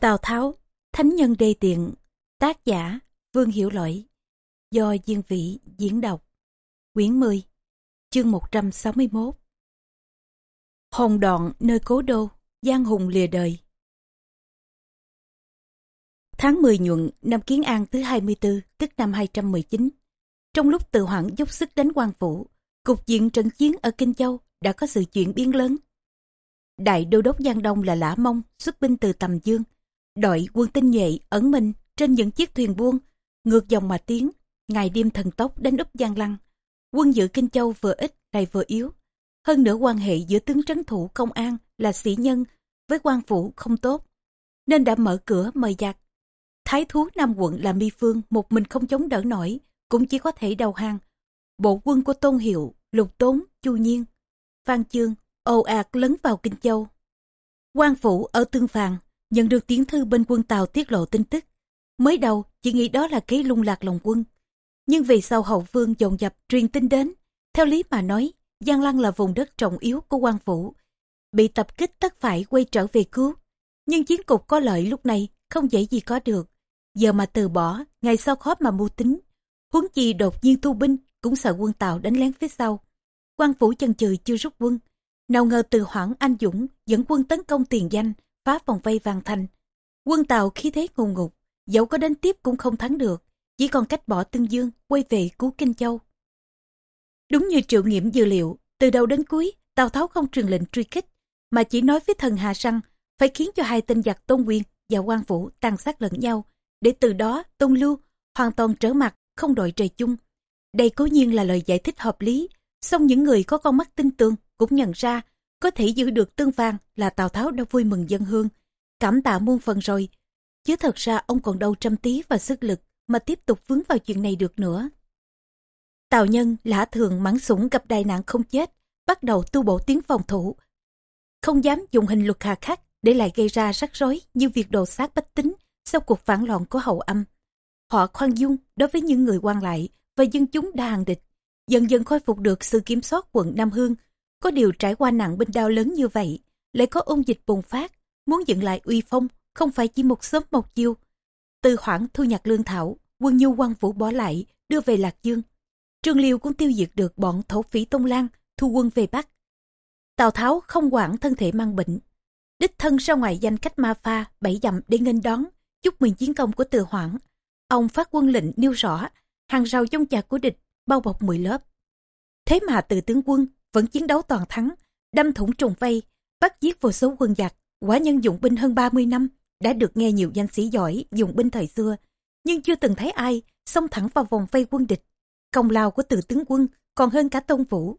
Tào Tháo, Thánh Nhân Đê Tiện, tác giả Vương Hiểu Lỗi, do Diên vĩ diễn đọc, quyển 10, chương 161. Hồn đoạn nơi cố đô, Giang Hùng lìa đời. Tháng 10 nhuận năm Kiến An thứ 24, tức năm 219. Trong lúc từ hoảng dốc sức đánh quan phủ, cục diện trận chiến ở Kinh Châu đã có sự chuyển biến lớn. Đại đô đốc Giang Đông là Lã Mông xuất binh từ Tầm Dương, đội quân tinh nhuệ ẩn mình trên những chiếc thuyền buôn. Ngược dòng mà tiến, ngày đêm thần tốc đánh úp giang lăng. Quân dự kinh châu vừa ít lại vừa yếu. Hơn nữa quan hệ giữa tướng trấn thủ công an là sĩ nhân với quan phủ không tốt, nên đã mở cửa mời giặc. Thái thú nam quận là mi phương, một mình không chống đỡ nổi, cũng chỉ có thể đầu hàng. Bộ quân của tôn hiệu, lục tốn, chu nhiên, phan chương ồ ạt lấn vào kinh châu. Quan phủ ở tương phàn nhận được tiếng thư bên quân Tàu tiết lộ tin tức. Mới đầu, chỉ nghĩ đó là kế lung lạc lòng quân. Nhưng vì sau hậu vương dồn dập truyền tin đến, theo lý mà nói, Giang Lăng là vùng đất trọng yếu của quan phủ. Bị tập kích tất phải quay trở về cứu. Nhưng chiến cục có lợi lúc này không dễ gì có được. Giờ mà từ bỏ, ngày sau khó mà mưu tính. Huống chi đột nhiên thu binh, cũng sợ quân Tàu đánh lén phía sau. quan phủ chần chừ chưa rút quân. Nào ngờ từ hoảng anh Dũng dẫn quân tấn công tiền danh, phá vòng vây vàng thành. Quân Tàu khi thế ngùng ngục, dẫu có đến tiếp cũng không thắng được, chỉ còn cách bỏ Tương Dương quay về cứu Kinh Châu. Đúng như triệu nghiệm dự liệu, từ đầu đến cuối, Tào Tháo không truyền lệnh truy kích, mà chỉ nói với thần Hà Săng phải khiến cho hai tên giặc Tôn Quyền và quan Vũ tàn sát lẫn nhau, để từ đó Tôn Lưu hoàn toàn trở mặt, không đội trời chung. Đây cố nhiên là lời giải thích hợp lý, song những người có con mắt tinh tường cũng nhận ra có thể giữ được tương vang là Tào Tháo đã vui mừng dân hương, cảm tạ muôn phần rồi. Chứ thật ra ông còn đâu trăm tí và sức lực mà tiếp tục vướng vào chuyện này được nữa. Tào Nhân, Lã Thường Mãn sủng gặp đại nạn không chết, bắt đầu tu bổ tiếng phòng thủ. Không dám dùng hình luật hà khắc để lại gây ra rắc rối như việc đồ sát bách tính sau cuộc phản loạn của hậu âm. Họ khoan dung đối với những người quan lại và dân chúng đa hàng địch, dần dần khôi phục được sự kiểm soát quận Nam Hương có điều trải qua nặng binh đau lớn như vậy, lại có ôn dịch bùng phát, muốn dựng lại uy phong, không phải chỉ một sớm một chiều. Từ khoản thu nhặt lương thảo, quân nhu quan vũ bỏ lại, đưa về Lạc Dương. Trương Liêu cũng tiêu diệt được bọn thổ phỉ Tông Lan, thu quân về Bắc. Tào Tháo không quản thân thể mang bệnh. Đích thân ra ngoài danh cách ma pha, bảy dặm để nghênh đón, chúc mừng chiến công của từ hoảng. Ông phát quân lệnh nêu rõ, hàng rào trong chạc của địch, bao bọc 10 lớp. Thế mà từ tướng quân vẫn chiến đấu toàn thắng, đâm thủng trùng vây, bắt giết vô số quân giặc, quả nhân dụng binh hơn 30 năm, đã được nghe nhiều danh sĩ giỏi dùng binh thời xưa, nhưng chưa từng thấy ai xông thẳng vào vòng vây quân địch. Công lao của từ tướng quân còn hơn cả tôn vũ.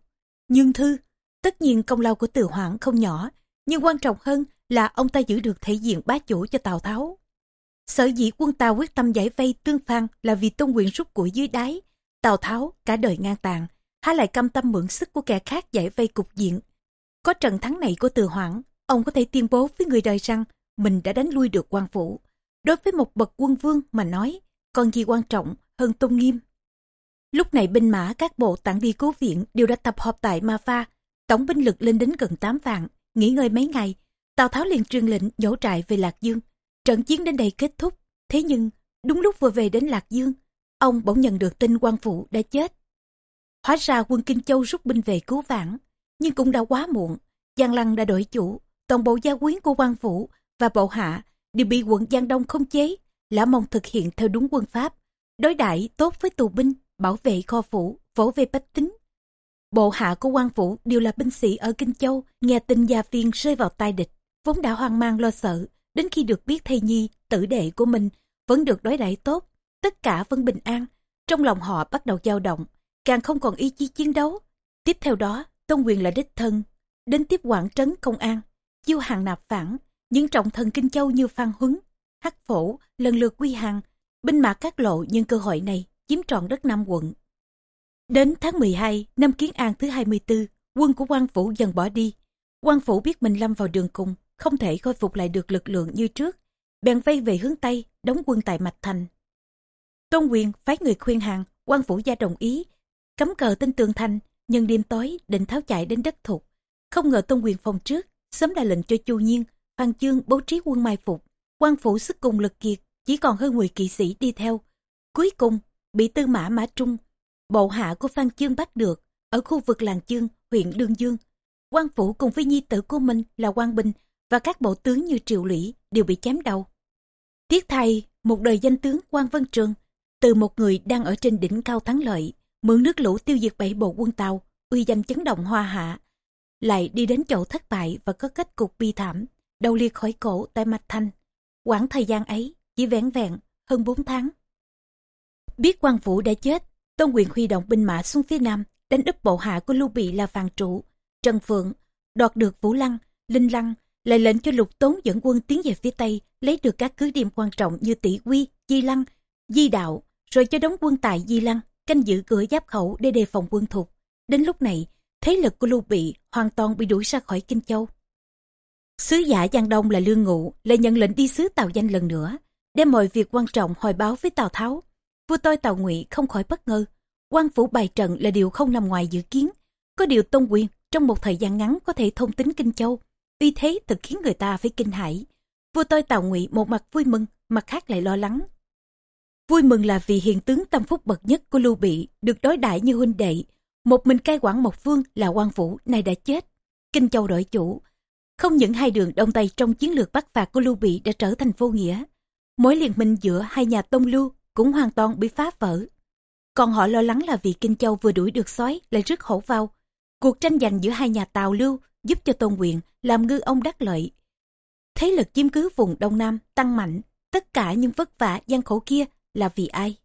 Nhưng thư, tất nhiên công lao của từ hoảng không nhỏ, nhưng quan trọng hơn là ông ta giữ được thể diện bá chủ cho Tào Tháo. Sở dĩ quân Tàu quyết tâm giải vây tương phan là vì tôn quyền rút củi dưới đáy. Tào Tháo cả đời ngang tàn, há lại cam tâm mượn sức của kẻ khác giải vây cục diện. Có trận thắng này của từ hoảng, ông có thể tuyên bố với người đời rằng mình đã đánh lui được quan phủ. Đối với một bậc quân vương mà nói, còn gì quan trọng hơn tôn nghiêm. Lúc này binh mã các bộ tặng đi cứu viện đều đã tập hợp tại Ma Pha, tổng binh lực lên đến gần 8 vạn, nghỉ ngơi mấy ngày, Tào Tháo liền truyền lệnh nhổ trại về Lạc Dương. Trận chiến đến đây kết thúc, thế nhưng đúng lúc vừa về đến Lạc Dương, ông bỗng nhận được tin quan phụ đã chết. Hóa ra quân Kinh Châu rút binh về cứu vãn, nhưng cũng đã quá muộn. Giang Lăng đã đổi chủ, toàn bộ gia quyến của quan phủ và bộ hạ đều bị quận Giang Đông không chế. Lã mong thực hiện theo đúng quân pháp, đối đãi tốt với tù binh, bảo vệ kho phủ, vỗ về bách tính. Bộ hạ của quan phủ đều là binh sĩ ở Kinh Châu, nghe tin gia phiên rơi vào tay địch, vốn đã hoang mang lo sợ, đến khi được biết thầy nhi, tử đệ của mình vẫn được đối đãi tốt, tất cả vẫn bình an, trong lòng họ bắt đầu dao động, càng không còn ý chí chiến đấu. Tiếp theo đó, Tôn Quyền là đích thân, đến tiếp quản trấn công an, chiêu hàng nạp phản, những trọng thần Kinh Châu như Phan Huấn, Hắc Phổ lần lượt quy hàng, binh mã các lộ nhân cơ hội này chiếm trọn đất Nam quận. Đến tháng 12 năm Kiến An thứ 24, quân của quan phủ dần bỏ đi. quan phủ biết mình lâm vào đường cùng, không thể khôi phục lại được lực lượng như trước, bèn vây về hướng Tây, đóng quân tại Mạch Thành. Tôn Quyền phái người khuyên hàng, quan phủ gia đồng ý, cắm cờ tên tường thành nhân đêm tối định tháo chạy đến đất thục không ngờ tôn quyền phòng trước sớm đã lệnh cho chu nhiên phan chương bố trí quân mai phục quan phủ sức cùng lực kiệt, chỉ còn hơn 10 kỵ sĩ đi theo. Cuối cùng, bị tư mã mã trung, bộ hạ của Phan Chương bắt được, ở khu vực làng Chương, huyện Đương Dương. quan phủ cùng với nhi tử của mình là quan bình và các bộ tướng như Triệu Lũy đều bị chém đầu. Tiếc thay, một đời danh tướng quan Vân Trường, từ một người đang ở trên đỉnh cao thắng lợi, mượn nước lũ tiêu diệt bảy bộ quân Tàu, uy danh chấn động hoa hạ, lại đi đến chỗ thất bại và có kết cục bi thảm, đầu liệt khỏi cổ tại Mạch Thanh. Quãng thời gian ấy chỉ vẻn vẹn hơn 4 tháng. Biết quan vũ đã chết, Tôn quyền huy động binh mã xuống phía nam, đánh úp bộ hạ của Lưu Bị là Phàn Trụ, Trần Phượng, đoạt được Vũ Lăng, Linh Lăng, lại lệnh cho Lục Tốn dẫn quân tiến về phía Tây, lấy được các cứ điểm quan trọng như Tỷ Quy, Di Lăng, Di Đạo, rồi cho đóng quân tại Di Lăng, canh giữ cửa giáp khẩu để đề phòng quân thục. Đến lúc này, thế lực của Lưu Bị hoàn toàn bị đuổi ra khỏi Kinh Châu. Sứ giả Giang Đông là Lương Ngụ lại nhận lệnh đi sứ Tào Danh lần nữa, đem mọi việc quan trọng hồi báo với Tào Tháo. Vua tôi Tào Ngụy không khỏi bất ngờ, quan phủ bài trận là điều không nằm ngoài dự kiến. Có điều Tôn Quyền trong một thời gian ngắn có thể thông tính Kinh Châu, uy thế thật khiến người ta phải kinh hãi. Vua tôi Tào Ngụy một mặt vui mừng, mặt khác lại lo lắng. Vui mừng là vì hiện tướng tâm phúc bậc nhất của Lưu Bị được đối đãi như huynh đệ, một mình cai quản một phương là quan vũ nay đã chết. Kinh Châu đổi chủ. Không những hai đường đông tây trong chiến lược bắt phạt của Lưu Bị đã trở thành vô nghĩa. Mối liên minh giữa hai nhà Tông Lưu cũng hoàn toàn bị phá vỡ. Còn họ lo lắng là vì Kinh Châu vừa đuổi được sói lại rước hổ vào. Cuộc tranh giành giữa hai nhà Tào Lưu giúp cho Tôn Quyền làm ngư ông đắc lợi. Thế lực chiếm cứ vùng Đông Nam tăng mạnh, tất cả những vất vả gian khổ kia là vì ai?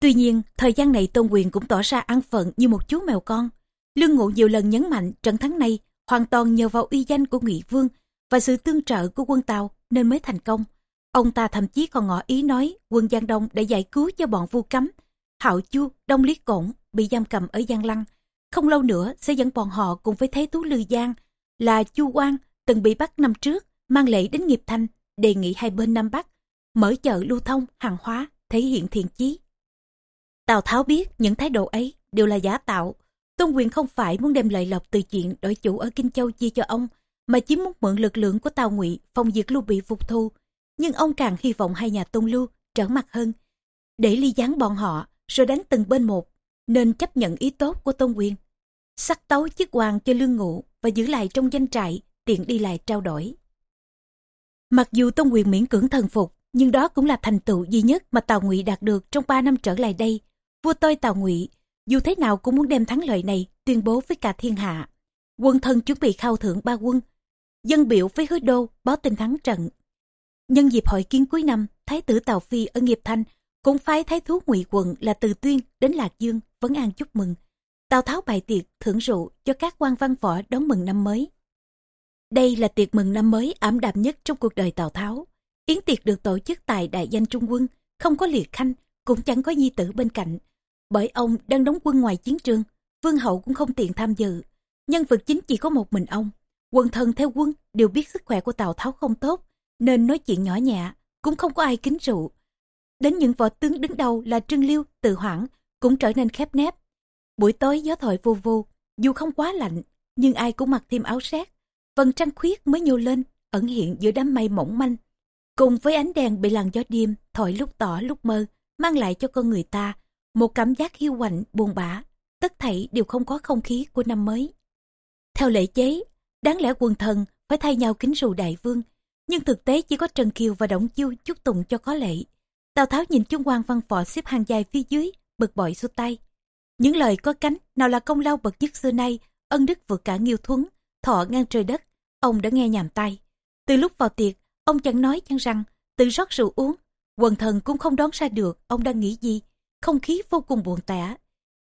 Tuy nhiên, thời gian này Tôn Quyền cũng tỏ ra ăn phận như một chú mèo con. Lương Ngụ nhiều lần nhấn mạnh trận thắng này hoàn toàn nhờ vào uy danh của Ngụy Vương và sự tương trợ của quân Tàu nên mới thành công. Ông ta thậm chí còn ngỏ ý nói quân Giang Đông đã giải cứu cho bọn vu cấm. Hạo Chu, Đông Lý Cổn bị giam cầm ở Giang Lăng. Không lâu nữa sẽ dẫn bọn họ cùng với Thế Tú Lư Giang là Chu Quang từng bị bắt năm trước mang lễ đến nghiệp thanh đề nghị hai bên Nam Bắc mở chợ lưu thông hàng hóa thể hiện thiện chí Tào Tháo biết những thái độ ấy đều là giả tạo. Tôn quyền không phải muốn đem lợi lộc từ chuyện đổi chủ ở Kinh Châu chia cho ông, mà chỉ muốn mượn lực lượng của Tào Ngụy phòng diệt lưu bị phục thu. Nhưng ông càng hy vọng hai nhà Tôn Lưu trở mặt hơn, để ly gián bọn họ rồi đánh từng bên một, nên chấp nhận ý tốt của Tôn quyền. Sắc tấu chức hoàng cho lương ngụ và giữ lại trong danh trại, tiện đi lại trao đổi. Mặc dù Tôn quyền miễn cưỡng thần phục, nhưng đó cũng là thành tựu duy nhất mà Tào Ngụy đạt được trong 3 năm trở lại đây. Vua tôi tào ngụy, dù thế nào cũng muốn đem thắng lợi này tuyên bố với cả thiên hạ. Quân thân chuẩn bị khao thưởng ba quân, dân biểu với hứa đô báo tin thắng trận. Nhân dịp hội kiến cuối năm, thái tử tào phi ở nghiệp thanh cũng phái thái thú ngụy quận là từ tuyên đến lạc dương vấn an chúc mừng. Tào tháo bài tiệc thưởng rượu cho các quan văn võ đón mừng năm mới. Đây là tiệc mừng năm mới ảm đạm nhất trong cuộc đời tào tháo yến tiệc được tổ chức tại đại danh trung quân không có liệt khanh cũng chẳng có nhi tử bên cạnh bởi ông đang đóng quân ngoài chiến trường, vương hậu cũng không tiện tham dự. Nhân vật chính chỉ có một mình ông. Quần thần theo quân đều biết sức khỏe của Tào Tháo không tốt, nên nói chuyện nhỏ nhẹ, cũng không có ai kính rượu. Đến những võ tướng đứng đầu là Trương Liêu, Từ Hoảng cũng trở nên khép nép. Buổi tối gió thổi vô vô, dù không quá lạnh, nhưng ai cũng mặc thêm áo sát. Vầng trăng khuyết mới nhô lên, ẩn hiện giữa đám mây mỏng manh. Cùng với ánh đèn bị làn gió đêm, thổi lúc tỏ lúc mơ, mang lại cho con người ta một cảm giác hiu quạnh, buồn bã, tất thảy đều không có không khí của năm mới. Theo lễ chế, đáng lẽ quần thần phải thay nhau kính rượu đại vương, nhưng thực tế chỉ có Trần Kiều và Động Chiêu chúc tụng cho có lệ. Tào Tháo nhìn chung quan văn võ xếp hàng dài phía dưới, bực bội xua tay. Những lời có cánh nào là công lao bậc nhất xưa nay, ân đức vượt cả nghiêu thuấn, thọ ngang trời đất, ông đã nghe nhàm tay. Từ lúc vào tiệc, ông chẳng nói chẳng rằng, tự rót rượu uống, quần thần cũng không đoán ra được ông đang nghĩ gì không khí vô cùng buồn tẻ.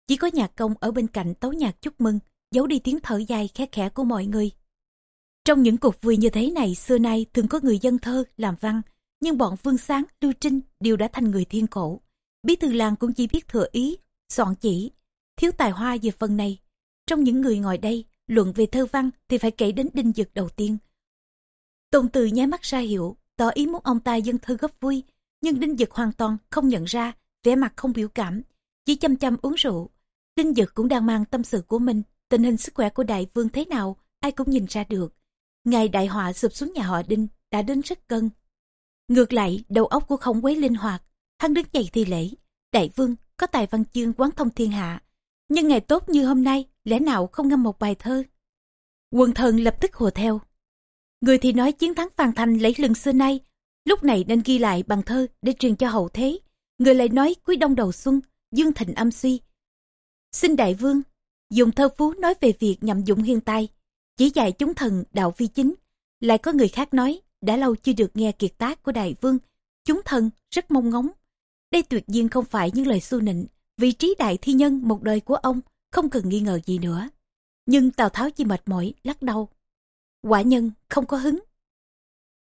Chỉ có nhạc công ở bên cạnh tấu nhạc chúc mừng, giấu đi tiếng thở dài khẽ khẽ của mọi người. Trong những cuộc vui như thế này xưa nay thường có người dân thơ, làm văn, nhưng bọn Vương Sáng, Lưu Trinh đều đã thành người thiên cổ. Bí thư làng cũng chỉ biết thừa ý, soạn chỉ, thiếu tài hoa về phần này. Trong những người ngồi đây, luận về thơ văn thì phải kể đến Đinh Dực đầu tiên. Tôn Từ nháy mắt ra hiệu, tỏ ý muốn ông ta dân thư góp vui, nhưng Đinh Dực hoàn toàn không nhận ra vẻ mặt không biểu cảm, chỉ chăm chăm uống rượu. Đinh Dực cũng đang mang tâm sự của mình, tình hình sức khỏe của đại vương thế nào, ai cũng nhìn ra được. Ngày đại họa sụp xuống nhà họ Đinh đã đến rất cân. Ngược lại, đầu óc của khổng quế linh hoạt, hắn đứng dậy thi lễ. Đại vương, có tài văn chương quán thông thiên hạ. Nhưng ngày tốt như hôm nay, lẽ nào không ngâm một bài thơ? Quần thần lập tức hùa theo. Người thì nói chiến thắng Phan Thành lấy lưng xưa nay, lúc này nên ghi lại bằng thơ để truyền cho hậu thế. Người lại nói cuối đông đầu xuân, dương thịnh âm suy. Xin đại vương, dùng thơ phú nói về việc nhậm dụng hiên tai, chỉ dạy chúng thần đạo vi chính. Lại có người khác nói, đã lâu chưa được nghe kiệt tác của đại vương, chúng thần rất mong ngóng. Đây tuyệt nhiên không phải những lời xu nịnh, vị trí đại thi nhân một đời của ông không cần nghi ngờ gì nữa. Nhưng Tào Tháo chỉ mệt mỏi, lắc đầu. Quả nhân không có hứng.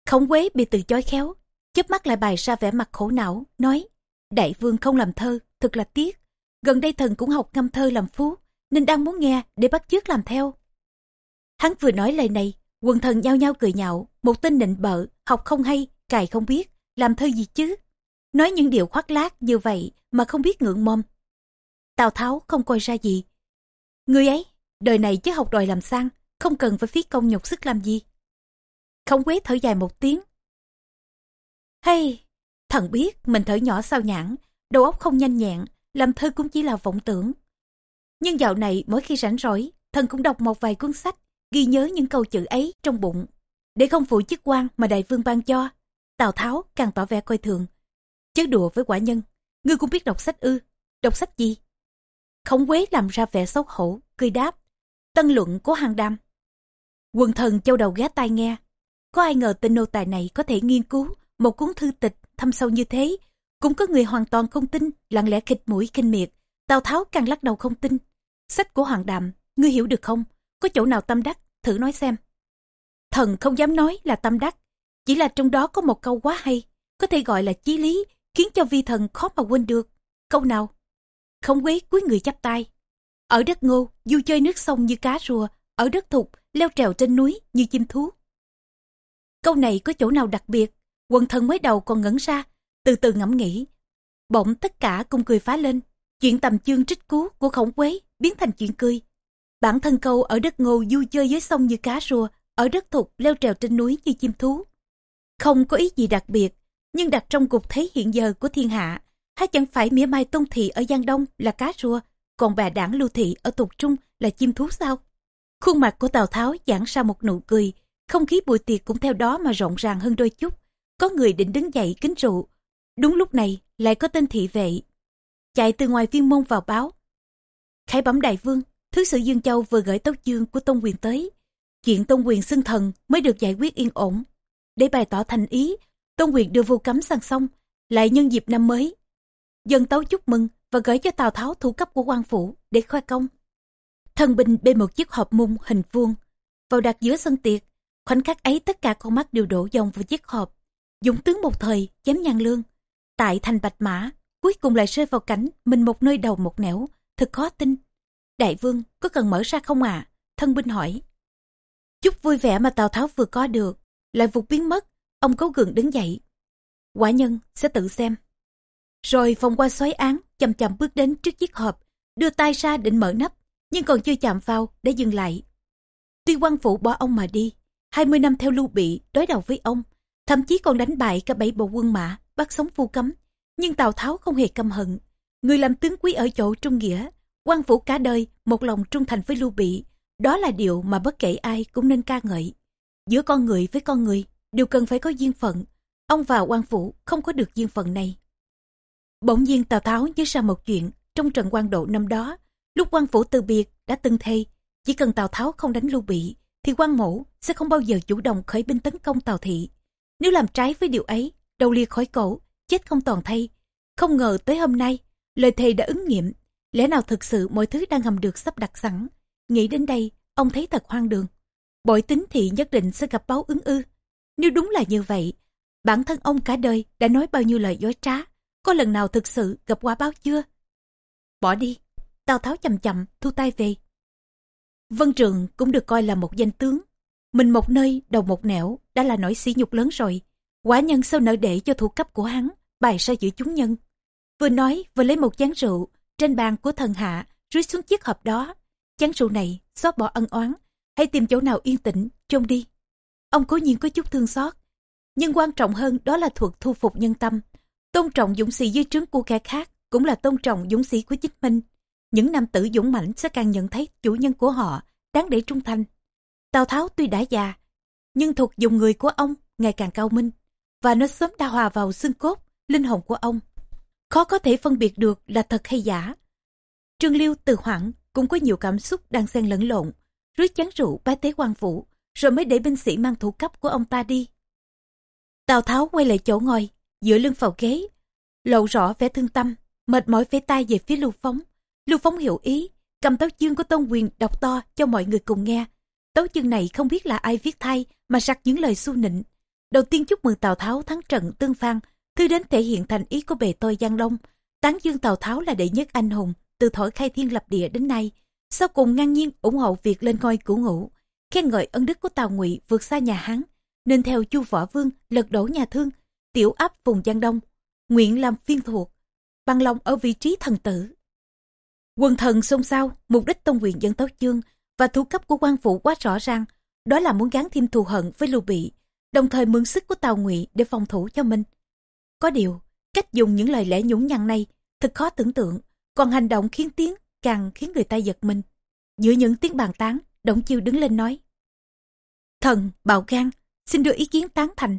Khổng quế bị từ chối khéo, chớp mắt lại bài ra vẻ mặt khổ não, nói Đại vương không làm thơ, thật là tiếc. Gần đây thần cũng học ngâm thơ làm phú, nên đang muốn nghe để bắt chước làm theo. Hắn vừa nói lời này, quần thần nhao nhao cười nhạo, một tên nịnh bợ, học không hay, cài không biết, làm thơ gì chứ. Nói những điều khoác lác như vậy mà không biết ngượng mồm Tào Tháo không coi ra gì. Người ấy, đời này chứ học đòi làm sang, không cần phải phí công nhục sức làm gì. Không quế thở dài một tiếng. Hay, thần biết mình thở nhỏ sao nhãn, đầu óc không nhanh nhẹn, làm thơ cũng chỉ là vọng tưởng. Nhưng dạo này mỗi khi rảnh rỗi, thần cũng đọc một vài cuốn sách, ghi nhớ những câu chữ ấy trong bụng. Để không phụ chức quan mà đại vương ban cho, Tào Tháo càng tỏ vẻ coi thường. Chớ đùa với quả nhân, ngươi cũng biết đọc sách ư, đọc sách gì? Khổng quế làm ra vẻ xấu hổ, cười đáp. Tân luận của hàng đam. Quần thần châu đầu ghé tai nghe. Có ai ngờ tên nô tài này có thể nghiên cứu một cuốn thư tịch thâm sâu như thế. Cũng có người hoàn toàn không tin, lặng lẽ khịt mũi kinh miệt. Tào Tháo càng lắc đầu không tin. Sách của Hoàng đạm ngươi hiểu được không? Có chỗ nào tâm đắc, thử nói xem. Thần không dám nói là tâm đắc, chỉ là trong đó có một câu quá hay, có thể gọi là chí lý, khiến cho vi thần khó mà quên được. Câu nào? Không quế cuối người chắp tay. Ở đất ngô, du chơi nước sông như cá rùa, ở đất thục, leo trèo trên núi như chim thú. Câu này có chỗ nào đặc biệt, quần thần mới đầu còn ngẩn ra, từ từ ngẫm nghĩ. Bỗng tất cả cùng cười phá lên, chuyện tầm chương trích cú của khổng quế biến thành chuyện cười. Bản thân câu ở đất ngô du chơi dưới sông như cá rùa, ở đất thục leo trèo trên núi như chim thú. Không có ý gì đặc biệt, nhưng đặt trong cục thế hiện giờ của thiên hạ, hay chẳng phải mỉa mai tôn thị ở Giang Đông là cá rùa, còn bà đảng lưu thị ở tục trung là chim thú sao? Khuôn mặt của Tào Tháo giãn ra một nụ cười, không khí buổi tiệc cũng theo đó mà rộn ràng hơn đôi chút. Có người định đứng dậy kính rượu. Đúng lúc này lại có tên thị vệ. Chạy từ ngoài viên môn vào báo. Khải bẩm đại vương, thứ sử Dương Châu vừa gửi tấu chương của Tông Quyền tới. Chuyện Tông Quyền xưng thần mới được giải quyết yên ổn. Để bày tỏ thành ý, Tông Quyền đưa vô cấm sang sông, lại nhân dịp năm mới. Dân tấu chúc mừng và gửi cho Tào Tháo thủ cấp của quan phủ để khoe công. Thần binh bên một chiếc hộp mung hình vuông, vào đặt giữa sân tiệc. Khoảnh khắc ấy tất cả con mắt đều đổ dòng vào chiếc hộp. Dũng tướng một thời, chém nhàn lương. Tại thành Bạch Mã, cuối cùng lại rơi vào cảnh mình một nơi đầu một nẻo, thật khó tin. Đại vương, có cần mở ra không ạ? À? Thân binh hỏi. Chút vui vẻ mà Tào Tháo vừa có được, lại vụt biến mất, ông cố gượng đứng dậy. Quả nhân sẽ tự xem. Rồi vòng qua xoáy án, chậm chậm bước đến trước chiếc hộp, đưa tay ra định mở nắp, nhưng còn chưa chạm vào để dừng lại. Tuy quan phủ bỏ ông mà đi, 20 năm theo lưu bị đối đầu với ông, thậm chí còn đánh bại cả bảy bộ quân mã, bắt sống phu cấm. Nhưng Tào Tháo không hề căm hận. Người làm tướng quý ở chỗ trung nghĩa, quan phủ cả đời một lòng trung thành với lưu bị. Đó là điều mà bất kể ai cũng nên ca ngợi. Giữa con người với con người đều cần phải có duyên phận. Ông và quan phủ không có được duyên phận này. Bỗng nhiên Tào Tháo nhớ ra một chuyện trong trận quan độ năm đó. Lúc quan phủ từ biệt đã từng thề, chỉ cần Tào Tháo không đánh Lưu Bị, thì quan mổ sẽ không bao giờ chủ động khởi binh tấn công Tào Thị. Nếu làm trái với điều ấy, đầu lia khỏi cổ, chết không toàn thay. Không ngờ tới hôm nay, lời thề đã ứng nghiệm. Lẽ nào thực sự mọi thứ đang ngầm được sắp đặt sẵn. Nghĩ đến đây, ông thấy thật hoang đường. Bội tính thì nhất định sẽ gặp báo ứng ư. Nếu đúng là như vậy, bản thân ông cả đời đã nói bao nhiêu lời dối trá có lần nào thực sự gặp quả báo chưa? Bỏ đi, Tào Tháo chậm chậm thu tay về. Vân Trường cũng được coi là một danh tướng. Mình một nơi, đầu một nẻo, đã là nỗi sỉ nhục lớn rồi. Quả nhân sao nỡ để cho thủ cấp của hắn, bài ra giữa chúng nhân. Vừa nói vừa lấy một chén rượu, trên bàn của thần hạ, rưới xuống chiếc hộp đó. Chén rượu này, xóa bỏ ân oán, hãy tìm chỗ nào yên tĩnh, trông đi. Ông cố nhiên có chút thương xót. nhưng quan trọng hơn đó là thuật thu phục nhân tâm. Tôn trọng dũng sĩ dưới trướng của kẻ khác cũng là tôn trọng dũng sĩ của chính mình. Những nam tử dũng mãnh sẽ càng nhận thấy chủ nhân của họ đáng để trung thành. Tào Tháo tuy đã già, nhưng thuật dùng người của ông ngày càng cao minh và nó sớm đã hòa vào xương cốt, linh hồn của ông. Khó có thể phân biệt được là thật hay giả. Trương Liêu từ hoảng cũng có nhiều cảm xúc đang xen lẫn lộn, rưới chén rượu bái tế quan phủ, rồi mới để binh sĩ mang thủ cấp của ông ta đi. Tào Tháo quay lại chỗ ngồi, giữa lưng vào ghế, lộ rõ vẻ thương tâm, mệt mỏi vẫy tay về phía Lưu Phóng. Lưu Phóng hiểu ý, cầm tấu chương của Tôn Quyền đọc to cho mọi người cùng nghe. Tấu chương này không biết là ai viết thay mà sặc những lời xu nịnh. Đầu tiên chúc mừng Tào Tháo thắng trận tương phan, thư đến thể hiện thành ý của bề tôi Giang Long, tán dương Tào Tháo là đệ nhất anh hùng từ thổi khai thiên lập địa đến nay. Sau cùng ngang nhiên ủng hộ việc lên ngôi cửu ngũ, khen ngợi ân đức của Tào Ngụy vượt xa nhà Hán, nên theo Chu Võ Vương lật đổ nhà Thương, tiểu áp vùng Giang Đông, nguyện làm phiên thuộc, bằng lòng ở vị trí thần tử. Quân thần xôn xao, mục đích tông quyền dân tấu chương và thủ cấp của quan phủ quá rõ ràng, đó là muốn gắn thêm thù hận với Lưu Bị, đồng thời mượn sức của Tào Ngụy để phòng thủ cho mình. Có điều, cách dùng những lời lẽ nhũng nhặn này thật khó tưởng tượng, còn hành động khiến tiếng càng khiến người ta giật mình. Giữa những tiếng bàn tán, Đổng Chiêu đứng lên nói. Thần, bạo gan, xin đưa ý kiến tán thành.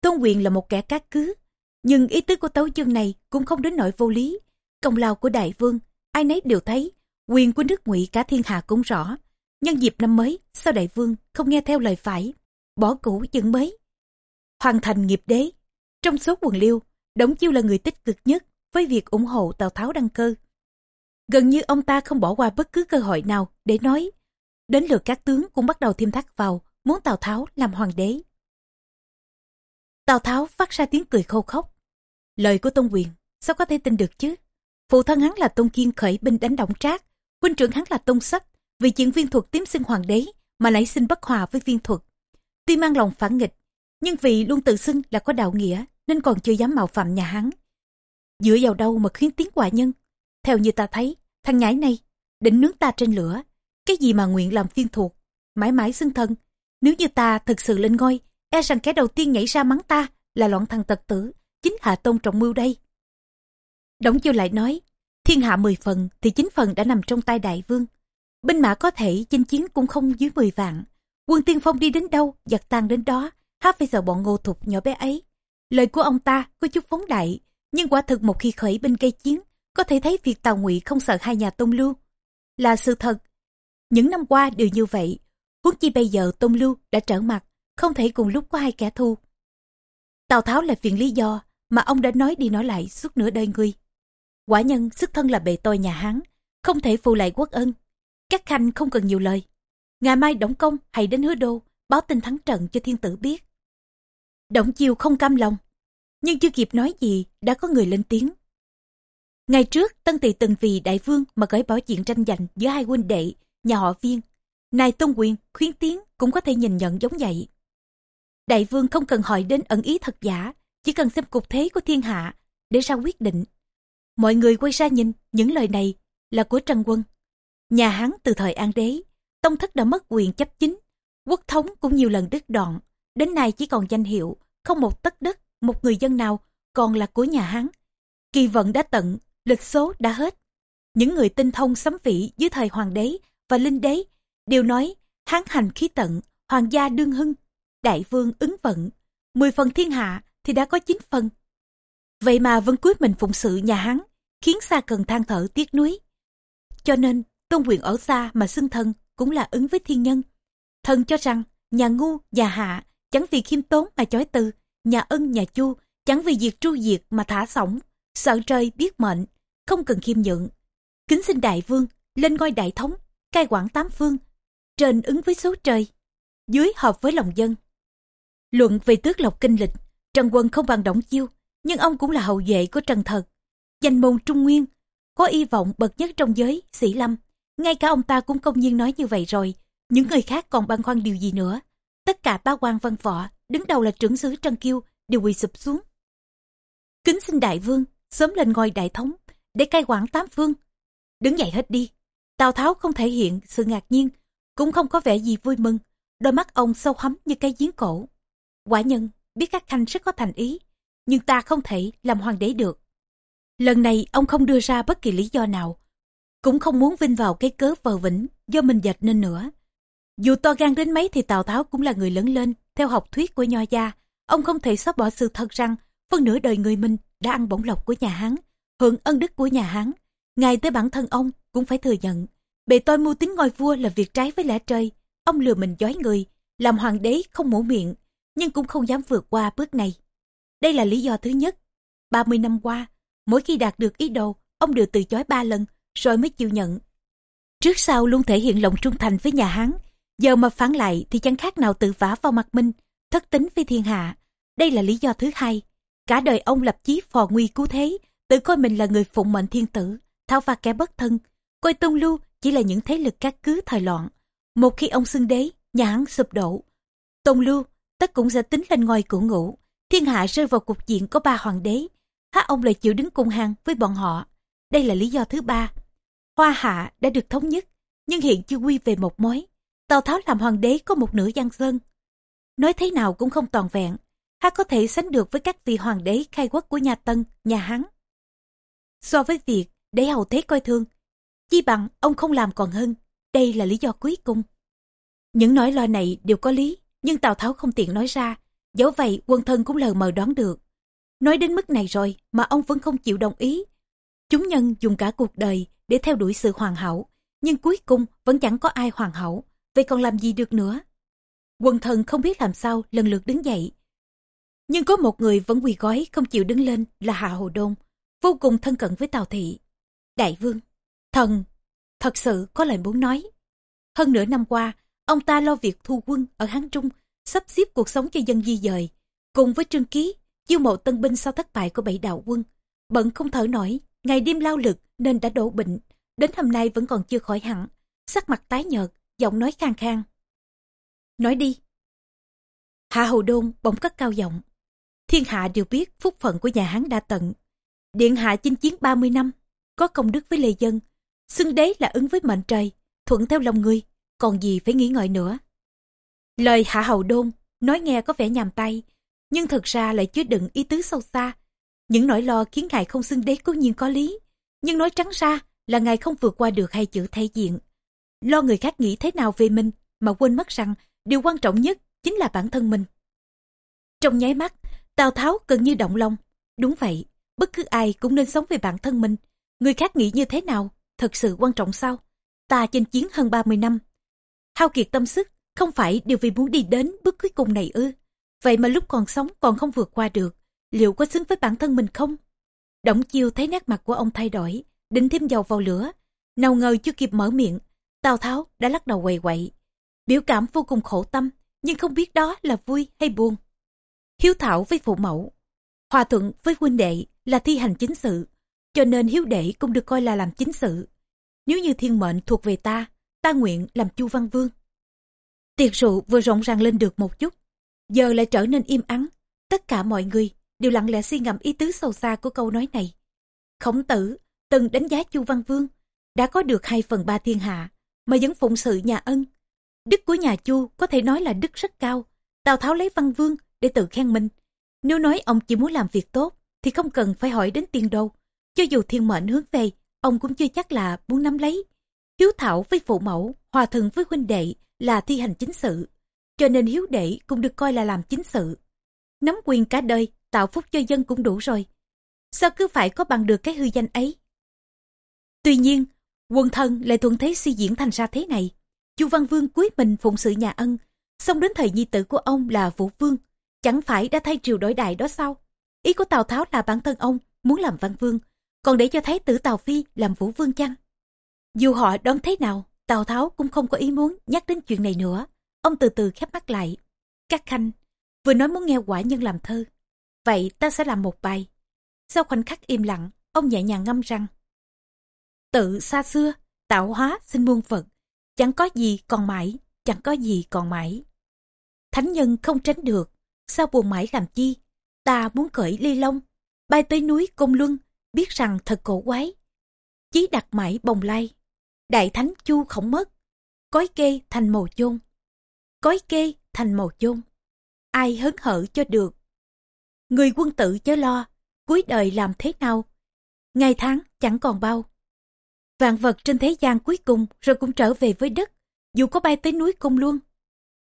Tôn quyền là một kẻ cát cứ, nhưng ý tứ của tấu chương này cũng không đến nỗi vô lý. Công lao của đại vương, ai nấy đều thấy, quyền của nước ngụy cả thiên hạ cũng rõ. Nhân dịp năm mới, sao đại vương không nghe theo lời phải, bỏ cũ dựng mới. Hoàn thành nghiệp đế. Trong số quần liêu, Đổng Chiêu là người tích cực nhất với việc ủng hộ Tào Tháo đăng cơ. Gần như ông ta không bỏ qua bất cứ cơ hội nào để nói. Đến lượt các tướng cũng bắt đầu thêm thắt vào, muốn Tào Tháo làm hoàng đế. Tào Tháo phát ra tiếng cười khô khóc. Lời của Tôn Quyền, sao có thể tin được chứ? Phụ thân hắn là Tôn Kiên khởi binh đánh động trác, huynh trưởng hắn là Tôn Sách, vì chuyện viên thuật tím xưng hoàng đế mà nảy sinh bất hòa với viên thuật. Tuy mang lòng phản nghịch, nhưng vì luôn tự xưng là có đạo nghĩa nên còn chưa dám mạo phạm nhà hắn. Dựa vào đâu mà khiến tiếng quả nhân? Theo như ta thấy, thằng nhãi này định nướng ta trên lửa. Cái gì mà nguyện làm viên thuộc, mãi mãi xưng thân. Nếu như ta thực sự lên ngôi, e rằng kẻ đầu tiên nhảy ra mắng ta là loạn thằng tật tử, chính hạ tôn trọng mưu đây. Đổng chiêu lại nói, thiên hạ 10 phần thì 9 phần đã nằm trong tay đại vương. Binh mã có thể chinh chiến cũng không dưới 10 vạn. Quân tiên phong đi đến đâu, giặc tan đến đó, há phải sợ bọn ngô thục nhỏ bé ấy. Lời của ông ta có chút phóng đại, nhưng quả thực một khi khởi binh gây chiến, có thể thấy việc Tào Ngụy không sợ hai nhà Tôn Lưu. Là sự thật. Những năm qua đều như vậy, huống chi bây giờ Tôn Lưu đã trở mặt, không thể cùng lúc có hai kẻ thù. Tào Tháo là viện lý do mà ông đã nói đi nói lại suốt nửa đời người. Quả nhân sức thân là bề tôi nhà Hán, không thể phụ lại quốc ân. Các khanh không cần nhiều lời. Ngày mai Đổng Công hãy đến hứa đô, báo tin thắng trận cho thiên tử biết. Động chiều không cam lòng, nhưng chưa kịp nói gì đã có người lên tiếng. Ngày trước, Tân Tỳ từng vì đại vương mà gửi bỏ chuyện tranh giành giữa hai huynh đệ, nhà họ viên. Này Tôn Quyền, khuyến tiến cũng có thể nhìn nhận giống vậy. Đại vương không cần hỏi đến ẩn ý thật giả, chỉ cần xem cục thế của thiên hạ để ra quyết định. Mọi người quay ra nhìn, những lời này là của Trần Quân. Nhà Hán từ thời An Đế, Tông Thất đã mất quyền chấp chính, quốc thống cũng nhiều lần đứt đoạn, đến nay chỉ còn danh hiệu, không một tất đất, một người dân nào còn là của nhà Hán. Kỳ vận đã tận, lịch số đã hết. Những người tinh thông sấm vĩ dưới thời hoàng đế và linh đế đều nói hán hành khí tận, hoàng gia đương hưng, đại vương ứng vận. Mười phần thiên hạ thì đã có chín phần. Vậy mà vẫn quyết mình phụng sự nhà hắn khiến xa cần than thở tiếc nuối. Cho nên, tôn quyền ở xa mà xưng thân cũng là ứng với thiên nhân. Thần cho rằng, nhà ngu, nhà hạ, chẳng vì khiêm tốn mà chói từ, nhà ân, nhà chu, chẳng vì diệt tru diệt mà thả sỏng sợ trời biết mệnh, không cần khiêm nhượng. Kính xin đại vương, lên ngôi đại thống, cai quản tám phương, trên ứng với số trời, dưới hợp với lòng dân. Luận về tước lộc kinh lịch, Trần Quân không bằng Đổng Chiêu, nhưng ông cũng là hậu vệ của Trần Thật. Danh môn Trung Nguyên, có y vọng bậc nhất trong giới, sĩ lâm. Ngay cả ông ta cũng công nhiên nói như vậy rồi, những người khác còn băn khoăn điều gì nữa. Tất cả ba quan văn võ, đứng đầu là trưởng sứ Trần Kiêu, đều quỳ sụp xuống. Kính xin đại vương, sớm lên ngôi đại thống, để cai quản tám phương. Đứng dậy hết đi. Tào Tháo không thể hiện sự ngạc nhiên, cũng không có vẻ gì vui mừng. Đôi mắt ông sâu hắm như cây giếng cổ. Quả nhân, biết các khanh rất có thành ý, nhưng ta không thể làm hoàng đế được. Lần này ông không đưa ra bất kỳ lý do nào, cũng không muốn vinh vào cái cớ vờ vĩnh do mình dệt nên nữa. Dù to gan đến mấy thì Tào Tháo cũng là người lớn lên, theo học thuyết của Nho Gia. Ông không thể xóa bỏ sự thật rằng phân nửa đời người mình đã ăn bổng lộc của nhà Hán, hưởng ân đức của nhà Hán. Ngài tới bản thân ông cũng phải thừa nhận. Bề tôi mưu tính ngôi vua là việc trái với lẽ trời. Ông lừa mình dối người, làm hoàng đế không mổ miệng, nhưng cũng không dám vượt qua bước này. Đây là lý do thứ nhất. 30 năm qua, mỗi khi đạt được ý đồ, ông đều từ chối ba lần, rồi mới chịu nhận. Trước sau luôn thể hiện lòng trung thành với nhà Hán, giờ mà phản lại thì chẳng khác nào tự vả vào mặt mình, thất tính với thiên hạ. Đây là lý do thứ hai. Cả đời ông lập chí phò nguy cứu thế, tự coi mình là người phụng mệnh thiên tử, thao phạt kẻ bất thân, coi tôn lưu chỉ là những thế lực cát cứ thời loạn. Một khi ông xưng đế, nhà Hán sụp đổ, tôn lưu tất cũng sẽ tính lên ngôi của ngũ. Thiên hạ rơi vào cục diện có ba hoàng đế, há ông lại chịu đứng cùng hàng với bọn họ. Đây là lý do thứ ba. Hoa hạ đã được thống nhất, nhưng hiện chưa quy về một mối. Tào Tháo làm hoàng đế có một nửa giang sơn. Nói thế nào cũng không toàn vẹn, há có thể sánh được với các vị hoàng đế khai quốc của nhà Tân, nhà Hán. So với việc để hầu thế coi thương, chi bằng ông không làm còn hơn. Đây là lý do cuối cùng. Những nỗi lo này đều có lý, nhưng Tào Tháo không tiện nói ra. Dẫu vậy quân thân cũng lờ mờ đoán được. Nói đến mức này rồi mà ông vẫn không chịu đồng ý. Chúng nhân dùng cả cuộc đời để theo đuổi sự hoàn hảo, nhưng cuối cùng vẫn chẳng có ai hoàn hảo, vậy còn làm gì được nữa. Quần thần không biết làm sao lần lượt đứng dậy. Nhưng có một người vẫn quỳ gói không chịu đứng lên là Hạ Hồ Đôn, vô cùng thân cận với Tào Thị. Đại vương, thần, thật sự có lời muốn nói. Hơn nửa năm qua, ông ta lo việc thu quân ở Hán Trung, sắp xếp cuộc sống cho dân di dời, cùng với Trương Ký, chiêu mộ tân binh sau thất bại của bảy đạo quân. Bận không thở nổi, ngày đêm lao lực nên đã đổ bệnh, đến hôm nay vẫn còn chưa khỏi hẳn, sắc mặt tái nhợt, giọng nói khang khang. Nói đi. Hạ Hầu Đôn bỗng cất cao giọng. Thiên hạ đều biết phúc phận của nhà Hán đã tận. Điện hạ chinh chiến 30 năm, có công đức với lê dân, xưng đế là ứng với mệnh trời, thuận theo lòng người, còn gì phải nghĩ ngợi nữa. Lời Hạ Hầu Đôn nói nghe có vẻ nhàm tay, nhưng thực ra lại chứa đựng ý tứ sâu xa. Những nỗi lo khiến ngài không xưng đế cố nhiên có lý, nhưng nói trắng ra là ngài không vượt qua được hai chữ thể diện. Lo người khác nghĩ thế nào về mình mà quên mất rằng điều quan trọng nhất chính là bản thân mình. Trong nháy mắt, Tào Tháo gần như động lòng. Đúng vậy, bất cứ ai cũng nên sống về bản thân mình. Người khác nghĩ như thế nào, thật sự quan trọng sao? Ta chinh chiến hơn 30 năm. Hao kiệt tâm sức, không phải đều vì muốn đi đến bước cuối cùng này ư. Vậy mà lúc còn sống còn không vượt qua được, liệu có xứng với bản thân mình không? Động chiêu thấy nét mặt của ông thay đổi, định thêm dầu vào lửa. Nào ngờ chưa kịp mở miệng, Tào Tháo đã lắc đầu quầy quậy. Biểu cảm vô cùng khổ tâm, nhưng không biết đó là vui hay buồn. Hiếu thảo với phụ mẫu, hòa thuận với huynh đệ là thi hành chính sự, cho nên hiếu đệ cũng được coi là làm chính sự. Nếu như thiên mệnh thuộc về ta, ta nguyện làm chu văn vương. Tiệc rượu vừa rộn ràng lên được một chút, giờ lại trở nên im ắng. Tất cả mọi người đều lặng lẽ suy ngẫm ý tứ sâu xa của câu nói này. Khổng tử từng đánh giá Chu Văn Vương đã có được hai phần ba thiên hạ mà vẫn phụng sự nhà ân. Đức của nhà Chu có thể nói là đức rất cao. Tào Tháo lấy Văn Vương để tự khen mình. Nếu nói ông chỉ muốn làm việc tốt thì không cần phải hỏi đến tiền đâu. Cho dù thiên mệnh hướng về, ông cũng chưa chắc là muốn nắm lấy. Hiếu thảo với phụ mẫu, hòa thượng với huynh đệ là thi hành chính sự. Cho nên hiếu đệ cũng được coi là làm chính sự. Nắm quyền cả đời, tạo phúc cho dân cũng đủ rồi. Sao cứ phải có bằng được cái hư danh ấy? Tuy nhiên, quân thân lại thuận thế suy diễn thành ra thế này. Chu Văn Vương cuối mình phụng sự nhà ân, xong đến thời nhi tử của ông là Vũ Vương, chẳng phải đã thay triều đổi đại đó sao? Ý của Tào Tháo là bản thân ông muốn làm Văn Vương, còn để cho thái tử Tào Phi làm Vũ Vương chăng? Dù họ đón thế nào, Tào Tháo cũng không có ý muốn nhắc đến chuyện này nữa. Ông từ từ khép mắt lại. Các khanh, vừa nói muốn nghe quả nhân làm thơ. Vậy ta sẽ làm một bài. Sau khoảnh khắc im lặng, ông nhẹ nhàng ngâm răng. Tự xa xưa, tạo hóa sinh muôn phật. Chẳng có gì còn mãi, chẳng có gì còn mãi. Thánh nhân không tránh được, sao buồn mãi làm chi? Ta muốn cởi ly long, bay tới núi Công Luân, biết rằng thật cổ quái. Chí đặt mãi bồng lai, đại thánh chu khổng mất, cói kê thành mồ chôn. Cói kê thành mồ chôn. Ai hớn hở cho được, người quân tử chớ lo, cuối đời làm thế nào? Ngày tháng chẳng còn bao. Vạn vật trên thế gian cuối cùng rồi cũng trở về với đất, dù có bay tới núi cung luôn.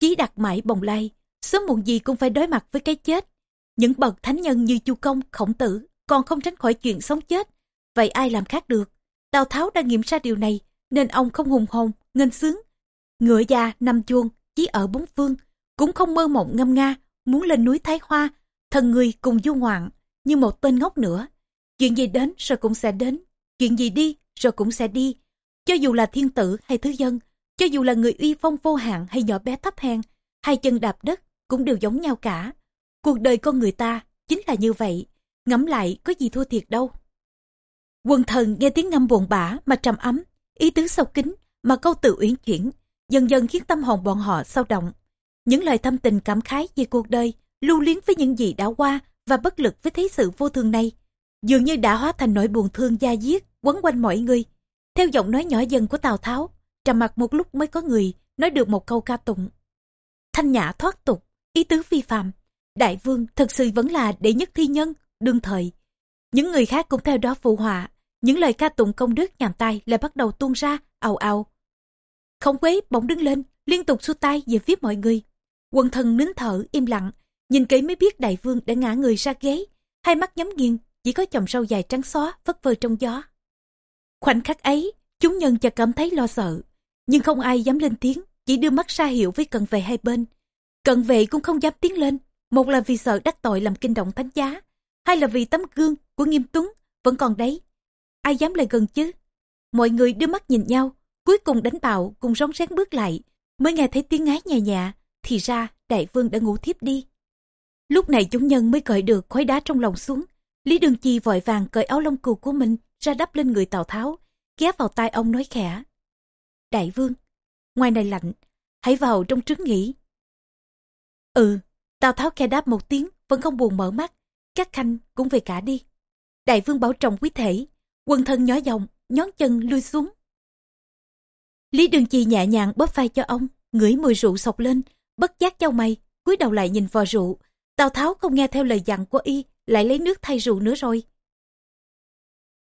Chí đặt mãi bồng lai, sớm muộn gì cũng phải đối mặt với cái chết. Những bậc thánh nhân như Chu Công, Khổng Tử còn không tránh khỏi chuyện sống chết. Vậy ai làm khác được? Tào Tháo đã nghiệm ra điều này, nên ông không hùng hồn, ngân sướng. Ngựa già nằm chuông, chỉ ở bốn phương, cũng không mơ mộng ngâm nga, muốn lên núi Thái Hoa, thần người cùng du ngoạn, như một tên ngốc nữa. Chuyện gì đến rồi cũng sẽ đến, chuyện gì đi rồi cũng sẽ đi. Cho dù là thiên tử hay thứ dân, cho dù là người uy phong vô hạn hay nhỏ bé thấp hèn, hai chân đạp đất cũng đều giống nhau cả. Cuộc đời con người ta chính là như vậy, ngẫm lại có gì thua thiệt đâu. Quần thần nghe tiếng ngâm buồn bã mà trầm ấm, ý tứ sâu kín mà câu tự uyển chuyển, dần dần khiến tâm hồn bọn họ sao động. Những lời thâm tình cảm khái về cuộc đời, lưu luyến với những gì đã qua và bất lực với thế sự vô thường này, dường như đã hóa thành nỗi buồn thương da diết quấn quanh mọi người. Theo giọng nói nhỏ dần của Tào Tháo, trầm mặt một lúc mới có người nói được một câu ca tụng. Thanh nhã thoát tục, ý tứ vi phạm. Đại vương thật sự vẫn là đệ nhất thi nhân, đương thời. Những người khác cũng theo đó phụ họa, những lời ca tụng công đức nhàn tay lại bắt đầu tuôn ra, ào ào. Khổng quế bỗng đứng lên, liên tục xua tay về phía mọi người. Quần thần nín thở, im lặng, nhìn kỹ mới biết đại vương đã ngã người ra ghế, hai mắt nhắm nghiêng, chỉ có chòm râu dài trắng xóa phất phơ trong gió. Khoảnh khắc ấy, chúng nhân chợt cảm thấy lo sợ, nhưng không ai dám lên tiếng, chỉ đưa mắt ra hiệu với cận vệ hai bên. Cận vệ cũng không dám tiến lên, một là vì sợ đắc tội làm kinh động thánh giá, hai là vì tấm gương của nghiêm tuấn vẫn còn đấy. Ai dám lại gần chứ? Mọi người đưa mắt nhìn nhau, cuối cùng đánh bạo cùng rón rén bước lại, mới nghe thấy tiếng ngái nhẹ nhẹ, thì ra đại vương đã ngủ thiếp đi. Lúc này chúng nhân mới cởi được khói đá trong lòng xuống, Lý Đường Chi vội vàng cởi áo lông cừu của mình ra đắp lên người Tào Tháo, ghé vào tai ông nói khẽ. Đại vương, ngoài này lạnh, hãy vào trong trứng nghỉ. Ừ, Tào Tháo khe đáp một tiếng, vẫn không buồn mở mắt, các khanh cũng về cả đi. Đại vương bảo trọng quý thể, quần thân nhỏ giọng, nhón chân lui xuống. Lý Đường Chi nhẹ nhàng bóp vai cho ông, ngửi mùi rượu sộc lên, bất giác châu mày, cúi đầu lại nhìn vò rượu. Tào Tháo không nghe theo lời dặn của y, lại lấy nước thay rượu nữa rồi.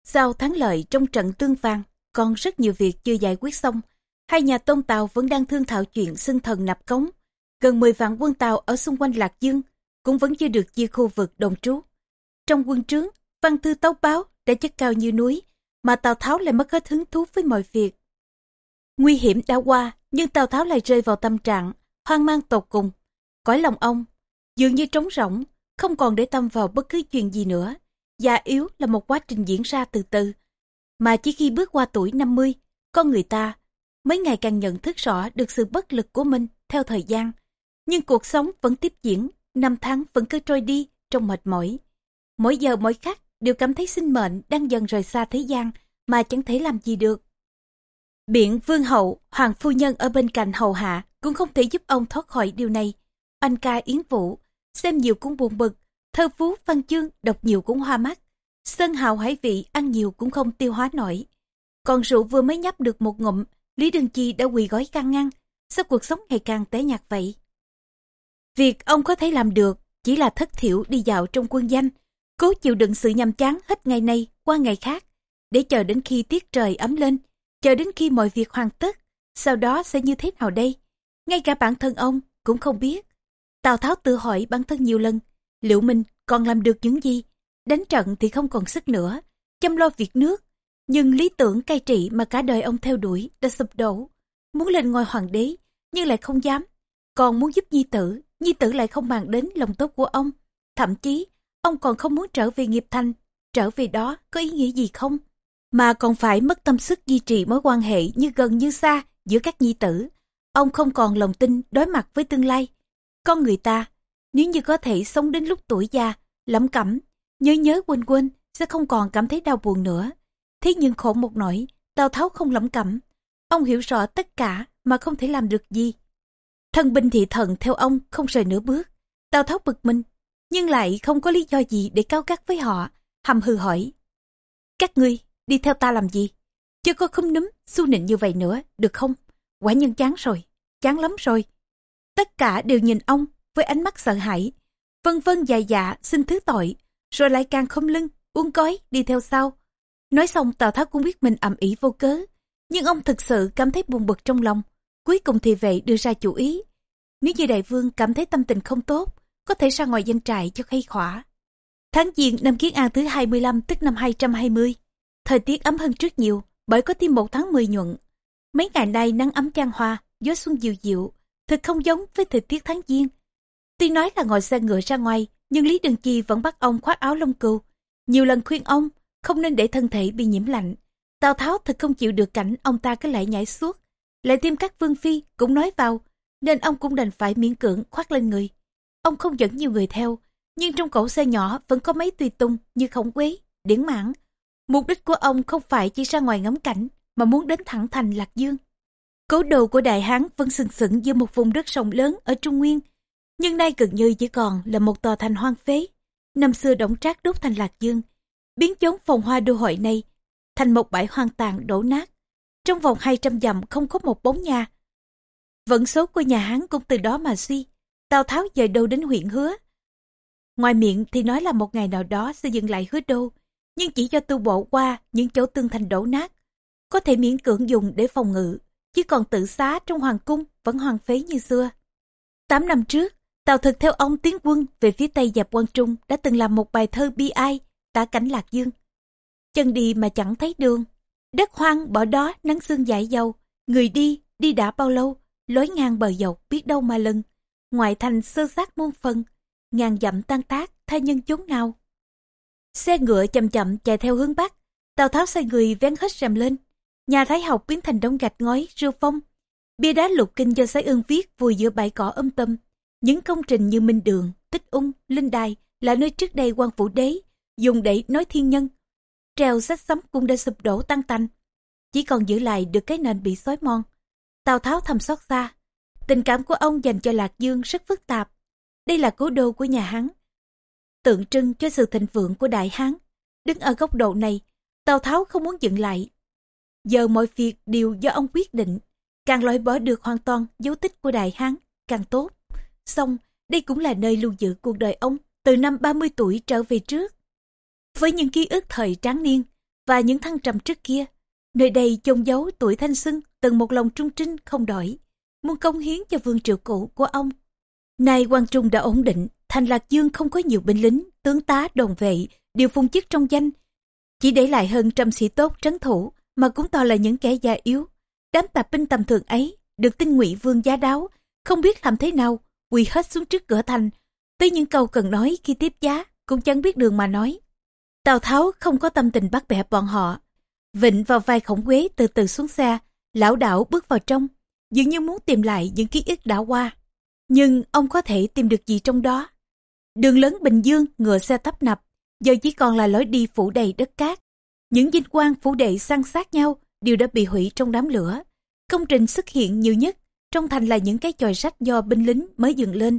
Sau thắng lợi trong trận tương vang, còn rất nhiều việc chưa giải quyết xong. Hai nhà tôn Tàu vẫn đang thương thảo chuyện xưng thần nạp cống. Gần 10 vạn quân Tàu ở xung quanh Lạc Dương cũng vẫn chưa được chia khu vực đồng trú. Trong quân trướng, văn thư tấu báo đã chất cao như núi, mà Tào Tháo lại mất hết hứng thú với mọi việc. Nguy hiểm đã qua, nhưng Tào Tháo lại rơi vào tâm trạng, hoang mang tột cùng. Cõi lòng ông, dường như trống rỗng, không còn để tâm vào bất cứ chuyện gì nữa. Già yếu là một quá trình diễn ra từ từ, mà chỉ khi bước qua tuổi 50, con người ta mới ngày càng nhận thức rõ được sự bất lực của mình theo thời gian. Nhưng cuộc sống vẫn tiếp diễn, năm tháng vẫn cứ trôi đi trong mệt mỏi. Mỗi giờ mỗi khắc đều cảm thấy sinh mệnh đang dần rời xa thế gian mà chẳng thể làm gì được. Biện vương hậu, hoàng phu nhân ở bên cạnh hầu hạ cũng không thể giúp ông thoát khỏi điều này. Anh ca yến vũ, xem nhiều cũng buồn bực, thơ phú văn chương đọc nhiều cũng hoa mắt. Sơn hào hải vị ăn nhiều cũng không tiêu hóa nổi. Còn rượu vừa mới nhấp được một ngụm, Lý Đường Chi đã quỳ gói can ngăn. Sao cuộc sống ngày càng té nhạt vậy? Việc ông có thể làm được chỉ là thất thiểu đi dạo trong quân danh, cố chịu đựng sự nhàm chán hết ngày này qua ngày khác, để chờ đến khi tiết trời ấm lên, chờ đến khi mọi việc hoàn tất, sau đó sẽ như thế nào đây? Ngay cả bản thân ông cũng không biết. Tào Tháo tự hỏi bản thân nhiều lần, liệu mình còn làm được những gì? Đánh trận thì không còn sức nữa, chăm lo việc nước. Nhưng lý tưởng cai trị mà cả đời ông theo đuổi đã sụp đổ. Muốn lên ngôi hoàng đế, nhưng lại không dám. Còn muốn giúp nhi tử, nhi tử lại không màng đến lòng tốt của ông. Thậm chí, ông còn không muốn trở về nghiệp thành. Trở về đó có ý nghĩa gì không? Mà còn phải mất tâm sức duy trì mối quan hệ như gần như xa giữa các nhi tử. Ông không còn lòng tin đối mặt với tương lai. Con người ta, nếu như có thể sống đến lúc tuổi già, lẩm cẩm nhớ nhớ quên quên sẽ không còn cảm thấy đau buồn nữa. Thế nhưng khổ một nỗi, Tào Tháo không lẩm cẩm. Ông hiểu rõ tất cả mà không thể làm được gì. Thân binh thị thần theo ông không rời nửa bước. Tào Tháo bực mình, nhưng lại không có lý do gì để cao gắt với họ. Hầm hừ hỏi. Các ngươi, đi theo ta làm gì? Chưa có khúm núm, su nịnh như vậy nữa, được không? Quả nhân chán rồi, chán lắm rồi. Tất cả đều nhìn ông với ánh mắt sợ hãi. vân vân dài dạ xin thứ tội, rồi lại càng không lưng, uống cói đi theo sau. Nói xong Tào Tháo cũng biết mình ầm ĩ vô cớ, nhưng ông thực sự cảm thấy buồn bực trong lòng. Cuối cùng thì vệ đưa ra chủ ý. Nếu như đại vương cảm thấy tâm tình không tốt, có thể ra ngoài dân trại cho khay khỏa. Tháng Giêng năm Kiến An thứ 25 tức năm 220. Thời tiết ấm hơn trước nhiều, bởi có thêm một tháng 10 nhuận. Mấy ngày nay nắng ấm chan hoa, gió xuân dịu dịu, thật không giống với thời tiết tháng Giêng. Tuy nói là ngồi xe ngựa ra ngoài, nhưng Lý Đường Chi vẫn bắt ông khoác áo lông cừu. Nhiều lần khuyên ông không nên để thân thể bị nhiễm lạnh. Tào Tháo thật không chịu được cảnh ông ta cứ lại nhảy suốt. Lại thêm các vương phi cũng nói vào, nên ông cũng đành phải miễn cưỡng khoác lên người. Ông không dẫn nhiều người theo, nhưng trong cổ xe nhỏ vẫn có mấy tùy tung như khổng quý, điển mãn. Mục đích của ông không phải chỉ ra ngoài ngắm cảnh, mà muốn đến thẳng thành Lạc Dương. Cố đồ của Đại Hán vẫn sừng sững giữa một vùng đất rộng lớn ở Trung Nguyên, nhưng nay gần như chỉ còn là một tòa thành hoang phế. Năm xưa đổng trác đốt thành Lạc Dương, biến chốn phòng hoa đô hội này thành một bãi hoang tàn đổ nát. Trong vòng 200 dặm không có một bóng nhà. Vận số của nhà Hán cũng từ đó mà suy. Tào Tháo dời đâu đến huyện hứa. Ngoài miệng thì nói là một ngày nào đó sẽ dừng lại hứa đô, nhưng chỉ cho tu bộ qua những chỗ tương thành đổ nát. Có thể miễn cưỡng dùng để phòng ngự, chứ còn tự xá trong hoàng cung vẫn hoàng phế như xưa. Tám năm trước, Tào thực theo ông tiến quân về phía tây dẹp quan trung đã từng làm một bài thơ bi ai, tả cảnh lạc dương. Chân đi mà chẳng thấy đường, đất hoang bỏ đó nắng sương dại dầu người đi, đi đã bao lâu, lối ngang bờ dọc biết đâu mà lần, ngoại thành sơ sát muôn phần, ngàn dặm tan tác, thay nhân chốn nào. Xe ngựa chậm chậm chạy theo hướng bắc, Tào Tháo sai người vén hết rèm lên. Nhà Thái học biến thành đống gạch ngói, rêu phong. Bia đá lục kinh do Sái Ương viết vùi giữa bãi cỏ âm tâm. Những công trình như Minh Đường, Tích Ung, Linh Đài là nơi trước đây quan phủ đế dùng để nói thiên nhân. Treo sách sấm cũng đã sụp đổ tăng tành Chỉ còn giữ lại được cái nền bị xói mòn. Tào Tháo thầm xót xa. Tình cảm của ông dành cho Lạc Dương rất phức tạp. Đây là cố đô của nhà Hán. Tượng trưng cho sự thịnh vượng của Đại Hán. Đứng ở góc độ này, Tào Tháo không muốn dừng lại. Giờ mọi việc đều do ông quyết định. Càng loại bỏ được hoàn toàn dấu tích của Đại Hán, càng tốt. Xong, đây cũng là nơi lưu giữ cuộc đời ông từ năm 30 tuổi trở về trước. Với những ký ức thời tráng niên và những thăng trầm trước kia, nơi đây chôn giấu tuổi thanh xuân từng một lòng trung trinh không đổi, muốn công hiến cho vương triều cũ của ông. Nay quan trung đã ổn định, thành Lạc Dương không có nhiều binh lính, tướng tá, đồng vệ, đều phung chức trong danh. Chỉ để lại hơn trăm sĩ tốt trấn thủ, mà cũng toàn là những kẻ già yếu. Đám tạp binh tầm thường ấy, được tinh ngụy vương giá đáo, không biết làm thế nào, quỳ hết xuống trước cửa thành. Tới những câu cần nói khi tiếp giá, cũng chẳng biết đường mà nói. Tào Tháo không có tâm tình bắt bẻ bọn họ. Vịnh vào vai khổng quế từ từ xuống xe, lão đảo bước vào trong, dường như muốn tìm lại những ký ức đã qua. Nhưng ông có thể tìm được gì trong đó? Đường lớn Bình Dương ngựa xe tấp nập, giờ chỉ còn là lối đi phủ đầy đất cát. Những dinh quan phủ đệ san sát nhau đều đã bị hủy trong đám lửa. Công trình xuất hiện nhiều nhất trong thành là những cái chòi sách do binh lính mới dựng lên.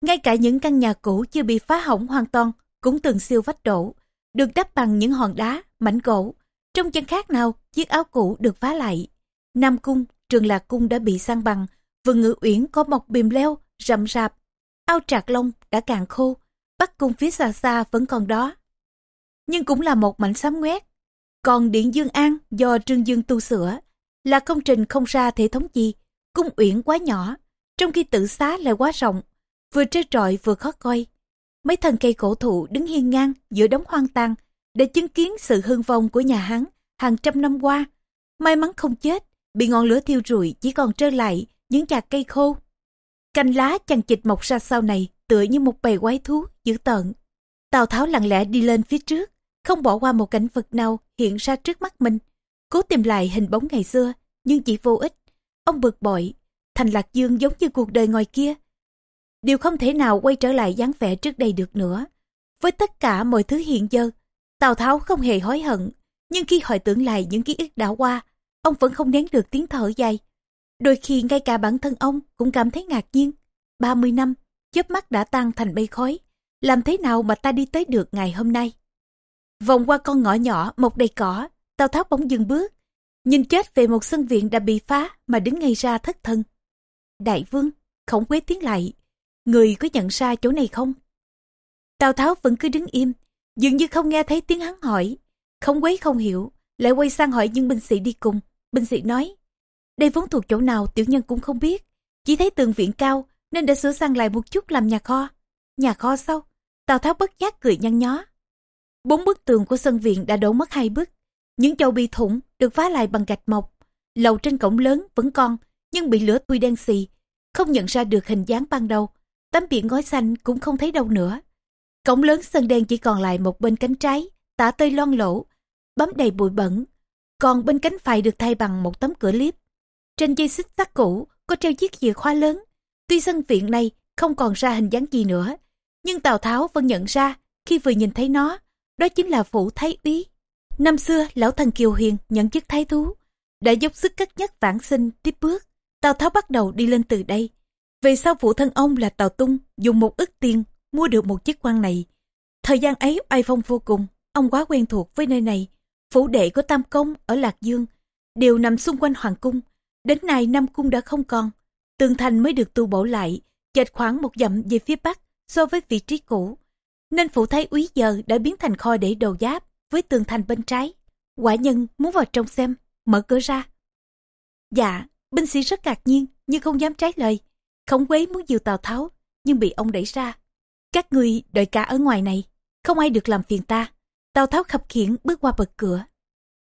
Ngay cả những căn nhà cũ chưa bị phá hỏng hoàn toàn cũng từng siêu vách đổ, được đắp bằng những hòn đá, mảnh gỗ. Trong chân khác nào, chiếc áo cũ được phá lại. Nam cung, trường lạc cung đã bị sang bằng, vườn ngự uyển có mọc bìm leo, rậm rạp. Ao trạc long đã càng khô, bắc cung phía xa xa vẫn còn đó. Nhưng cũng là một mảnh xám ngoét. Còn Điện Dương An do Trương Dương tu sửa, là công trình không ra thể thống gì, cung uyển quá nhỏ, trong khi tự xá lại quá rộng, vừa trơ trọi vừa khó coi. Mấy thân cây cổ thụ đứng hiên ngang giữa đống hoang tàn để chứng kiến sự hưng vong của nhà hắn hàng trăm năm qua. May mắn không chết, bị ngọn lửa thiêu rụi chỉ còn trơ lại những chạc cây khô. Cành lá chằng chịt mọc ra sau này tựa như một bầy quái thú dữ tợn. Tào Tháo lặng lẽ đi lên phía trước, không bỏ qua một cảnh vật nào hiện ra trước mắt mình. Cố tìm lại hình bóng ngày xưa, nhưng chỉ vô ích. Ông bực bội, thành lạc dương giống như cuộc đời ngoài kia. Điều không thể nào quay trở lại dáng vẻ trước đây được nữa. Với tất cả mọi thứ hiện giờ, Tào Tháo không hề hối hận. Nhưng khi hồi tưởng lại những ký ức đã qua, ông vẫn không nén được tiếng thở dài. Đôi khi ngay cả bản thân ông cũng cảm thấy ngạc nhiên. 30 năm, chớp mắt đã tan thành bay khói. Làm thế nào mà ta đi tới được ngày hôm nay? Vòng qua con ngõ nhỏ một đầy cỏ, Tào Tháo bỗng dừng bước. Nhìn chết về một sân viện đã bị phá mà đứng ngay ra thất thân. Đại vương, khổng quế tiến lại. người có nhận ra chỗ này không? Tào Tháo vẫn cứ đứng im, dường như không nghe thấy tiếng hắn hỏi. Khổng Quế không hiểu, lại quay sang hỏi những binh sĩ đi cùng. Binh sĩ nói, đây vốn thuộc chỗ nào tiểu nhân cũng không biết. Chỉ thấy tường viện cao nên đã sửa sang lại một chút làm nhà kho. Nhà kho sau Tào Tháo bất giác cười nhăn nhó. Bốn bức tường của sân viện đã đổ mất hai bức. Những chậu bị thủng được phá lại bằng gạch mộc. Lầu trên cổng lớn vẫn còn, nhưng bị lửa thui đen xì. Không nhận ra được hình dáng ban đầu. Tấm biển ngói xanh cũng không thấy đâu nữa. Cổng lớn sân đen chỉ còn lại một bên cánh trái, tả tơi loan lỗ, bấm đầy bụi bẩn. Còn bên cánh phải được thay bằng một tấm cửa liếp. Trên dây xích sắt cũ có treo chiếc chìa khóa lớn. Tuy sân viện này không còn ra hình dáng gì nữa, nhưng Tào Tháo vẫn nhận ra khi vừa nhìn thấy nó, đó chính là phủ thái úy. Năm xưa, lão thần Kiều Hiền nhận chức thái thú, đã dốc sức cất nhất vãng sinh tiếp bước. Tào Tháo bắt đầu đi lên từ đây. Về sau phụ thân ông là Tào Tung dùng một ức tiền mua được một chiếc quan này. Thời gian ấy oai phong vô cùng, ông quá quen thuộc với nơi này. Phủ đệ của Tam Công ở Lạc Dương đều nằm xung quanh Hoàng Cung. Đến nay Nam Cung đã không còn. Tường thành mới được tu bổ lại, chệch khoảng một dặm về phía bắc so với vị trí cũ. Nên phủ thái úy giờ đã biến thành kho để đồ giáp với tường thành bên trái. Quả nhân muốn vào trong xem, mở cửa ra. Dạ, binh sĩ rất ngạc nhiên nhưng không dám trái lời. Khổng quế muốn dìu Tào Tháo nhưng bị ông đẩy ra. Các người đợi cả ở ngoài này, không ai được làm phiền ta. Tào Tháo khập khiển bước qua bậc cửa.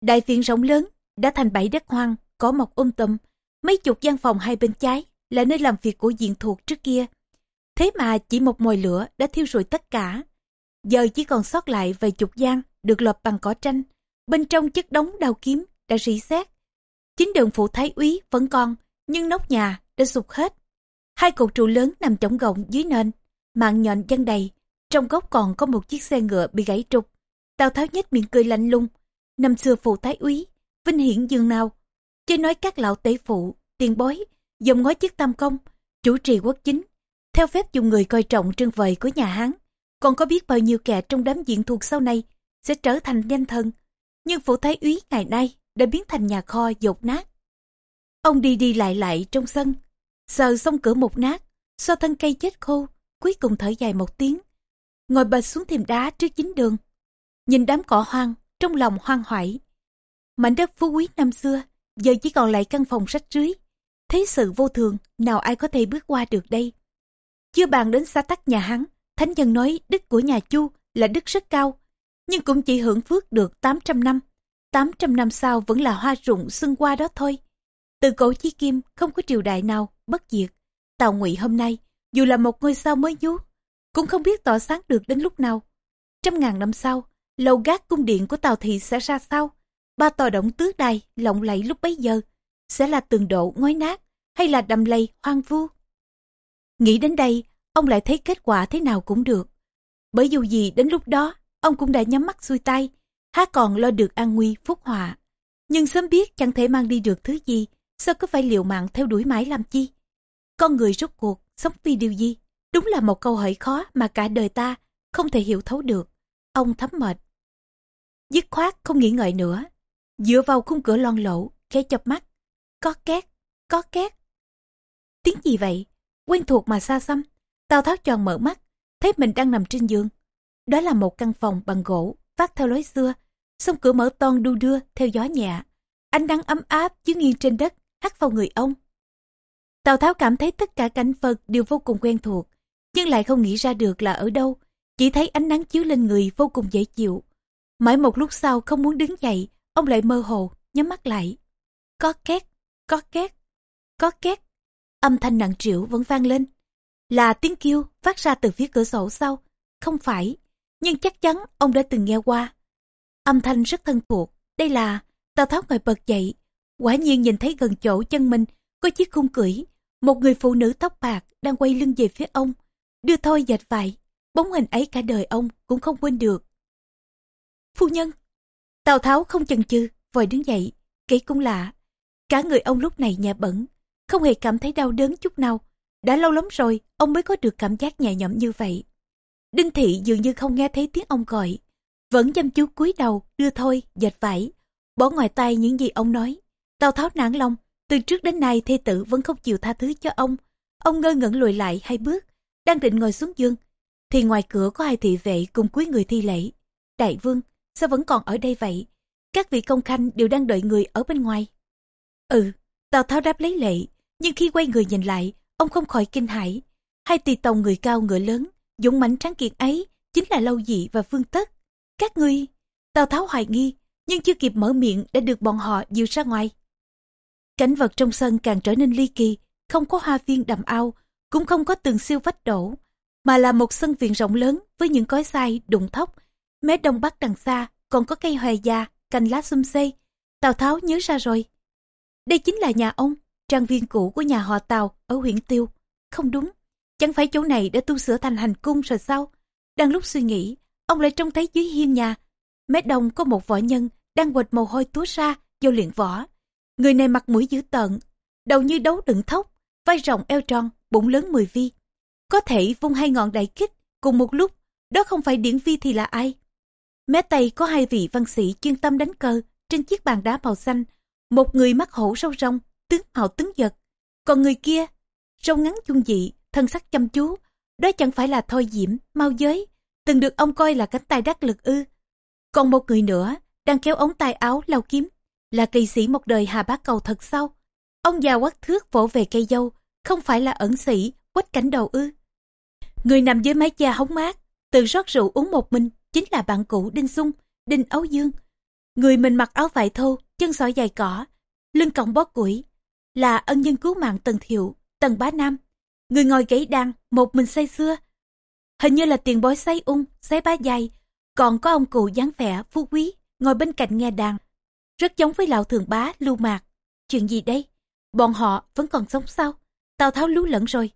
Đại viện rộng lớn, đã thành bảy đất hoang, có mọc um tùm. Mấy chục gian phòng hai bên trái là nơi làm việc của diện thuộc trước kia. Thế mà chỉ một mồi lửa đã thiêu rụi tất cả. Giờ chỉ còn sót lại vài chục gian được lợp bằng cỏ tranh. Bên trong chất đống đao kiếm đã rỉ sét. Chính đường phụ thái úy vẫn còn, nhưng nóc nhà đã sụp hết. Hai cột trụ lớn nằm chống gọng dưới nền, mạng nhọn chân đầy. Trong góc còn có một chiếc xe ngựa bị gãy trục. Tào Tháo nhếch miệng cười lạnh lùng. Năm xưa phụ thái úy, vinh hiển dường nào. Chứ nói các lão tế phụ, tiền bối, dòng ngói chiếc tam công, chủ trì quốc chính. Theo phép dùng người coi trọng trương vời của nhà Hán, còn có biết bao nhiêu kẻ trong đám diện thuộc sau này sẽ trở thành nhanh thân. Nhưng phụ thái úy ngày nay đã biến thành nhà kho dột nát. Ông đi đi lại lại trong sân, sờ xong cửa một nát, so thân cây chết khô, cuối cùng thở dài một tiếng. Ngồi bệt xuống thềm đá trước chính đường, nhìn đám cỏ hoang, trong lòng hoang hoại. Mảnh đất phú quý năm xưa, giờ chỉ còn lại căn phòng sách rưới. Thế sự vô thường, nào ai có thể bước qua được đây. Chưa bàn đến xa tắc nhà hắn, Thánh nhân nói đức của nhà Chu là đức rất cao, nhưng cũng chỉ hưởng phước được 800 năm. 800 năm sau vẫn là hoa rụng xuân qua đó thôi. Từ cổ chí kim không có triều đại nào bất diệt. Tào Ngụy hôm nay, dù là một ngôi sao mới nhú, cũng không biết tỏ sáng được đến lúc nào. Trăm ngàn năm sau, lầu gác cung điện của Tào Thị sẽ ra sao? Ba tòa động tứ đài lộng lẫy lúc bấy giờ, sẽ là tường độ ngói nát hay là đầm lầy hoang vu? Nghĩ đến đây, ông lại thấy kết quả thế nào cũng được. Bởi dù gì đến lúc đó, ông cũng đã nhắm mắt xuôi tay, há còn lo được an nguy phúc họa. Nhưng sớm biết chẳng thể mang đi được thứ gì, sao cứ phải liều mạng theo đuổi mãi làm chi? Con người rốt cuộc, sống vì điều gì? Đúng là một câu hỏi khó mà cả đời ta không thể hiểu thấu được. Ông thấm mệt. Dứt khoát không nghĩ ngợi nữa. Dựa vào khung cửa lon lỗ, khẽ chập mắt. Có két, có két. Tiếng gì vậy? Quen thuộc mà xa xăm. Tào Tháo tròn mở mắt, thấy mình đang nằm trên giường. Đó là một căn phòng bằng gỗ, phát theo lối xưa. Song cửa mở toan đu đưa theo gió nhẹ. Ánh nắng ấm áp chiếu nghiêng trên đất, hắt vào người ông. Tào Tháo cảm thấy tất cả cảnh vật đều vô cùng quen thuộc, nhưng lại không nghĩ ra được là ở đâu. Chỉ thấy ánh nắng chiếu lên người vô cùng dễ chịu. Mãi một lúc sau không muốn đứng dậy, ông lại mơ hồ, nhắm mắt lại. Có két, có két, có két. Âm thanh nặng triệu vẫn vang lên. Là tiếng kêu phát ra từ phía cửa sổ sau. Không phải, nhưng chắc chắn ông đã từng nghe qua. Âm thanh rất thân thuộc, đây là Tào Tháo ngồi bật dậy. Quả nhiên nhìn thấy gần chỗ chân mình có chiếc khung cưỡi. Một người phụ nữ tóc bạc đang quay lưng về phía ông. Đưa thôi dệt vải, bóng hình ấy cả đời ông cũng không quên được. Phu nhân! Tào Tháo không chần chừ, vội đứng dậy, kỹ cũng lạ. Cả người ông lúc này nhẹ bẩn, không hề cảm thấy đau đớn chút nào. Đã lâu lắm rồi, ông mới có được cảm giác nhẹ nhõm như vậy. Đinh Thị dường như không nghe thấy tiếng ông gọi. Vẫn chăm chú cúi đầu, đưa thôi, dệt vải. Bỏ ngoài tay những gì ông nói. Tào Tháo nản lòng, từ trước đến nay thê tử vẫn không chịu tha thứ cho ông. Ông ngơ ngẩn lùi lại hai bước, đang định ngồi xuống giường, thì ngoài cửa có hai thị vệ cùng cúi người thi lễ. Đại vương, sao vẫn còn ở đây vậy? Các vị công khanh đều đang đợi người ở bên ngoài. Ừ, Tào Tháo đáp lấy lệ, nhưng khi quay người nhìn lại, ông không khỏi kinh hãi. Hai tỳ tòng người cao ngựa lớn, dũng mãnh tráng kiệt ấy chính là Lâu Dị và Phương Tất. Các ngươi, Tào Tháo hoài nghi, nhưng chưa kịp mở miệng đã được bọn họ dìu ra ngoài. Cảnh vật trong sân càng trở nên ly kỳ, không có hoa viên đầm ao, cũng không có tường siêu vách đổ, mà là một sân viện rộng lớn với những cối xay đụng thóc. Mé đông bắc đằng xa còn có cây hòe già, cành lá xum xê. Tào Tháo nhớ ra rồi. Đây chính là nhà ông, trang viên cũ của nhà họ Tào ở huyện Tiêu. Không đúng, chẳng phải chỗ này đã tu sửa thành hành cung rồi sao? Đang lúc suy nghĩ, ông lại trông thấy dưới hiên nhà. Mé đông có một võ nhân đang quệt mồ hôi túa ra do luyện võ. Người này mặt mũi dữ tợn, đầu như đấu đựng thóc, vai rộng eo tròn, bụng lớn mười vi. Có thể vung hai ngọn đại kích cùng một lúc, đó không phải điển vi thì là ai? Mé tay có hai vị văn sĩ chuyên tâm đánh cờ trên chiếc bàn đá màu xanh. Một người mắt hổ sâu rong, tướng mạo tướng giật. Còn người kia, râu ngắn chung dị, thân sắc chăm chú. Đó chẳng phải là thôi diễm, mau giới, từng được ông coi là cánh tay đắc lực ư. Còn một người nữa, đang kéo ống tay áo lau kiếm, là kỳ sĩ một đời hà bá cầu thật sau. Ông già quát thước vỗ về cây dâu, không phải là ẩn sĩ, quách cảnh đầu ư. Người nằm dưới mái cha hóng mát, tự rót rượu uống một mình, chính là bạn cũ Đinh Sung, Đinh Ấu Dương. Người mình mặc áo vải thô, chân sỏi dài cỏ, lưng còng bó củi, là ân nhân cứu mạng Tần Thiệu, Tần Bá Nam. Người ngồi gãy đàn, một mình say xưa. Hình như là tiền bối say ung, say bá dài, còn có ông cụ dáng vẻ, phú quý, ngồi bên cạnh nghe đàn. Rất giống với lão thường bá, lưu mạc. Chuyện gì đây? Bọn họ vẫn còn sống sao? Tào Tháo lú lẫn rồi.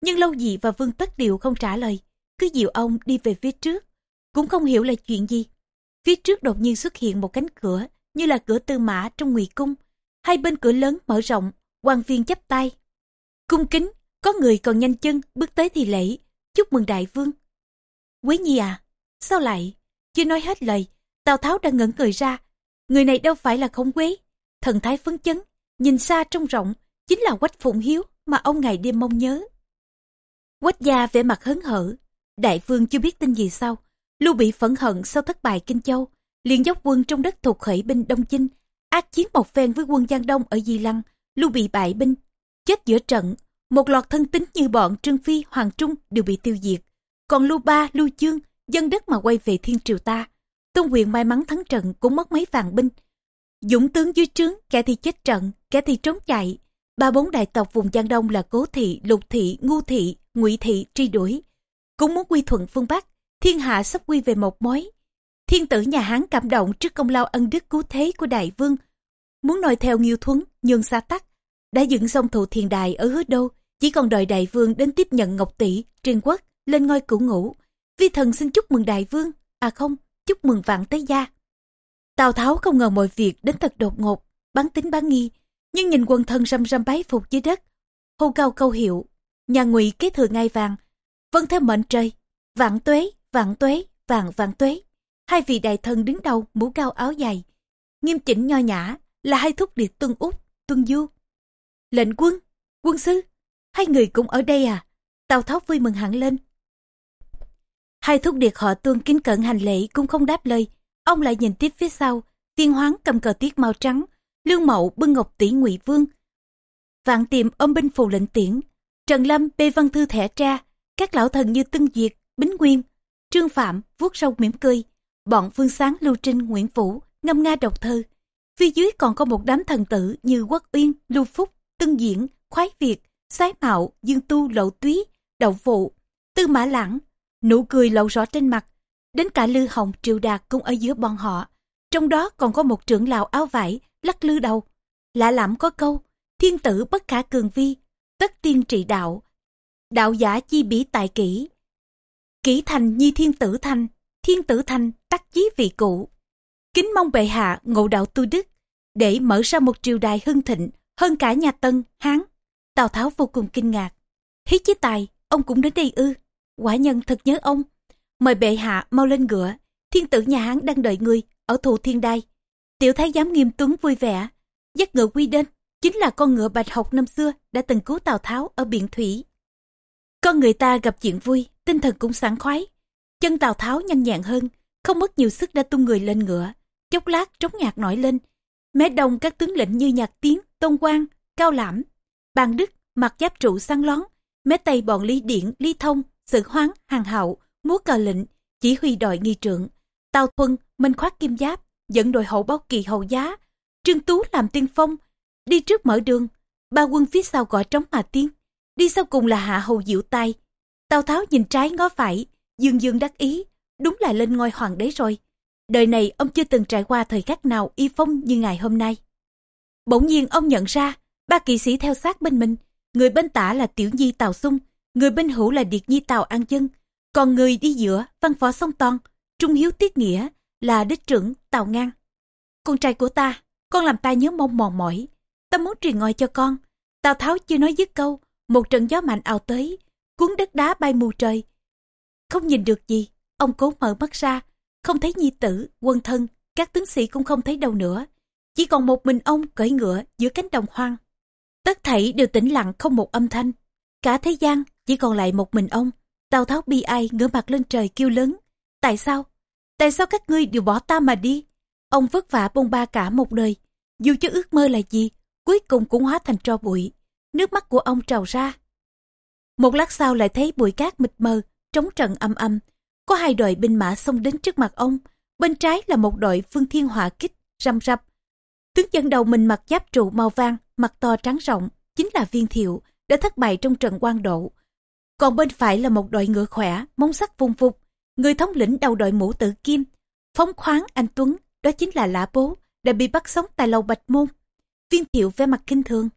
Nhưng lâu gì và Vương Tất Điệu không trả lời. Cứ dịu ông đi về phía trước. Cũng không hiểu là chuyện gì. Phía trước đột nhiên xuất hiện một cánh cửa như là cửa tư mã trong ngụy cung. Hai bên cửa lớn mở rộng, quan viên chấp tay. Cung kính, có người còn nhanh chân bước tới thì lễ. Chúc mừng đại vương. Quý nhi à, sao lại? Chưa nói hết lời, Tào Tháo đã ngẩn người ra. Người này đâu phải là không quế. Thần thái phấn chấn, nhìn xa trông rộng, chính là quách phụng hiếu mà ông ngày đêm mong nhớ. Quách gia vẻ mặt hớn hở, đại vương chưa biết tin gì sao. Lưu bị phẫn hận sau thất bại Kinh Châu, liền dốc quân trong đất thuộc khởi binh Đông Chinh, ác chiến một phen với quân Giang Đông ở Di Lăng, Lưu bị bại binh, chết giữa trận, một loạt thân tín như bọn Trương Phi, Hoàng Trung đều bị tiêu diệt. Còn Lưu Ba, Lưu Chương, dân đất mà quay về thiên triều ta. Tôn quyền may mắn thắng trận cũng mất mấy vạn binh. Dũng tướng dưới trướng, kẻ thì chết trận, kẻ thì trốn chạy. Ba bốn đại tộc vùng Giang Đông là Cố Thị, Lục Thị, Ngu Thị, Ngụy Thị truy đuổi. Cũng muốn quy thuận phương Bắc, thiên hạ sắp quy về một mối. Thiên tử nhà Hán cảm động trước công lao ân đức cứu thế của đại vương. Muốn noi theo nghiêu thuấn, nhường xa tắc. Đã dựng xong thụ thiền đài ở hứa đô, chỉ còn đợi đại vương đến tiếp nhận Ngọc Tỷ, Triền Quốc, lên ngôi cửu ngũ. Vi thần xin chúc mừng đại vương, à không, chúc mừng vạn tế gia. Tào Tháo không ngờ mọi việc đến thật đột ngột, bán tính bán nghi, nhưng nhìn quần thân răm răm bái phục dưới đất, hô cao câu hiệu, nhà ngụy kế thừa ngai vàng, vâng theo mệnh trời, vạn tuế, vạn tuế, vạn vạn tuế. Hai vị đại thần đứng đầu mũ cao áo dài, nghiêm chỉnh nho nhã là hai thúc điệt tuân út, tuân du. Lệnh quân, quân sư, hai người cũng ở đây à? Tào Tháo vui mừng hẳn lên. Hai thúc điệt họ tuân kính cận hành lễ cũng không đáp lời. Ông lại nhìn tiếp phía sau, tiên hoáng cầm cờ tiết màu trắng, lương mậu bưng ngọc tỷ ngụy vương. Vạn tiệm ôm binh phù lệnh tiễn, Trần Lâm bê văn thư thẻ tra, các lão thần như Tân Diệt, Bính Nguyên, Trương Phạm vuốt râu mỉm cười, bọn Phương Sáng Lưu Trinh Nguyễn Phủ ngâm nga đọc thơ. Phía dưới còn có một đám thần tử như Quốc Uyên, Lưu Phúc, Tân Diễn, Khoái Việt, Sái Mạo, Dương Tu, Lộ Túy, Đậu Phụ, Tư Mã Lãng. Nụ cười lộ rõ trên mặt, đến cả Lư Hồng Triệu Đạt cũng ở giữa bọn họ. Trong đó còn có một trưởng lão áo vải, lắc lư đầu. Lạ lẫm có câu, thiên tử bất khả cường vi, tất tiên trị đạo. Đạo giả chi bỉ tại kỹ. Kỹ thành nhi thiên tử thành, thiên tử thành tắc chí vị cụ. Kính mong bệ hạ ngộ đạo tu đức, để mở ra một triều đài hưng thịnh hơn cả nhà Tân, Hán. Tào Tháo vô cùng kinh ngạc. Hí chí tài, ông cũng đến đây ư. Quả nhân thật nhớ ông. Mời bệ hạ mau lên ngựa. Thiên tử nhà Hán đang đợi người ở thù thiên đai. Tiểu thái giám nghiêm tuấn vui vẻ. Dắt ngựa quy đến, chính là con ngựa bạch học năm xưa đã từng cứu Tào Tháo ở biển thủy. Con người ta gặp chuyện vui, tinh thần cũng sảng khoái. Chân Tào Tháo nhanh nhẹn hơn, không mất nhiều sức đã tung người lên ngựa. Chốc lát trống nhạc nổi lên. Mé đông các tướng lĩnh như Nhạc Tiến, Tôn Quang, Cao Lãm, Bàn Đức, mặc giáp trụ săn lón. Mé tây bọn Lý Điển, Lý Thông, Sự Hoáng, Hàng Hậu, múa cờ lệnh, chỉ huy đội nghi trượng. Tào Thuân, Minh khoác kim giáp, dẫn đội hậu báo kỳ hậu giá. Trương Tú làm tiên phong, đi trước mở đường. Ba quân phía sau gọi trống mà tiến. Đi sau cùng là Hạ Hầu Diệu tay. Tào Tháo nhìn trái ngó phải, dương dương đắc ý, đúng là lên ngôi hoàng đế rồi. Đời này ông chưa từng trải qua thời khắc nào y phong như ngày hôm nay. Bỗng nhiên ông nhận ra, ba kỵ sĩ theo sát bên mình, người bên tả là Tiểu Nhi Tào Xung, người bên hữu là Điệt Nhi Tào An Dân, còn người đi giữa, văn phó song toàn, trung hiếu tiết nghĩa là đích trưởng Tào Ngang. Con trai của ta, con làm ta nhớ mong mòn mỏi, ta muốn truyền ngôi cho con. Tào Tháo chưa nói dứt câu, một trận gió mạnh ào tới, cuốn đất đá bay mù trời. Không nhìn được gì, ông cố mở mắt ra, không thấy nhi tử, quân thân, các tướng sĩ cũng không thấy đâu nữa. Chỉ còn một mình ông cởi ngựa giữa cánh đồng hoang. Tất thảy đều tĩnh lặng không một âm thanh. Cả thế gian chỉ còn lại một mình ông. Tào Tháo bi ai ngửa mặt lên trời kêu lớn. Tại sao? Tại sao các ngươi đều bỏ ta mà đi? Ông vất vả bôn ba cả một đời. Dù cho ước mơ là gì, cuối cùng cũng hóa thành tro bụi. Nước mắt của ông trào ra. Một lát sau lại thấy bụi cát mịt mờ, trống trận âm âm. Có hai đội binh mã xông đến trước mặt ông. Bên trái là một đội phương thiên hỏa kích, răm rập. Tướng dẫn đầu mình mặc giáp trụ màu vàng, mặt to trắng rộng, chính là viên thiệu, đã thất bại trong trận quan độ. Còn bên phải là một đội ngựa khỏe, móng sắt vung vục. Người thống lĩnh đầu đội mũ tử kim, phóng khoáng anh Tuấn, đó chính là Lã Bố, đã bị bắt sống tại lầu Bạch Môn. Viên thiệu vẻ mặt kinh thường.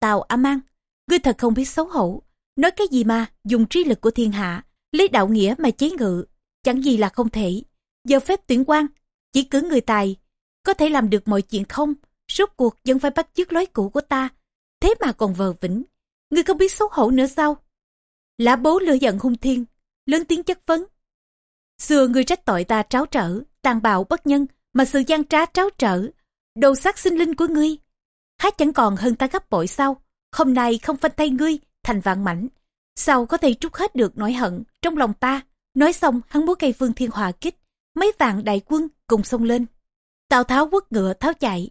Tào A Mang, ngươi thật không biết xấu hổ. Nói cái gì mà dùng trí lực của thiên hạ, lấy đạo nghĩa mà chế ngự, chẳng gì là không thể. Giờ phép tuyển quan, chỉ cử người tài, có thể làm được mọi chuyện không, suốt cuộc vẫn phải bắt chước lối cũ của ta. Thế mà còn vờ vĩnh, ngươi không biết xấu hổ nữa sao? Lã bố lửa giận hung thiên, lớn tiếng chất vấn. Xưa ngươi trách tội ta tráo trở, tàn bạo bất nhân, mà sự gian trá tráo trở, đồ sát sinh linh của ngươi. Hát chẳng còn hơn ta gấp bội sao? Hôm nay không phanh tay ngươi, thành vạn mảnh. Sao có thể trút hết được nỗi hận trong lòng ta? Nói xong hắn múa cây vương thiên hòa kích, mấy vạn đại quân cùng xông lên. Tào Tháo quất ngựa tháo chạy.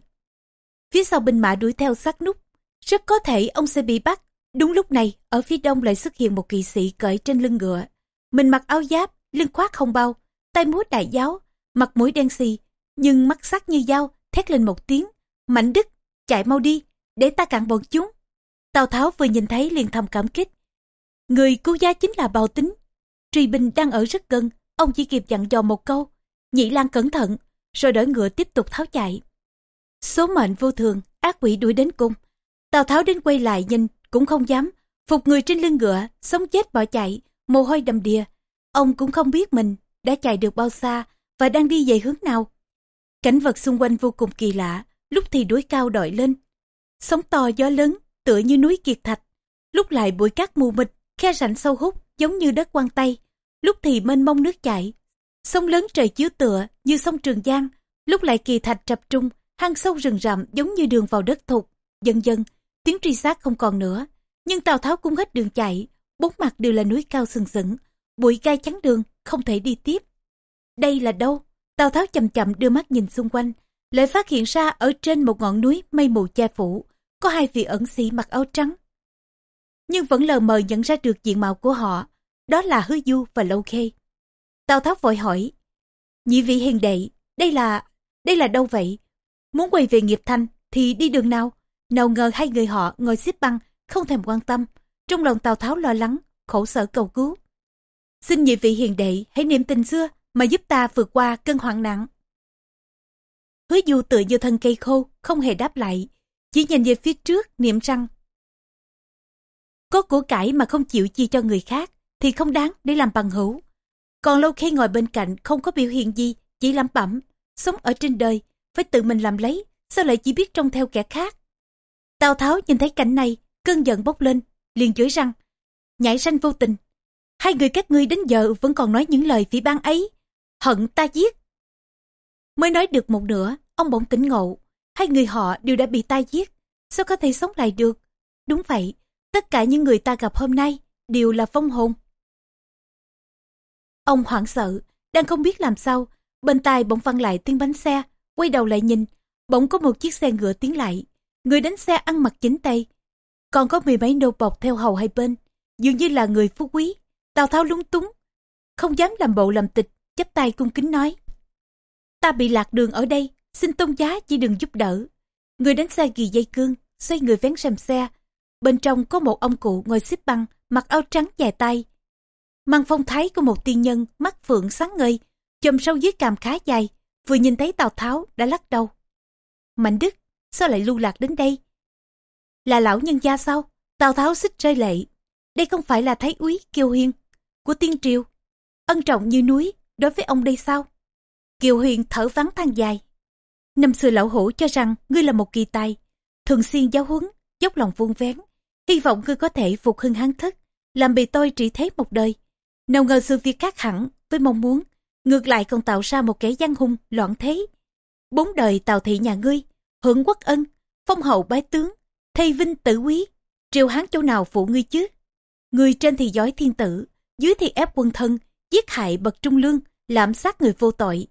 Phía sau binh mã đuổi theo sát nút, rất có thể ông sẽ bị bắt. Đúng lúc này, ở phía đông lại xuất hiện một kỵ sĩ cởi trên lưng ngựa. Mình mặc áo giáp, lưng khoác không bao, tay múa đại giáo, mặt mũi đen xì, nhưng mắt sắc như dao, thét lên một tiếng. Mạnh đức, chạy mau đi, để ta cạn bọn chúng. Tào Tháo vừa nhìn thấy liền thầm cảm kích. Người cứu gia chính là bào tính. Truy binh đang ở rất gần, ông chỉ kịp dặn dò một câu. Nhị Lan cẩn thận, rồi đỡ ngựa tiếp tục tháo chạy. Số mệnh vô thường, ác quỷ đuổi đến cung. Tào Tháo đến quay lại nhìn, cũng không dám. Phục người trên lưng ngựa, sống chết bỏ chạy, mồ hôi đầm đìa. Ông cũng không biết mình đã chạy được bao xa và đang đi về hướng nào. Cảnh vật xung quanh vô cùng kỳ lạ, lúc thì đuối cao đội lên. Sóng to gió lớn, tựa như núi kiệt thạch. Lúc lại bụi cát mù mịt, khe rãnh sâu hút, giống như đất quang tay; Lúc thì mênh mông nước chảy. Sông lớn trời chiếu tựa, như sông Trường Giang. Lúc lại kỳ thạch trập trung, hang sâu rừng rậm giống như đường vào đất thục. Dần dần, tiếng truy sát không còn nữa. Nhưng Tào Tháo cũng hết đường chạy, bốn mặt đều là núi cao sừng sững, bụi gai chắn đường, không thể đi tiếp. Đây là đâu? Tào Tháo chậm chậm đưa mắt nhìn xung quanh, lại phát hiện ra ở trên một ngọn núi mây mù che phủ, có hai vị ẩn sĩ mặc áo trắng. Nhưng vẫn lờ mờ nhận ra được diện mạo của họ, đó là Hứa Du và Lâu Khê. Tào Tháo vội hỏi, nhị vị hiền đệ, đây là, đây là đâu vậy? Muốn quay về nghiệp thanh thì đi đường nào? Nào ngờ hai người họ ngồi xếp băng, không thèm quan tâm. Trong lòng Tào Tháo lo lắng, khổ sở cầu cứu. Xin nhị vị hiền đệ hãy niệm tình xưa mà giúp ta vượt qua cơn hoạn nặng. Hứa du tựa vô thân cây khô, không hề đáp lại, chỉ nhìn về phía trước niệm rằng có của cải mà không chịu chia cho người khác thì không đáng để làm bằng hữu. Còn lâu khi ngồi bên cạnh không có biểu hiện gì, chỉ lẩm bẩm, sống ở trên đời, phải tự mình làm lấy, sao lại chỉ biết trông theo kẻ khác. Tào Tháo nhìn thấy cảnh này, cơn giận bốc lên, liền chửi rằng, nhảy sanh vô tình. Hai người các ngươi đến giờ vẫn còn nói những lời phỉ ban ấy, hận ta giết. Mới nói được một nửa, ông bỗng tỉnh ngộ, hai người họ đều đã bị ta giết, sao có thể sống lại được? Đúng vậy, tất cả những người ta gặp hôm nay đều là phong hồn. Ông hoảng sợ, đang không biết làm sao, bên tai bỗng văng lại tiếng bánh xe, quay đầu lại nhìn, bỗng có một chiếc xe ngựa tiến lại. Người đánh xe ăn mặc chính tay, còn có mười mấy nô bọc theo hầu hai bên, dường như là người phú quý. Tào Tháo lúng túng, không dám làm bộ làm tịch, chắp tay cung kính nói. Ta bị lạc đường ở đây, xin tôn giá chỉ đừng giúp đỡ. Người đánh xe ghi dây cương, xoay người vén rèm xe. Bên trong có một ông cụ ngồi xếp băng, mặc áo trắng dài tay. Mang phong thái của một tiên nhân, mắt phượng sáng ngời, chùm sâu dưới cằm khá dài, vừa nhìn thấy Tào Tháo đã lắc đầu. Mạnh Đức, sao lại lưu lạc đến đây? Là lão nhân gia sao? Tào Tháo xích rơi lệ. Đây không phải là thái úy kiêu hiên của tiên triều. Ân trọng như núi, đối với ông đây sao? Kiều Huyền thở vắng than dài. Năm xưa lão hổ cho rằng ngươi là một kỳ tài, thường xuyên giáo huấn, dốc lòng vuông vén. Hy vọng ngươi có thể phục hưng hán thất, làm bị tôi trị thế một đời. Nào ngờ sự việc khác hẳn với mong muốn, ngược lại còn tạo ra một kẻ gian hung, loạn thế. Bốn đời tào thị nhà ngươi, hưởng quốc ân, phong hậu bái tướng, thay vinh tử quý, triều hán chỗ nào phụ ngươi chứ? Người trên thì giỏi thiên tử, dưới thì ép quân thân, giết hại bậc trung lương, lạm sát người vô tội.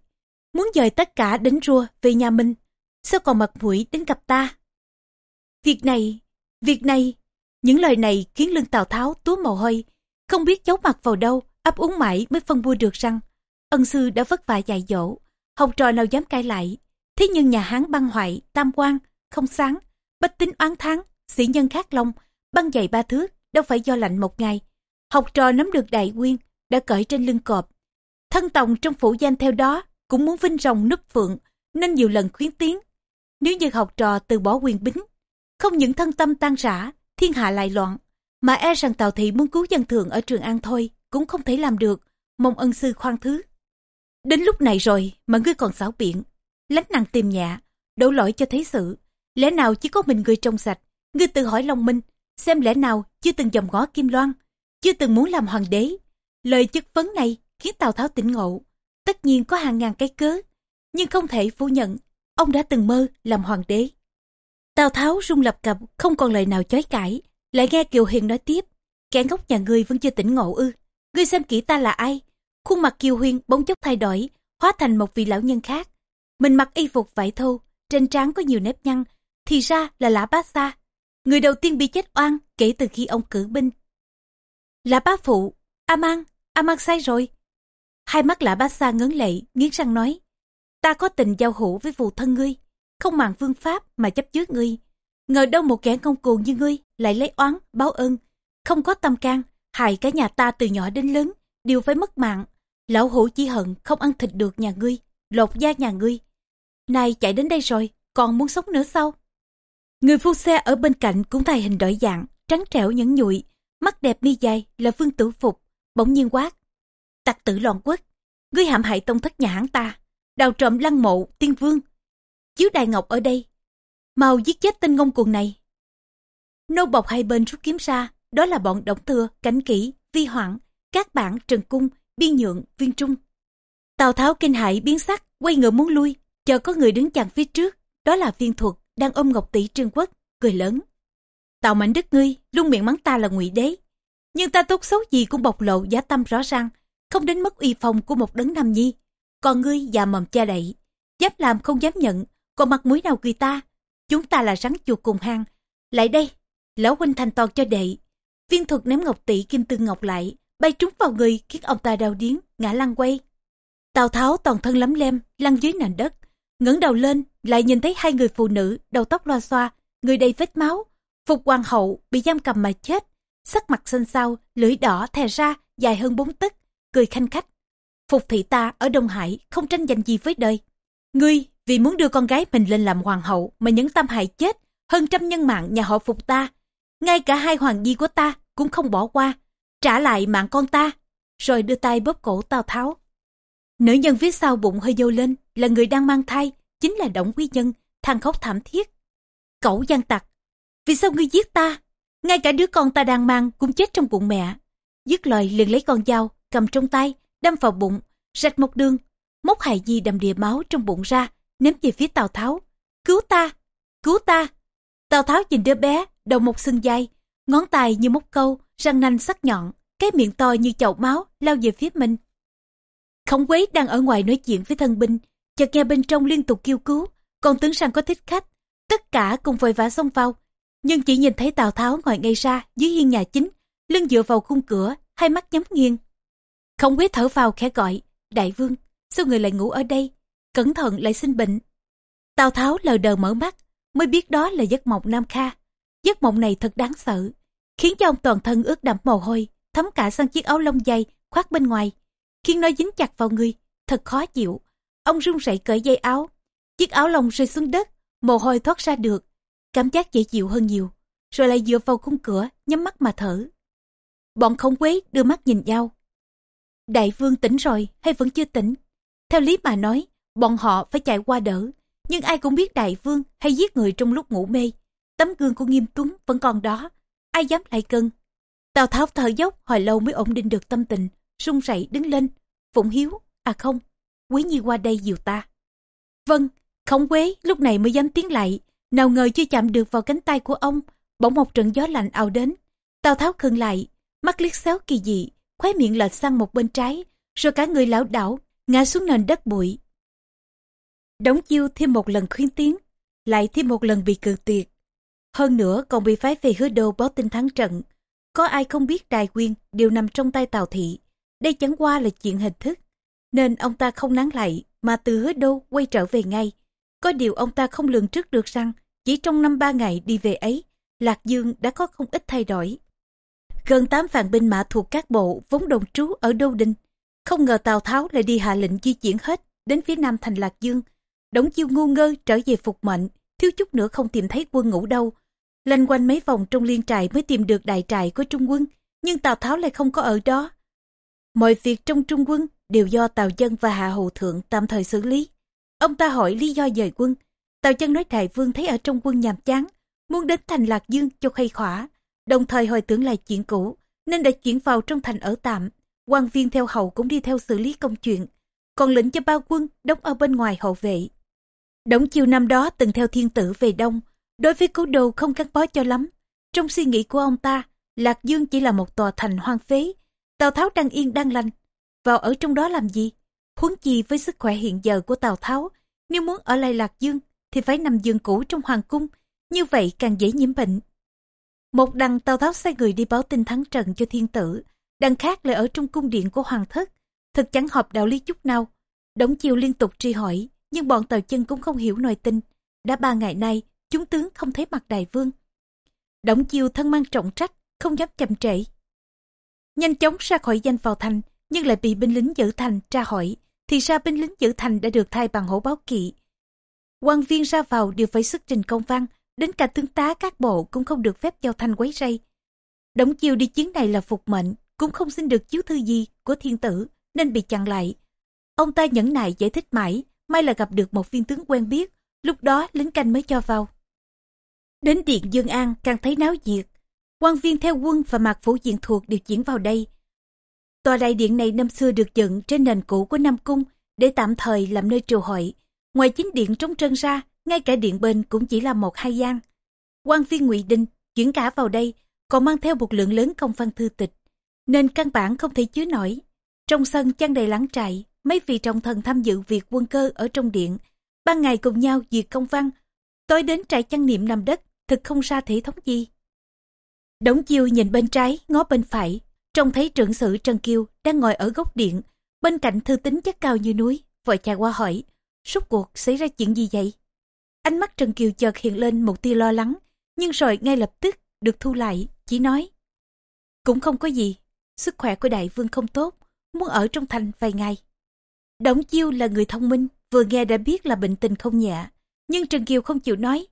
Muốn dời tất cả đến rua về nhà mình, sao còn mặt mũi đến gặp ta? Việc này, việc này, những lời này khiến lưng Tào Tháo túa mồ hôi, không biết giấu mặt vào đâu, ấp úng mãi mới phân vui được rằng ân sư đã vất vả dạy dỗ, học trò nào dám cãi lại. Thế nhưng nhà Hán băng hoại, tam quan, không sáng, bách tính oán tháng, sĩ nhân khát long, băng dày ba thước, đâu phải do lạnh một ngày. Học trò nắm được đại quyên, đã cởi trên lưng cọp. Thân tòng trong phủ danh theo đó, cũng muốn vinh rồng núp phượng, nên nhiều lần khuyến tiến. Nếu như học trò từ bỏ quyền bính, không những thân tâm tan rã, thiên hạ lại loạn, mà e rằng Tào Thị muốn cứu dân thường ở Trường An thôi, cũng không thể làm được, mong ân sư khoan thứ. Đến lúc này rồi mà ngươi còn xảo biện, lánh nặng tìm nhạ, đổ lỗi cho thế sự. Lẽ nào chỉ có mình ngươi trong sạch, ngươi tự hỏi Long Minh, xem lẽ nào chưa từng dòng ngó Kim Loan, chưa từng muốn làm hoàng đế. Lời chất vấn này khiến Tào Tháo tỉnh ngộ, tất nhiên có hàng ngàn cái cớ, nhưng không thể phủ nhận, ông đã từng mơ làm hoàng đế. Tào Tháo rung lập cập không còn lời nào chối cãi, lại nghe Kiều huyền nói tiếp, kẻ ngốc nhà ngươi vẫn chưa tỉnh ngộ ư, ngươi xem kỹ ta là ai. Khuôn mặt Kiều Huyền bỗng chốc thay đổi, hóa thành một vị lão nhân khác. Mình mặc y phục vải thô, trên trán có nhiều nếp nhăn, thì ra là Lã Bá Sa, người đầu tiên bị chết oan kể từ khi ông cử binh. Lã Bá Phụ, A Mang, A Mang sai rồi. Hai mắt Lã Bá Sa ngấn lệ, nghiến răng nói, ta có tình giao hữu với phụ thân ngươi, không màng vương pháp mà chấp trước ngươi. Ngờ đâu một kẻ ngông cuồng như ngươi lại lấy oán, báo ơn, không có tâm can, hại cả nhà ta từ nhỏ đến lớn, đều phải mất mạng. Lão hủ chỉ hận không ăn thịt được nhà ngươi, lột da nhà ngươi. nay chạy đến đây rồi, còn muốn sống nữa sao? Người phu xe ở bên cạnh cũng thay hình đổi dạng, trắng trẻo nhẫn nhụi, mắt đẹp mi dài là vương tử phục, bỗng nhiên quát. Tặc tử loạn quốc, ngươi hãm hại tông thất nhà hãng ta, đào trộm lăng mộ, tiên vương. Chiếu đài ngọc ở đây, mau giết chết tên ngông cuồng này. Nô bọc hai bên rút kiếm ra, đó là bọn động thừa, cảnh kỹ, vi hoạn, các bản trần cung, biên nhượng, viên trung. Tào Tháo kinh hãi biến sắc, quay ngựa muốn lui, chờ có người đứng chặn phía trước, đó là viên thuật, đang ôm ngọc tỷ trương quốc, cười lớn. Tào mạnh đức ngươi, luôn miệng mắng ta là ngụy đế. Nhưng ta tốt xấu gì cũng bộc lộ giá tâm rõ ràng, không đến mất uy phong của một đấng nam nhi. Còn ngươi già mầm cha đậy, dám làm không dám nhận, còn mặt mũi nào cười ta. Chúng ta là rắn chuột cùng hang. Lại đây, lão huynh thành toàn cho đệ. Viên thuật ném ngọc tỷ kim tương ngọc lại, bay trúng vào người khiến ông ta đau điếng, ngã lăn quay. Tào Tháo toàn thân lắm lem, lăn dưới nền đất, ngẩng đầu lên lại nhìn thấy hai người phụ nữ đầu tóc loa xoa người đầy vết máu phục hoàng hậu bị giam cầm mà chết sắc mặt xanh xao lưỡi đỏ thè ra dài hơn bốn tấc cười khanh khách phục thị ta ở đông hải không tranh giành gì với đời ngươi vì muốn đưa con gái mình lên làm hoàng hậu mà nhẫn tâm hại chết hơn trăm nhân mạng nhà họ phục ta ngay cả hai hoàng di của ta cũng không bỏ qua trả lại mạng con ta rồi đưa tay bóp cổ tào tháo nữ nhân phía sau bụng hơi dâu lên là người đang mang thai chính là Động Quý Nhân, than khóc thảm thiết. cẩu gian tặc, vì sao ngươi giết ta? Ngay cả đứa con ta đang mang cũng chết trong bụng mẹ. Dứt lời liền lấy con dao, cầm trong tay, đâm vào bụng, rạch một đường, móc hài nhi đầm đìa máu trong bụng ra, ném về phía Tào Tháo. Cứu ta! Cứu ta! Tào Tháo nhìn đứa bé, đầu một xương dai, ngón tay như móc câu, răng nanh sắc nhọn, cái miệng to như chậu máu lao về phía mình. Khổng quế đang ở ngoài nói chuyện với thân binh, chợt nghe bên trong liên tục kêu cứu, còn tướng sang có thích khách. Tất cả cùng vội vã xông vào, nhưng chỉ nhìn thấy Tào Tháo ngồi ngay ra dưới hiên nhà chính, lưng dựa vào khung cửa, hai mắt nhắm nghiêng. Khổng quế thở vào khẽ gọi, đại vương, sao người lại ngủ ở đây, cẩn thận lại sinh bệnh. Tào Tháo lờ đờ mở mắt, mới biết đó là giấc mộng Nam Kha. Giấc mộng này thật đáng sợ, khiến cho ông toàn thân ướt đẫm mồ hôi, thấm cả sang chiếc áo lông dày khoác bên ngoài, khiến nó dính chặt vào người, thật khó chịu. Ông run rẩy cởi dây áo, chiếc áo lông rơi xuống đất, mồ hôi thoát ra được, cảm giác dễ chịu hơn nhiều, rồi lại dựa vào khung cửa, nhắm mắt mà thở. Bọn không quế đưa mắt nhìn nhau. Đại vương tỉnh rồi hay vẫn chưa tỉnh? Theo lý mà nói, bọn họ phải chạy qua đỡ, nhưng ai cũng biết đại vương hay giết người trong lúc ngủ mê. Tấm gương của nghiêm tuấn vẫn còn đó, ai dám lại cân. Tào Tháo thở dốc hồi lâu mới ổn định được tâm tình, run rẩy đứng lên. Phụng Hiếu, à không, Quý Nhi qua đây dìu ta. Vâng, Khổng Quế lúc này mới dám tiến lại, nào ngờ chưa chạm được vào cánh tay của ông, bỗng một trận gió lạnh ào đến. Tào Tháo khựng lại, mắt liếc xéo kỳ dị, khóe miệng lệch sang một bên trái, rồi cả người lão đảo, ngã xuống nền đất bụi. Đống chiêu thêm một lần khuyến tiếng, lại thêm một lần bị cự tuyệt. Hơn nữa còn bị phái về hứa đô báo tin thắng trận. Có ai không biết đài quyền đều nằm trong tay Tào Thị. Đây chẳng qua là chuyện hình thức. Nên ông ta không nán lại mà từ hứa đô quay trở về ngay. Có điều ông ta không lường trước được rằng chỉ trong năm ba ngày đi về ấy, Lạc Dương đã có không ít thay đổi. Gần tám vạn binh mã thuộc các bộ vốn đồng trú ở Đô Đinh. Không ngờ Tào Tháo lại đi hạ lệnh di chuyển hết đến phía nam thành Lạc Dương. Đống chiêu ngu ngơ trở về phục mệnh, thiếu chút nữa không tìm thấy quân ngũ đâu. Lanh quanh mấy vòng trong liên trại mới tìm được đại trại của Trung quân, nhưng Tào Tháo lại không có ở đó. Mọi việc trong Trung quân đều do Tào Dân và Hạ Hầu Thượng tạm thời xử lý. Ông ta hỏi lý do dời quân. Tào Chân nói đại vương thấy ở trong quân nhàm chán, muốn đến thành Lạc Dương cho khay khỏa, đồng thời hồi tưởng lại chuyện cũ, nên đã chuyển vào trong thành ở tạm. quan viên theo hầu cũng đi theo xử lý công chuyện, còn lệnh cho ba quân đóng ở bên ngoài hậu vệ. Đổng chiều năm đó từng theo thiên tử về đông, đối với cố đô không gắn bó cho lắm. Trong suy nghĩ của ông ta, Lạc Dương chỉ là một tòa thành hoang phế. Tào Tháo đang yên đang lành, vào ở trong đó làm gì? Huống chi với sức khỏe hiện giờ của Tào Tháo, nếu muốn ở lại Lạc Dương thì phải nằm giường cũ trong hoàng cung, như vậy càng dễ nhiễm bệnh. Một đằng Tào Tháo sai người đi báo tin thắng trận cho thiên tử, đằng khác lại ở trong cung điện của hoàng thất, thật chẳng hợp đạo lý chút nào. Đống chiều liên tục truy hỏi, nhưng bọn tàu chân cũng không hiểu nội tình. Đã ba ngày nay, chúng tướng không thấy mặt đại vương. Đổng chiêu thân mang trọng trách, không dám chậm trễ. Nhanh chóng ra khỏi danh vào thành, nhưng lại bị binh lính giữ thành tra hỏi. Thì ra binh lính giữ thành đã được thay bằng hổ báo kỵ. quan viên ra vào đều phải xuất trình công văn, đến cả tướng tá các bộ cũng không được phép giao thanh quấy rầy. Đổng chiêu đi chiến này là phục mệnh, cũng không xin được chiếu thư gì của thiên tử, nên bị chặn lại. Ông ta nhẫn nại giải thích mãi, may là gặp được một viên tướng quen biết, lúc đó lính canh mới cho vào. Đến điện Dương An càng thấy náo nhiệt, quan viên theo quân và mạc phủ diện thuộc đều chuyển vào đây. Tòa đại điện này năm xưa được dựng trên nền cũ của Nam Cung để tạm thời làm nơi triều hội. Ngoài chính điện trống trơn ra, ngay cả điện bên cũng chỉ là một hai gian. quan viên ngụy Đinh chuyển cả vào đây, còn mang theo một lượng lớn công văn thư tịch, nên căn bản không thể chứa nổi. Trong sân chăn đầy lắng trại, mấy vị trọng thần tham dự việc quân cơ ở trong điện, ban ngày cùng nhau duyệt công văn, tối đến trại chăn niệm nằm đất, thực không ra thể thống gì. Đống chiêu nhìn bên trái, ngó bên phải, trông thấy trưởng sử Trần Kiêu đang ngồi ở góc điện, bên cạnh thư tính chất cao như núi, vội chạy qua hỏi, rốt cuộc xảy ra chuyện gì vậy? Ánh mắt Trần Kiều chợt hiện lên một tia lo lắng, nhưng rồi ngay lập tức được thu lại, chỉ nói. Cũng không có gì, sức khỏe của đại vương không tốt, muốn ở trong thành vài ngày. Đổng Chiêu là người thông minh, vừa nghe đã biết là bệnh tình không nhẹ, nhưng Trần Kiều không chịu nói.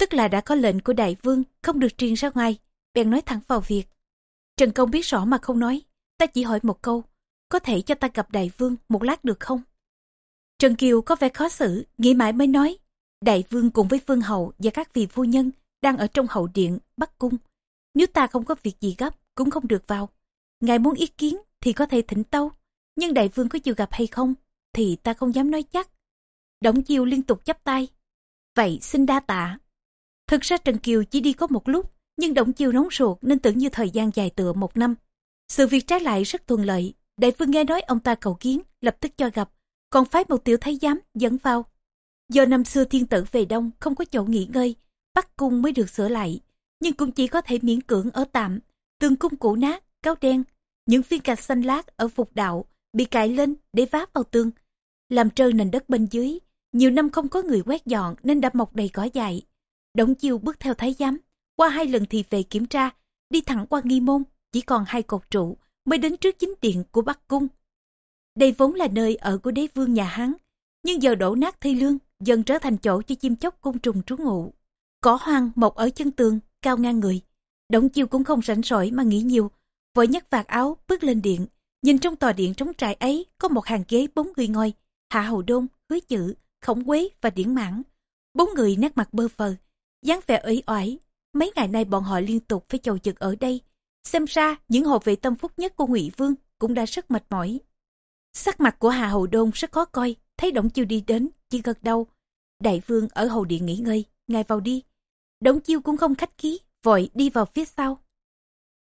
Tức là đã có lệnh của đại vương, không được truyền ra ngoài, bèn nói thẳng vào việc. Trần Công biết rõ mà không nói, ta chỉ hỏi một câu, có thể cho ta gặp đại vương một lát được không? Trần Kiều có vẻ khó xử, nghĩ mãi mới nói, đại vương cùng với vương hậu và các vị phu nhân đang ở trong hậu điện, bắc cung. Nếu ta không có việc gì gấp, cũng không được vào. Ngài muốn ý kiến thì có thể thỉnh tâu, nhưng đại vương có chịu gặp hay không, thì ta không dám nói chắc. Đổng Chiêu liên tục chắp tay. Vậy xin đa tạ. Thực ra Trần Kiều chỉ đi có một lúc, nhưng Động Chiêu nóng ruột nên tưởng như thời gian dài tựa một năm. Sự việc trái lại rất thuận lợi, đại vương nghe nói ông ta cầu kiến, lập tức cho gặp, còn phái một tiểu thái giám dẫn vào. Do năm xưa thiên tử về đông không có chỗ nghỉ ngơi, Bắc cung mới được sửa lại, nhưng cũng chỉ có thể miễn cưỡng ở tạm, tường cung cũ nát, cáo đen, những viên gạch xanh lát ở phục đạo bị cài lên để váp vào tường, làm trơ nền đất bên dưới. Nhiều năm không có người quét dọn nên đã mọc đầy cỏ dại. Đổng chiêu bước theo thái giám, qua hai lần thì về kiểm tra, đi thẳng qua nghi môn, chỉ còn hai cột trụ mới đến trước chính điện của Bắc Cung. Đây vốn là nơi ở của đế vương nhà Hán, nhưng giờ đổ nát thi lương, dần trở thành chỗ cho chim chóc côn trùng trú ngụ. Cỏ hoang mọc ở chân tường, cao ngang người. Đổng chiêu cũng không rảnh rỗi mà nghĩ nhiều, vội nhấc vạt áo bước lên điện. Nhìn trong tòa điện trống trại ấy có một hàng ghế bốn người ngồi, Hạ Hầu Đôn, Hứa Chữ, Khổng Quế và Điển Mãn. Bốn người nét mặt bơ phờ, dáng vẻ ủy oải. Mấy ngày nay bọn họ liên tục phải chầu chực ở đây. Xem ra những hộ vệ tâm phúc nhất của Ngụy Vương cũng đã rất mệt mỏi. Sắc mặt của Hạ Hầu Đôn rất khó coi, thấy Đổng Chiêu đi đến, chỉ gật đầu. Đại vương ở hầu điện nghỉ ngơi, ngài vào đi. đống Chiêu cũng không khách khí, vội đi vào phía sau.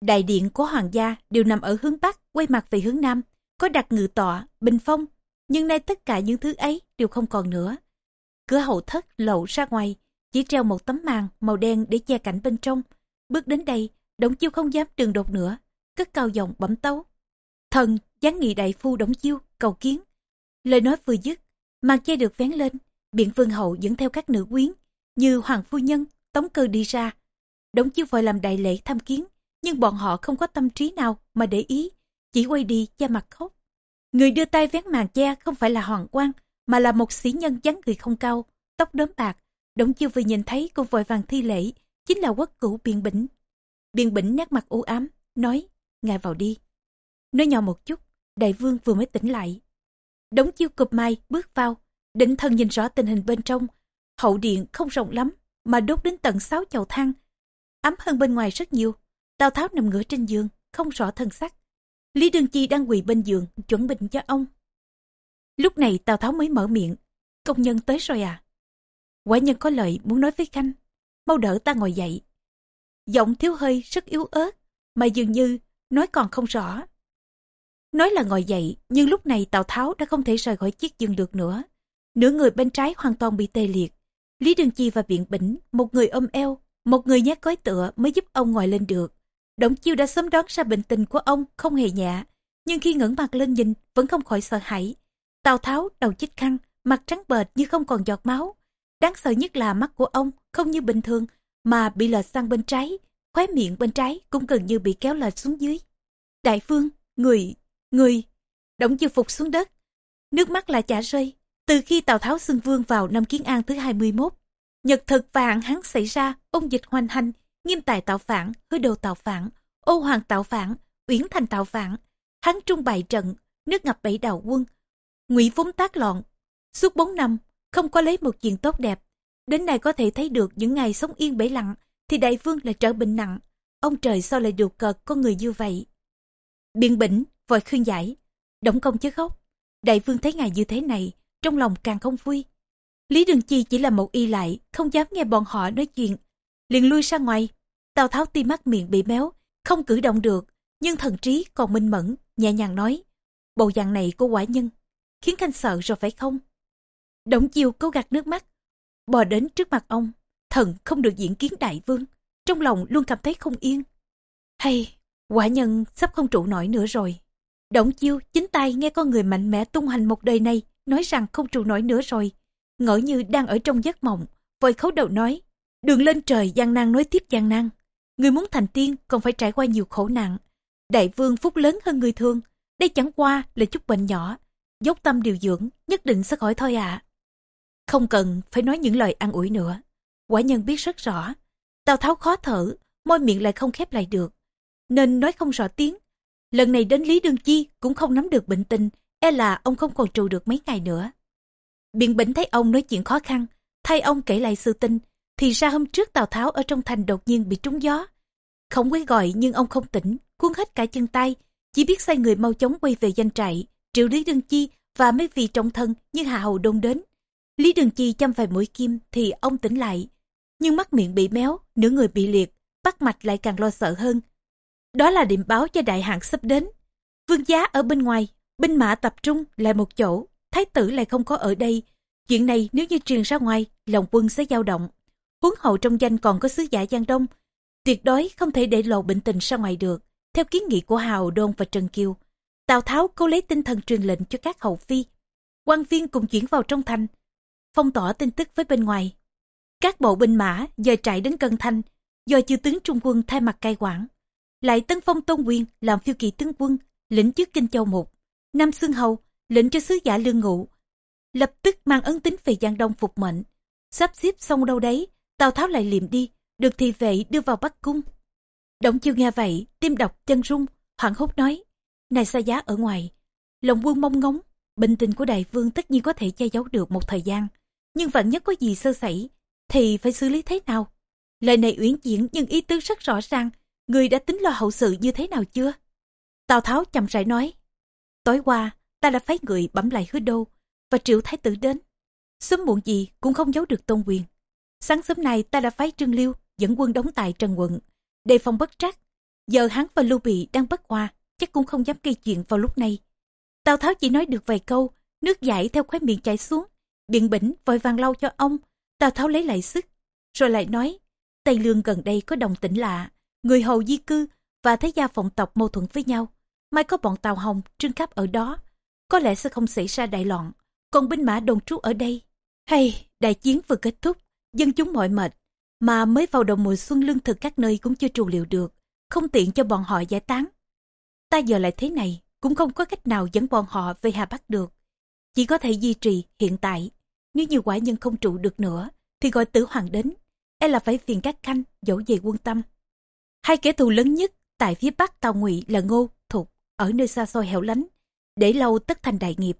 Đại điện của hoàng gia đều nằm ở hướng Bắc, quay mặt về hướng Nam, có đặt ngự tọa, bình phong, nhưng nay tất cả những thứ ấy đều không còn nữa. Cửa hậu thất lộ ra ngoài, chỉ treo một tấm màn màu đen để che cảnh bên trong. Bước đến đây, Đổng Chiêu không dám đường đột nữa, cất cao giọng bẩm tấu. Thần, giáng nghị đại phu Đổng Chiêu, cầu kiến. Lời nói vừa dứt, màn che được vén lên, biện vương hậu dẫn theo các nữ quyến, như hoàng phu nhân, tống cơ đi ra. đống Chiêu vội làm đại lễ thăm kiến, nhưng bọn họ không có tâm trí nào mà để ý, chỉ quay đi che mặt khóc. Người đưa tay vén màn che không phải là hoàng quan, mà là một sĩ nhân dáng người không cao, tóc đốm bạc. đống chiêu vừa nhìn thấy cô vội vàng thi lễ, chính là quốc cửu biện bỉnh. Biện bỉnh nét mặt u ám, nói, ngài vào đi. Nói nhỏ một chút, đại vương vừa mới tỉnh lại. Đống chiêu cụp mai bước vào, định thân nhìn rõ tình hình bên trong. Hậu điện không rộng lắm, mà đốt đến tận sáu chậu than. Ấm hơn bên ngoài rất nhiều. Tào Tháo nằm ngửa trên giường, không rõ thân sắc. Lý Đương Chi đang quỳ bên giường, chuẩn bị cho ông. Lúc này Tào Tháo mới mở miệng. Công nhân tới rồi à? Quả nhân có lời muốn nói với Khanh. Mau đỡ ta ngồi dậy. Giọng thiếu hơi rất yếu ớt, mà dường như nói còn không rõ. Nói là ngồi dậy, nhưng lúc này Tào Tháo đã không thể rời khỏi chiếc giường được nữa. Nửa người bên trái hoàn toàn bị tê liệt. Lý Đường Chi và Biện Bỉnh, một người ôm eo, một người nhát gói tựa mới giúp ông ngồi lên được. Động chiêu đã sớm đoán ra bệnh tình của ông không hề nhẹ, nhưng khi ngẩng mặt lên nhìn vẫn không khỏi sợ hãi. Tào Tháo đầu chích khăn, mặt trắng bệch như không còn giọt máu. Đáng sợ nhất là mắt của ông không như bình thường mà bị lệch sang bên trái, khóe miệng bên trái cũng gần như bị kéo lệch xuống dưới. Đại phương, người, người, động chiêu phục xuống đất. Nước mắt là chả rơi. Từ khi Tào Tháo xưng vương vào năm Kiến An thứ 21, nhật thực và hạn hán xảy ra, ông dịch hoành hành, nghiêm tài tạo phản, hứa đồ tạo phản, ô hoàng tạo phản, uyển thành tạo phản, hắn trung bại trận, nước ngập bảy đạo quân, ngụy vốn tác loạn. Suốt bốn năm, không có lấy một chuyện tốt đẹp. Đến nay có thể thấy được những ngày sống yên bể lặng, thì đại vương lại trở bệnh nặng. Ông trời sao lại được cợt con người như vậy? Biện bỉnh, vội khuyên giải, động công chứ khóc. Đại vương thấy ngài như thế này, trong lòng càng không vui. Lý Đường Chi chỉ là một y lại, không dám nghe bọn họ nói chuyện, liền lui ra ngoài. Tào Tháo ti mắt miệng bị méo, không cử động được, nhưng thần trí còn minh mẫn, nhẹ nhàng nói. bầu dạng này của quả nhân, khiến khanh sợ rồi phải không? Đổng chiêu cố gạt nước mắt, bò đến trước mặt ông. Thần không được diễn kiến đại vương, trong lòng luôn cảm thấy không yên. Hay, quả nhân sắp không trụ nổi nữa rồi. Đổng chiêu chính tay nghe con người mạnh mẽ tung hành một đời này, nói rằng không trụ nổi nữa rồi. Ngỡ như đang ở trong giấc mộng, vội khấu đầu nói. Đường lên trời gian nan nói tiếp gian nan. Người muốn thành tiên còn phải trải qua nhiều khổ nạn. Đại vương phúc lớn hơn người thường. Đây chẳng qua là chút bệnh nhỏ. Dốc tâm điều dưỡng, nhất định sẽ khỏi thôi ạ. Không cần phải nói những lời an ủi nữa. Quả nhân biết rất rõ. Tào Tháo khó thở, môi miệng lại không khép lại được. Nên nói không rõ tiếng. Lần này đến Lý Đương Chi cũng không nắm được bệnh tình, e là ông không còn trụ được mấy ngày nữa. Biện Bỉnh thấy ông nói chuyện khó khăn, thay ông kể lại sự tình, thì ra hôm trước Tào Tháo ở trong thành đột nhiên bị trúng gió. Không quấy gọi nhưng ông không tỉnh, cuốn hết cả chân tay, chỉ biết sai người mau chóng quay về danh trại, triệu Lý Đương Chi và mấy vị trọng thân như Hạ Hầu Đông đến. Lý Đương Chi chăm vài mũi kim thì ông tỉnh lại, nhưng mắt miệng bị méo, nửa người bị liệt, bắt mạch lại càng lo sợ hơn. Đó là điểm báo cho đại hạn sắp đến. Vương giá ở bên ngoài, binh mã tập trung lại một chỗ, thái tử lại không có ở đây. Chuyện này nếu như truyền ra ngoài, lòng quân sẽ dao động. huấn hậu trong danh còn có sứ giả Giang Đông. Tuyệt đối không thể để lộ bệnh tình ra ngoài được. Theo kiến nghị của Hào Đôn và Trần Kiều, Tào Tháo cố lấy tinh thần truyền lệnh cho các hậu phi. quan viên cùng chuyển vào trong thành, phong tỏa tin tức với bên ngoài. Các bộ binh mã dời trại đến Cân Thanh, do chư tướng trung quân thay mặt cai quản. Lại tân phong Tôn Quyền làm phiêu kỳ tướng quân, lĩnh chức Kinh Châu Mục. Nam Xương Hầu, lệnh cho sứ giả lương ngụ. Lập tức mang ấn tính về Giang Đông phục mệnh. Sắp xếp xong đâu đấy, Tào Tháo lại liệm đi, được thị vệ đưa vào Bắc Cung. Động chiêu nghe vậy, tim đọc chân rung, hoảng hốt nói, này xa giá ở ngoài, lòng quân mong ngóng, bình tình của đại vương tất nhiên có thể che giấu được một thời gian, nhưng vạn nhất có gì sơ sẩy, thì phải xử lý thế nào? Lời này uyển chuyển nhưng ý tứ rất rõ ràng, người đã tính lo hậu sự như thế nào chưa? Tào Tháo chậm rãi nói, tối qua ta đã phái người bẩm lại hứa đô và triệu thái tử đến. Sớm muộn gì cũng không giấu được tôn quyền. Sáng sớm nay ta đã phái Trương Liêu dẫn quân đóng tại Trần Quận, đề phòng bất trắc. Giờ hắn và Lưu Bị đang bất hòa, chắc cũng không dám gây chuyện vào lúc này. Tào Tháo chỉ nói được vài câu, nước dãi theo khóe miệng chảy xuống. Biện bỉnh vội vàng lau cho ông, Tào Tháo lấy lại sức, rồi lại nói, Tây Lương gần đây có đồng tỉnh lạ, người hầu di cư và thế gia phụng tộc mâu thuẫn với nhau. Mai có bọn tàu Hồng, trưng Cáp ở đó, có lẽ sẽ không xảy ra đại loạn. Còn binh mã đồn trú ở đây, hay đại chiến vừa kết thúc, dân chúng mỏi mệt, mà mới vào đầu mùa xuân lương thực các nơi cũng chưa trù liệu được, không tiện cho bọn họ giải tán. Ta giờ lại thế này, cũng không có cách nào dẫn bọn họ về Hà Bắc được. Chỉ có thể duy trì hiện tại. Nếu như quả nhân không trụ được nữa, thì gọi tử hoàng đến. E là phải phiền các khanh, dỗ về quân tâm. Hai kẻ thù lớn nhất tại phía Bắc Tàu Ngụy là Ngô, ở nơi xa xôi hẻo lánh, để lâu tất thành đại nghiệp.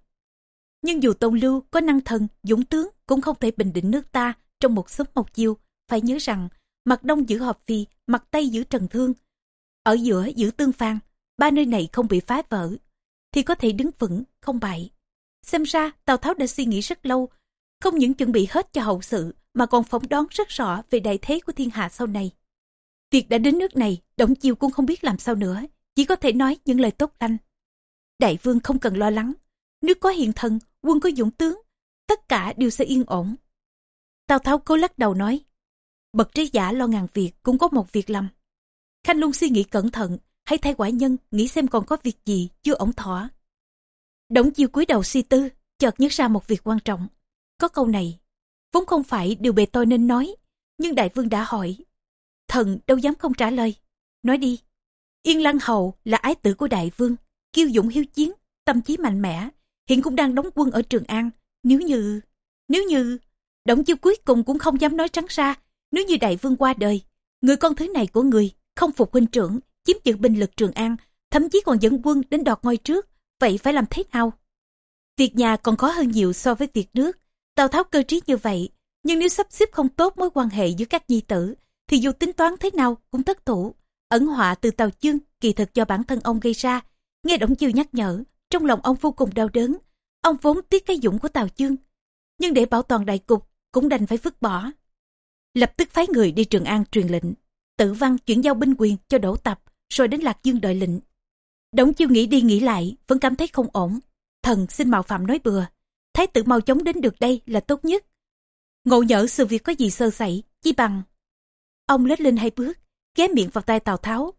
Nhưng dù Tôn Lưu có năng thần, dũng tướng cũng không thể bình định nước ta trong một sớm một chiều. Phải nhớ rằng, mặt đông giữ Hợp Phi, mặt tây giữ Trần Thương. Ở giữa giữ Tương Phan, ba nơi này không bị phá vỡ, thì có thể đứng vững, không bại. Xem ra Tào Tháo đã suy nghĩ rất lâu, không những chuẩn bị hết cho hậu sự, mà còn phỏng đoán rất rõ về đại thế của thiên hạ sau này. Việc đã đến nước này, Đổng Chiêu cũng không biết làm sao nữa, chỉ có thể nói những lời tốt lành. Đại vương không cần lo lắng, nước có hiện thần, quân có dũng tướng, tất cả đều sẽ yên ổn. Tào Tháo cố lắc đầu nói, bậc trí giả lo ngàn việc cũng có một việc lầm. Khanh luôn suy nghĩ cẩn thận, hãy thay quả nhân nghĩ xem còn có việc gì chưa ổn thỏa. Đổng chiêu cúi đầu suy tư, chợt nhớ ra một việc quan trọng. Có câu này, vốn không phải điều bề tôi nên nói, nhưng đại vương đã hỏi. Thần đâu dám không trả lời. Nói đi. Yên Lăng Hầu là ái tử của đại vương, kiêu dũng hiếu chiến, tâm trí mạnh mẽ, hiện cũng đang đóng quân ở Trường An. Nếu như... Nếu như... Động chiêu cuối cùng cũng không dám nói trắng ra, nếu như đại vương qua đời, người con thứ này của người không phục huynh trưởng, chiếm giữ binh lực Trường An, thậm chí còn dẫn quân đến đọt ngôi trước, vậy phải làm thế nào? Việc nhà còn khó hơn nhiều so với việc nước. Tào Tháo cơ trí như vậy, nhưng nếu sắp xếp không tốt mối quan hệ giữa các nhi tử, thì dù tính toán thế nào cũng thất thủ. Ẩn họa từ tàu Chương kỳ thực do bản thân ông gây ra. Nghe Đổng Chiêu nhắc nhở, trong lòng ông vô cùng đau đớn. Ông vốn tiếc cái dũng của Tào Chương, nhưng để bảo toàn đại cục cũng đành phải vứt bỏ. Lập tức phái người đi Trường An truyền lệnh, tử văn chuyển giao binh quyền cho đổ tập, rồi đến Lạc Dương đợi lệnh. Đổng chiêu nghĩ đi nghĩ lại, vẫn cảm thấy không ổn. Thần xin mạo phạm nói bừa. Thái tử mau chóng đến được đây là tốt nhất. Ngộ nhỡ sự việc có gì sơ sẩy, chỉ bằng. Ông lết lên hai bước, ghé miệng vào tay Tào Tháo.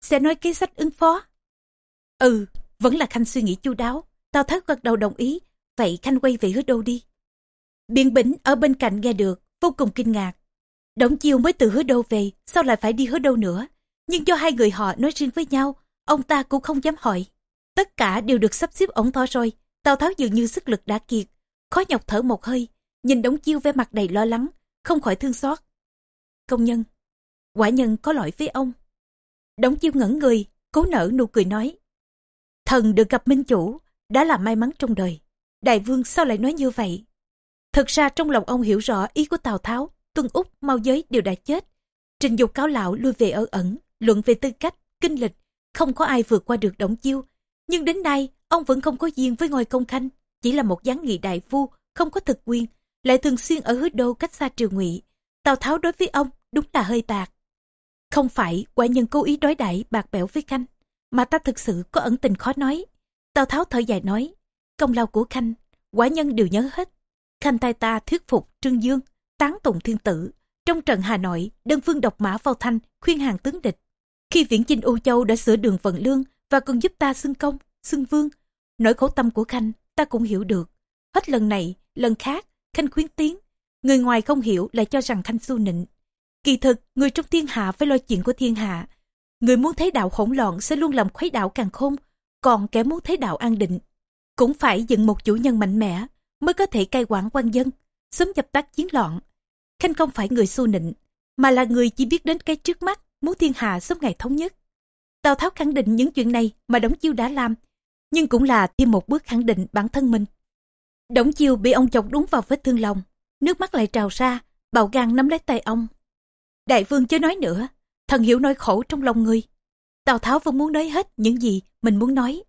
Sẽ nói kế sách ứng phó. Ừ, vẫn là Khanh suy nghĩ chu đáo. Tào Tháo gật đầu đồng ý. Vậy Khanh quay về hứa đô đi. Biện bỉnh ở bên cạnh nghe được, vô cùng kinh ngạc. Đổng chiêu mới từ hứa đô về, sao lại phải đi hứa đô nữa? Nhưng do hai người họ nói riêng với nhau, ông ta cũng không dám hỏi. Tất cả đều được sắp xếp ổn thỏa rồi, Tào Tháo dường như sức lực đã kiệt, khó nhọc thở một hơi, nhìn đống chiêu vẻ mặt đầy lo lắng, không khỏi thương xót. Công nhân, quả nhân có lỗi với ông. Đống chiêu ngẩn người, cố nở nụ cười nói. Thần được gặp minh chủ, đã là may mắn trong đời. Đại vương sao lại nói như vậy? Thực ra trong lòng ông hiểu rõ ý của Tào Tháo, Tuân Úc, Mau Giới đều đã chết. Trình dục cáo lão lui về ở ẩn, luận về tư cách, kinh lịch, không có ai vượt qua được Đổng Chiêu. Nhưng đến nay, ông vẫn không có duyên với ngôi công khanh, chỉ là một gián nghị đại phu, không có thực quyền, lại thường xuyên ở hứa đô cách xa triều ngụy. Tào Tháo đối với ông đúng là hơi bạc. Không phải quả nhân cố ý đối đãi bạc bẽo với Khanh, mà ta thực sự có ẩn tình khó nói. Tào Tháo thở dài nói, công lao của Khanh, quả nhân đều nhớ hết. Khanh tay ta thuyết phục Trương Dương, tán tụng thiên tử. Trong trận Hà Nội, đơn phương độc mã vào thanh, khuyên hàng tướng địch. Khi viễn chinh U Châu đã sửa đường vận lương và còn giúp ta xưng công, xưng vương. Nỗi khổ tâm của Khanh ta cũng hiểu được. Hết lần này, lần khác, Khanh khuyến tiến. Người ngoài không hiểu lại cho rằng Khanh su nịnh. Kỳ thực, người trong thiên hạ phải lo chuyện của thiên hạ. Người muốn thấy đạo hỗn loạn sẽ luôn làm khuấy đạo càng khôn, còn kẻ muốn thấy đạo an định. Cũng phải dựng một chủ nhân mạnh mẽ mới có thể cai quản quan dân, sớm dập tắt chiến loạn. Khanh không phải người xu nịnh, mà là người chỉ biết đến cái trước mắt, muốn thiên hạ sớm ngày thống nhất. Tào Tháo khẳng định những chuyện này mà Đống Chiêu đã làm, nhưng cũng là thêm một bước khẳng định bản thân mình. Đống Chiêu bị ông chọc đúng vào vết thương lòng, nước mắt lại trào ra, bạo gan nắm lấy tay ông. Đại vương chớ nói nữa, thần hiểu nỗi khổ trong lòng người. Tào Tháo vẫn muốn nói hết những gì mình muốn nói.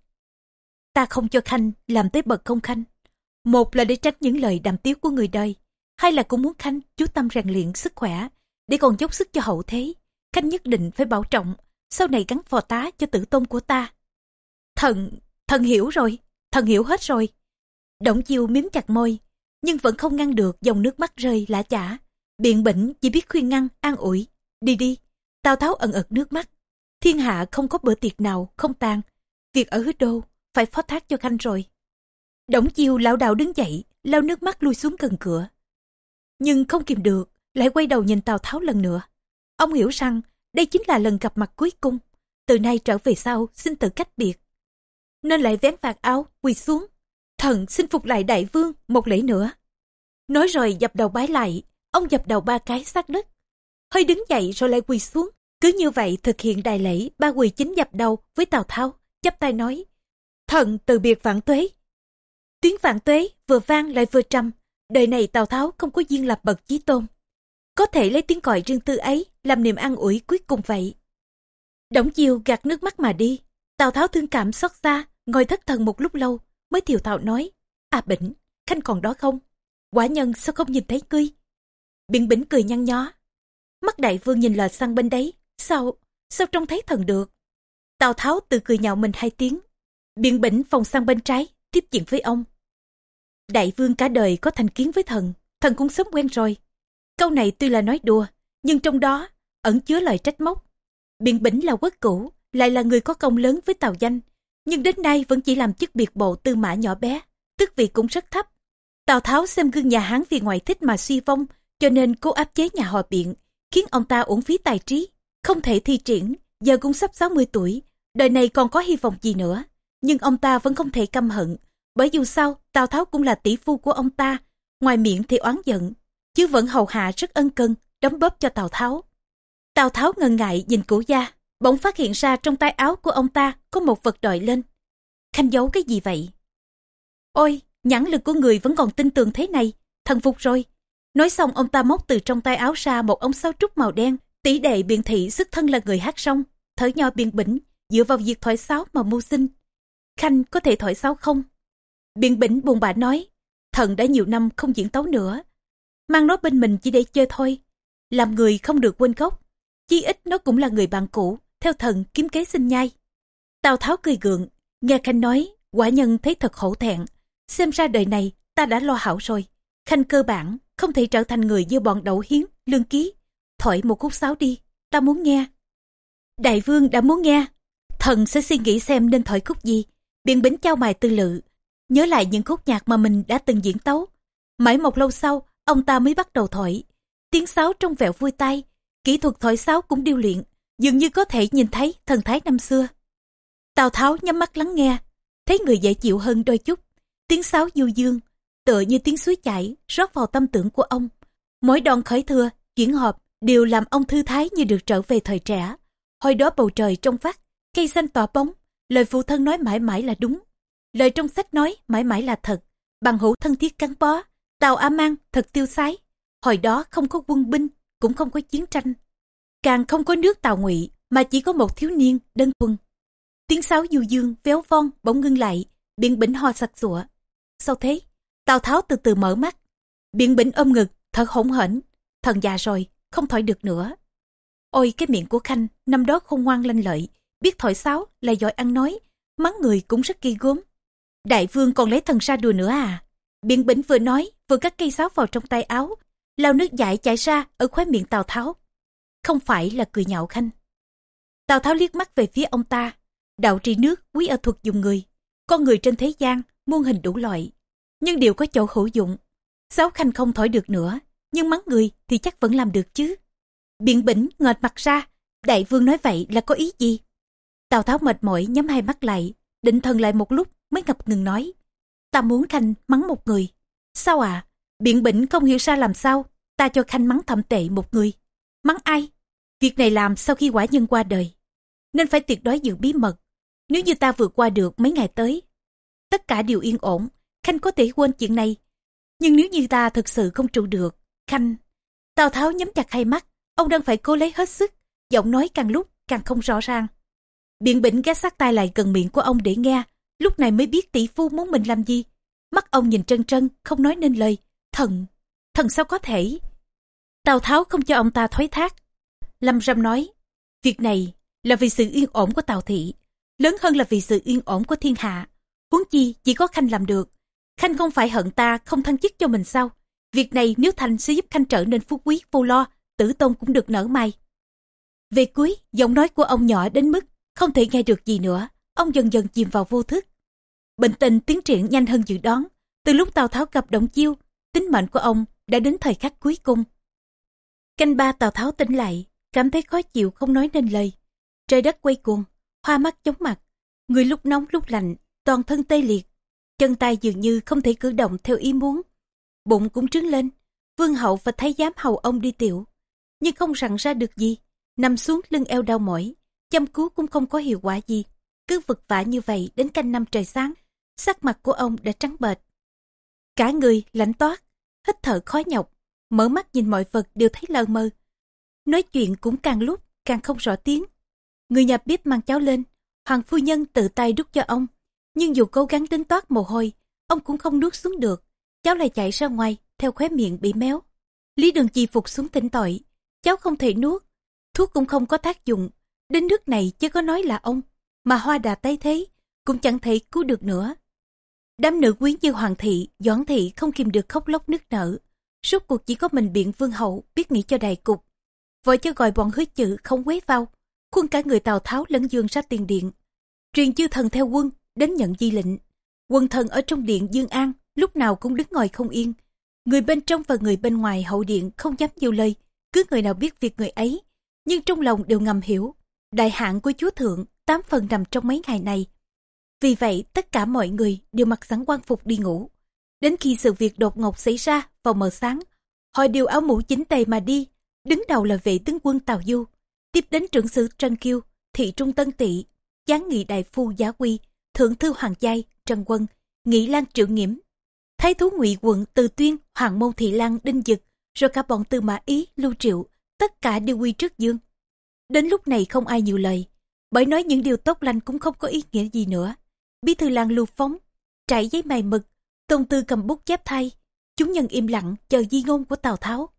Ta không cho Khanh làm tới bậc không Khanh. Một là để tránh những lời đàm tiếu của người đời, hai là cũng muốn Khanh chú tâm rèn luyện sức khỏe, để còn dốc sức cho hậu thế. Khanh nhất định phải bảo trọng, sau này gắn phò tá cho tử tôn của ta. Thần, thần hiểu rồi, thần hiểu hết rồi. Động chiêu miếm chặt môi, nhưng vẫn không ngăn được dòng nước mắt rơi lã chả. Biện bỉnh chỉ biết khuyên ngăn, an ủi. Đi đi, Tào Tháo ẩn ực nước mắt. Thiên hạ không có bữa tiệc nào không tàn. Việc ở hứa đô phải phó thác cho Khanh rồi. Đổng chiêu lão đạo đứng dậy, lau nước mắt lui xuống gần cửa. Nhưng không kìm được, lại quay đầu nhìn Tào Tháo lần nữa. Ông hiểu rằng đây chính là lần gặp mặt cuối cùng. Từ nay trở về sau, xin tự cách biệt. Nên lại vén vạt áo, quỳ xuống. Thần xin phục lại đại vương một lễ nữa. Nói rồi dập đầu bái lại, ông dập đầu ba cái sát đất. Hơi đứng dậy rồi lại quỳ xuống. Cứ như vậy thực hiện đại lễ ba quỳ chính dập đầu với Tào Tháo, chắp tay nói. Thần từ biệt vạn tuế. Tiếng vạn tuế vừa vang lại vừa trầm. Đời này Tào Tháo không có duyên lập bậc chí tôn. Có thể lấy tiếng còi riêng tư ấy làm niềm an ủi cuối cùng vậy. Đổng chiêu gạt nước mắt mà đi. Tào Tháo thương cảm xót xa, ngồi thất thần một lúc lâu, mới thiều thạo nói. À Bỉnh, Khanh còn đó không? Quả nhân sao không nhìn thấy ngươi? Biện Bỉnh cười nhăn nhó. Mắt đại vương nhìn lò sang bên đấy. Sao, sao trông thấy thần được? Tào Tháo tự cười nhạo mình hai tiếng. Biện Bỉnh phòng sang bên trái, tiếp chuyện với ông. Đại vương cả đời có thành kiến với thần, thần cũng sớm quen rồi. Câu này tuy là nói đùa, nhưng trong đó ẩn chứa lời trách móc. Biện Bỉnh là quốc cũ, lại là người có công lớn với Tào Danh, nhưng đến nay vẫn chỉ làm chức biệt bộ tư mã nhỏ bé, tức vị cũng rất thấp. Tào Tháo xem gương nhà Hán vì ngoại thích mà suy vong, cho nên cố áp chế nhà họ biện, khiến ông ta uổng phí tài trí, không thể thi triển, giờ cũng sắp 60 tuổi, đời này còn có hy vọng gì nữa. Nhưng ông ta vẫn không thể căm hận, bởi dù sao Tào Tháo cũng là tỷ phu của ông ta, ngoài miệng thì oán giận, chứ vẫn hầu hạ rất ân cần, đóng bóp cho Tào Tháo. Tào Tháo ngần ngại nhìn cửu gia, bỗng phát hiện ra trong tay áo của ông ta có một vật đội lên. Khanh giấu cái gì vậy? Ôi, nhãn lực của người vẫn còn tin tưởng thế này, thần phục rồi. Nói xong ông ta móc từ trong tay áo ra một ống sáo trúc màu đen, tỷ đệ biện thị xuất thân là người hát sông, thở nho biện bỉnh, dựa vào việc thổi sáo mà mưu sinh. Khanh có thể thổi sáo không? Biện bỉnh buồn bã nói, thần đã nhiều năm không diễn tấu nữa. Mang nó bên mình chỉ để chơi thôi. Làm người không được quên gốc. Chí ít nó cũng là người bạn cũ, theo thần kiếm kế sinh nhai. Tào Tháo cười gượng, nghe Khanh nói, quả nhân thấy thật khổ thẹn. Xem ra đời này ta đã lo hảo rồi. Khanh cơ bản không thể trở thành người như bọn đậu hiến, lương ký. Thổi một khúc sáo đi, ta muốn nghe. Đại vương đã muốn nghe. Thần sẽ suy nghĩ xem nên thổi khúc gì. Biện bính trao mài tư lự. Nhớ lại những khúc nhạc mà mình đã từng diễn tấu. Mãi một lâu sau, ông ta mới bắt đầu thổi. Tiếng sáo trong vẹo vui tay, kỹ thuật thổi sáo cũng điêu luyện, dường như có thể nhìn thấy thần thái năm xưa. Tào Tháo nhắm mắt lắng nghe, thấy người dễ chịu hơn đôi chút. Tiếng sáo du dương, tựa như tiếng suối chảy, rót vào tâm tưởng của ông. Mỗi đoạn khởi thừa, chuyển họp, đều làm ông thư thái như được trở về thời trẻ. Hồi đó bầu trời trong vắt, cây xanh tỏa bóng, lời phụ thân nói mãi mãi là đúng. Lời trong sách nói mãi mãi là thật, bằng hữu thân thiết gắn bó. Tàu A Mang thật tiêu sái. Hồi đó không có quân binh, cũng không có chiến tranh. Càng không có nước Tàu Ngụy, mà chỉ có một thiếu niên, đơn thuần. Tiếng sáo du dương, véo von, bỗng ngưng lại, biện bỉnh ho sặc sụa. sau thế? Tào Tháo từ từ mở mắt. Biện bỉnh ôm ngực, thật hỗn hển. Thần già rồi, không thổi được nữa. Ôi cái miệng của Khanh, năm đó không ngoan lanh lợi, biết thổi sáo, là giỏi ăn nói, mắng người cũng rất kỳ gốm. Đại vương còn lấy thần ra đùa nữa à? Biện bỉnh vừa nói, vừa cắt cây sáo vào trong tay áo, lao nước dãi chảy ra ở khóe miệng Tào Tháo. Không phải là cười nhạo Khanh. Tào Tháo liếc mắt về phía ông ta. Đạo trị nước, quý ở thuật dùng người. Con người trên thế gian, muôn hình đủ loại. Nhưng đều có chỗ hữu dụng. Sáu Khanh không thổi được nữa, nhưng mắng người thì chắc vẫn làm được chứ. Biện bỉnh ngợt mặt ra, đại vương nói vậy là có ý gì? Tào Tháo mệt mỏi nhắm hai mắt lại, định thần lại một lúc mới ngập ngừng nói. Ta muốn Khanh mắng một người. Sao à? Biện bỉnh không hiểu ra làm sao, ta cho Khanh mắng thậm tệ một người. Mắng ai? Việc này làm sau khi quả nhân qua đời. Nên phải tuyệt đối giữ bí mật. Nếu như ta vượt qua được mấy ngày tới, tất cả đều yên ổn, Khanh có thể quên chuyện này. Nhưng nếu như ta thực sự không trụ được, Khanh... Tào Tháo nhắm chặt hai mắt, ông đang phải cố lấy hết sức, giọng nói càng lúc càng không rõ ràng. Biện bỉnh ghé sát tay lại gần miệng của ông để nghe, lúc này mới biết tỷ phu muốn mình làm gì. Mắt ông nhìn trân trân, không nói nên lời. Thần, thần sao có thể? Tào Tháo không cho ông ta thoái thác. Lâm Râm nói, việc này là vì sự yên ổn của Tào Thị, lớn hơn là vì sự yên ổn của thiên hạ. Huống chi chỉ có Khanh làm được. Khanh không phải hận ta không thăng chức cho mình sao? Việc này nếu thành sẽ giúp Khanh trở nên phú quý vô lo, tử tôn cũng được nở may. Về cuối, giọng nói của ông nhỏ đến mức không thể nghe được gì nữa. Ông dần dần chìm vào vô thức. Bệnh tình tiến triển nhanh hơn dự đoán. Từ lúc Tào Tháo gặp Động Chiêu, tính mệnh của ông đã đến thời khắc cuối cùng. Canh ba Tào Tháo tỉnh lại, cảm thấy khó chịu không nói nên lời. Trời đất quay cuồng, hoa mắt chóng mặt, người lúc nóng lúc lạnh, toàn thân tê liệt. Chân tay dường như không thể cử động theo ý muốn. Bụng cũng trứng lên, vương hậu và thái giám hầu ông đi tiểu. Nhưng không rặn ra được gì, nằm xuống lưng eo đau mỏi, chăm cứu cũng không có hiệu quả gì. Cứ vật vả như vậy đến canh năm trời sáng, sắc mặt của ông đã trắng bệch. Cả người lạnh toát, hít thở khó nhọc, mở mắt nhìn mọi vật đều thấy lờ mơ. Nói chuyện cũng càng lúc càng không rõ tiếng. Người nhà bếp mang cháo lên, hoàng phu nhân tự tay đút cho ông. Nhưng dù cố gắng tính toát mồ hôi, ông cũng không nuốt xuống được. Cháu lại chạy ra ngoài, theo khóe miệng bị méo. Lý đường chi phục xuống tỉnh tội. Cháu không thể nuốt, thuốc cũng không có tác dụng. Đến nước này chứ có nói là ông, mà hoa đà tay thế, cũng chẳng thể cứu được nữa. Đám nữ quý như Hoàng thị, Doãn thị không kìm được khóc lóc nức nở. Suốt cuộc chỉ có mình biện vương hậu biết nghĩ cho đại cục. Vội cho gọi bọn hứa chữ không quế vào, khuôn cả người Tào Tháo lẫn dương ra tiền điện. Truyền chư thần theo quân, đến nhận di lệnh. Quân thần ở trong điện Dương An, lúc nào cũng đứng ngồi không yên. Người bên trong và người bên ngoài hậu điện không dám nhiều lời, cứ người nào biết việc người ấy. Nhưng trong lòng đều ngầm hiểu, đại hạn của chúa thượng tám phần nằm trong mấy ngày này. Vì vậy tất cả mọi người đều mặc sẵn quan phục đi ngủ. Đến khi sự việc đột ngột xảy ra vào mờ sáng, họ đều áo mũ chính tề mà đi, đứng đầu là vệ tướng quân Tào Du, tiếp đến trưởng sứ Trân Kiêu, thị trung Tân Tị, giáng nghị đại phu Giá Quy, thượng thư Hoàng Giai, Trần Quân, nghị lan triệu nghiễm, thái thú ngụy quận Từ Tuyên, Hoàng môn Thị Lan Đinh Dực, rồi cả bọn Tư Mã Ý, Lưu Triệu, tất cả đều quy trước dương. Đến lúc này không ai nhiều lời, bởi nói những điều tốt lành cũng không có ý nghĩa gì nữa. Bí thư lan lưu phóng, trải giấy mày mực, tôn tư cầm bút chép thay, chúng nhân im lặng chờ di ngôn của Tào Tháo.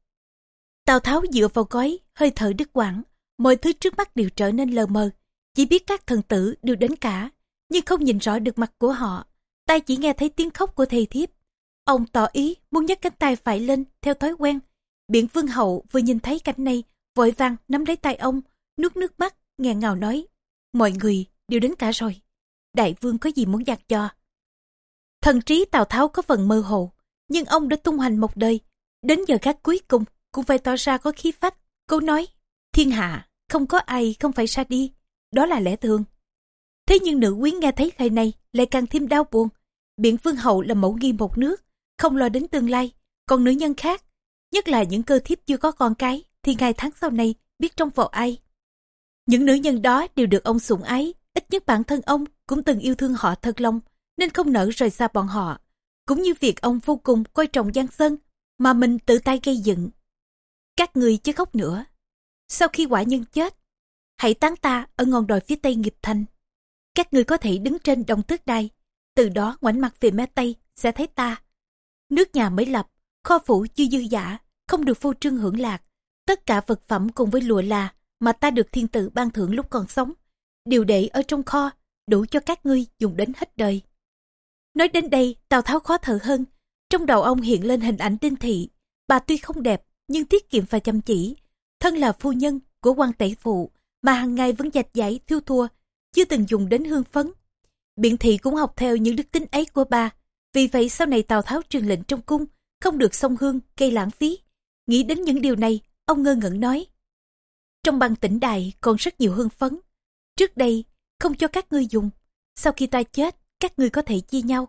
Tào Tháo dựa vào gói, hơi thở đứt quãng, mọi thứ trước mắt đều trở nên lờ mờ, chỉ biết các thần tử đều đến cả, nhưng không nhìn rõ được mặt của họ. Tai chỉ nghe thấy tiếng khóc của thầy thiếp. Ông tỏ ý muốn nhấc cánh tay phải lên theo thói quen. biển Vương Hậu vừa nhìn thấy cảnh này, vội vàng nắm lấy tay ông, nuốt nước mắt, nghẹn ngào nói. Mọi người đều đến cả rồi. Đại vương có gì muốn dặn cho? Thần trí Tào Tháo có phần mơ hồ, nhưng ông đã tung hành một đời. Đến giờ khắc cuối cùng, cũng phải tỏ ra có khí phách. Câu nói, thiên hạ, không có ai không phải ra đi. Đó là lẽ thường. Thế nhưng nữ quyến nghe thấy lời này lại càng thêm đau buồn. Biện Vương Hậu là mẫu nghi một nước, không lo đến tương lai. Còn nữ nhân khác, nhất là những cơ thiếp chưa có con cái, thì ngày tháng sau này biết trông vào ai. Những nữ nhân đó đều được ông sủng ái, ít nhất bản thân ông cũng từng yêu thương họ thật lòng, nên không nỡ rời xa bọn họ. Cũng như việc ông vô cùng coi trọng Giang Sơn, mà mình tự tay gây dựng. Các người chứ khóc nữa. Sau khi quả nhân chết, hãy tán ta ở ngọn đồi phía tây nghiệp thành. Các người có thể đứng trên đồng tước đai từ đó ngoảnh mặt về mé tây sẽ thấy ta. Nước nhà mới lập, kho phủ chưa dư giả, không được phô trương hưởng lạc. Tất cả vật phẩm cùng với lụa là mà ta được thiên tử ban thưởng lúc còn sống, đều để ở trong kho, đủ cho các ngươi dùng đến hết đời. Nói đến đây, Tào Tháo khó thở hơn, trong đầu ông hiện lên hình ảnh Đinh Thị. Bà tuy không đẹp, nhưng tiết kiệm và chăm chỉ. Thân là phu nhân của quan tể phụ, mà hàng ngày vẫn dạch dãy thiêu thua, chưa từng dùng đến hương phấn. Biện thị cũng học theo những đức tính ấy của bà, vì vậy sau này Tào Tháo truyền lệnh trong cung, không được xông hương, gây lãng phí. Nghĩ đến những điều này, ông ngơ ngẩn nói. Trong băng tỉnh đài còn rất nhiều hương phấn. Trước đây, không cho các ngươi dùng. Sau khi ta chết, các ngươi có thể chia nhau.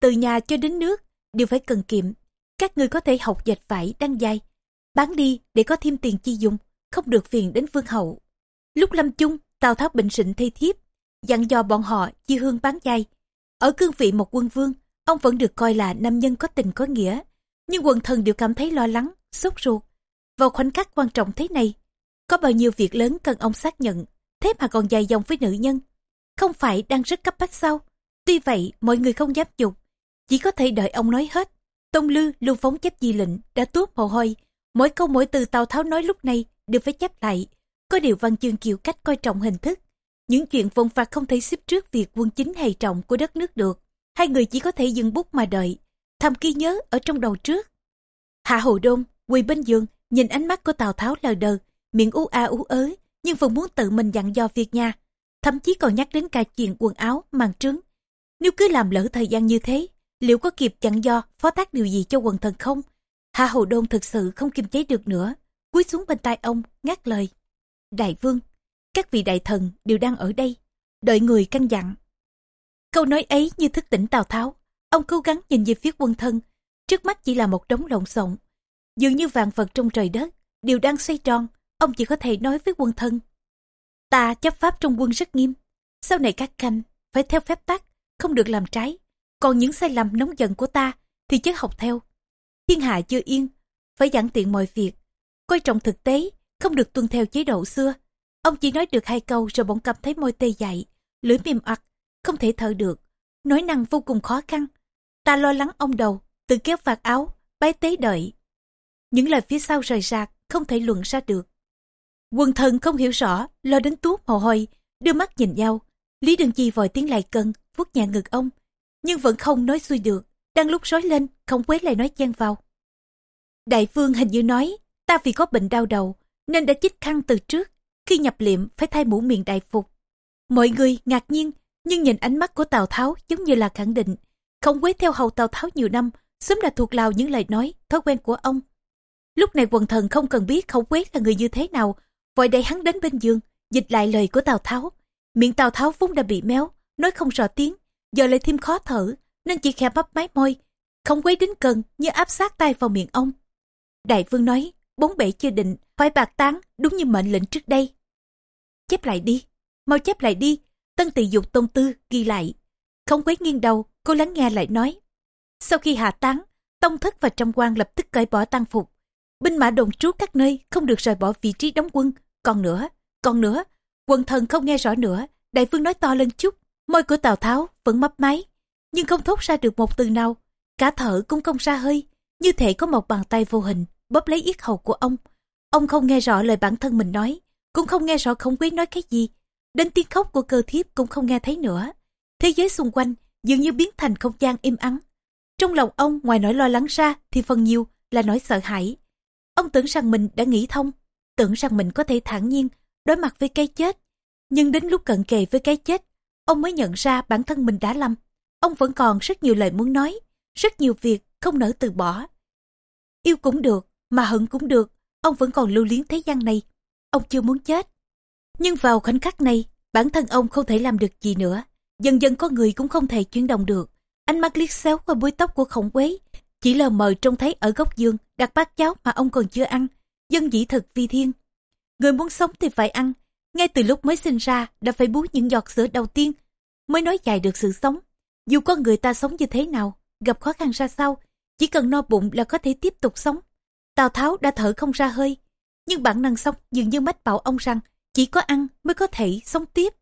Từ nhà cho đến nước, đều phải cần kiệm. Các ngươi có thể học dệt vải đăng dài, bán đi để có thêm tiền chi dùng, không được phiền đến vương hậu. Lúc lâm chung, Tào Tháo bình sịnh thay thiếp, dặn dò bọn họ chia hương bán chay. Ở cương vị một quân vương, ông vẫn được coi là nam nhân có tình có nghĩa. Nhưng quần thần đều cảm thấy lo lắng, sốt ruột. Vào khoảnh khắc quan trọng thế này, có bao nhiêu việc lớn cần ông xác nhận, thế mà còn dài dòng với nữ nhân. Không phải đang rất cấp bách sao? Tuy vậy, mọi người không dám dục, chỉ có thể đợi ông nói hết. Tông Lư lưu phóng chép di lệnh đã tuốt mồ hôi. Mỗi câu mỗi từ Tào Tháo nói lúc này đều phải chép lại. Có điều văn chương kiều cách coi trọng hình thức. Những chuyện vòng phạt không thể xếp trước việc quân chính hay trọng của đất nước được. Hai người chỉ có thể dừng bút mà đợi. Thầm ghi nhớ ở trong đầu trước. Hạ Hồ Đôn, quỳ bên giường, nhìn ánh mắt của Tào Tháo lờ đờ, miệng u a ú ớ, nhưng vẫn muốn tự mình dặn dò việc nhà. Thậm chí còn nhắc đến cả chuyện quần áo, màn trứng. Nếu cứ làm lỡ thời gian như thế, liệu có kịp dặn dò phó tác điều gì cho quần thần không? Hạ Hồ Đôn thực sự không kiềm chế được nữa, cúi xuống bên tai ông, ngắt lời. Đại vương, các vị đại thần đều đang ở đây, đợi người căn dặn. Câu nói ấy như thức tỉnh Tào Tháo, ông cố gắng nhìn về phía quân thân, trước mắt chỉ là một đống lộn xộn. Dường như vạn vật trong trời đất, đều đang xoay tròn, ông chỉ có thể nói với quân thân. Ta chấp pháp trong quân rất nghiêm, sau này các canh phải theo phép tắc, không được làm trái. Còn những sai lầm nóng giận của ta thì chớ học theo. Thiên hạ chưa yên, phải giảng tiện mọi việc, coi trọng thực tế, không được tuân theo chế độ xưa. Ông chỉ nói được hai câu rồi bỗng cảm thấy môi tê dại, lưỡi mềm ặt, không thể thở được. Nói năng vô cùng khó khăn. Ta lo lắng ông đầu, tự kéo vạt áo, bái tế đợi. Những lời phía sau rời rạc, không thể luận ra được. Quần thần không hiểu rõ, lo đến tuốt mồ hôi, đưa mắt nhìn nhau. Lý Đường Chi vội tiến lại cân, vuốt nhẹ ngực ông, nhưng vẫn không nói xuôi được. Đang lúc rối lên, không quế lại nói chen vào. Đại vương hình như nói, ta vì có bệnh đau đầu, nên đã chích khăn từ trước, khi nhập liệm phải thay mũ miệng đại phục. Mọi người ngạc nhiên, nhưng nhìn ánh mắt của Tào Tháo giống như là khẳng định, không quét theo hầu Tào Tháo nhiều năm, sớm đã thuộc lào những lời nói, thói quen của ông. Lúc này quần thần không cần biết không quét là người như thế nào, vội đẩy hắn đến bên giường, dịch lại lời của Tào Tháo. Miệng Tào Tháo vốn đã bị méo, nói không rõ tiếng, giờ lại thêm khó thở, nên chỉ khẽ bắp mái môi, không quấy đến cần như áp sát tay vào miệng ông. Đại vương nói, bốn bể chưa định, phải bạc tán, đúng như mệnh lệnh trước đây. Chép lại đi, mau chép lại đi, tân tỳ dục tôn tư ghi lại. Không quấy nghiêng đầu, cô lắng nghe lại nói. Sau khi hạ tán, tông thất và trong quan lập tức cởi bỏ tăng phục. Binh mã đồn trú các nơi không được rời bỏ vị trí đóng quân. Còn nữa, còn nữa, quần thần không nghe rõ nữa, đại vương nói to lên chút. Môi của Tào Tháo vẫn mấp máy, nhưng không thốt ra được một từ nào. Cả thở cũng không ra hơi, như thể có một bàn tay vô hình bóp lấy yết hầu của ông. Ông không nghe rõ lời bản thân mình nói, cũng không nghe rõ khổng quý nói cái gì. Đến tiếng khóc của cơ thiếp cũng không nghe thấy nữa. Thế giới xung quanh dường như biến thành không gian im ắng. Trong lòng ông ngoài nỗi lo lắng ra thì phần nhiều là nỗi sợ hãi. Ông tưởng rằng mình đã nghĩ thông, tưởng rằng mình có thể thản nhiên đối mặt với cái chết. Nhưng đến lúc cận kề với cái chết, ông mới nhận ra bản thân mình đã lầm. Ông vẫn còn rất nhiều lời muốn nói, rất nhiều việc không nỡ từ bỏ. Yêu cũng được, mà hận cũng được, ông vẫn còn lưu luyến thế gian này. Ông chưa muốn chết. Nhưng vào khoảnh khắc này, bản thân ông không thể làm được gì nữa. Dần dần có người cũng không thể chuyển động được. Ánh mắt liếc xéo qua búi tóc của khổng quế, chỉ lờ mờ trông thấy ở góc giường đặt bát cháo mà ông còn chưa ăn. Dân dĩ thực vi thiên. Người muốn sống thì phải ăn. Ngay từ lúc mới sinh ra đã phải bú những giọt sữa đầu tiên mới nói dài được sự sống. Dù con người ta sống như thế nào, gặp khó khăn ra sao, chỉ cần no bụng là có thể tiếp tục sống. Tào Tháo đã thở không ra hơi, nhưng bản năng sống dường như mách bảo ông rằng chỉ có ăn mới có thể sống tiếp.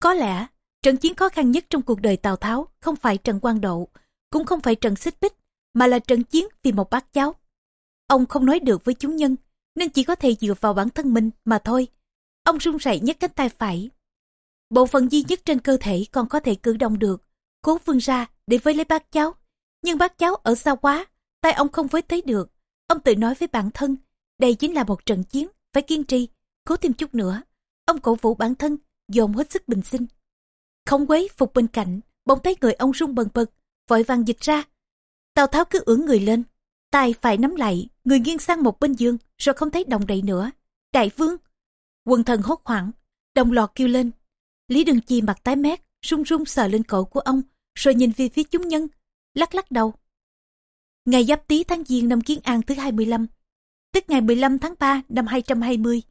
Có lẽ, trận chiến khó khăn nhất trong cuộc đời Tào Tháo không phải trận quan độ, cũng không phải trận xích bích, mà là trận chiến vì một bát cháo. Ông không nói được với chúng nhân, nên chỉ có thể dựa vào bản thân mình mà thôi. Ông run rẩy nhấc cánh tay phải. Bộ phận duy nhất trên cơ thể còn có thể cử động được, cố vươn ra để với lấy bát cháo. Nhưng bát cháo ở xa quá, tay ông không với tới được. Ông tự nói với bản thân, đây chính là một trận chiến, phải kiên trì, cố thêm chút nữa. Ông cổ vũ bản thân, dồn hết sức bình sinh. Không quấy phục bên cạnh, bỗng thấy người ông rung bần bật, vội vàng dịch ra. Tào Tháo cứ ưỡn người lên, tay phải nắm lại, người nghiêng sang một bên giường, rồi không thấy động đậy nữa. Đại vương! Quần thần hốt hoảng, đồng loạt kêu lên. Lý đường Chi mặt tái mét, run run sờ lên cổ của ông, rồi nhìn về phía chúng nhân, lắc lắc đầu. Ngày giáp tý tháng Giêng năm Kiến An thứ 25, tức ngày 15 tháng 3 năm 220,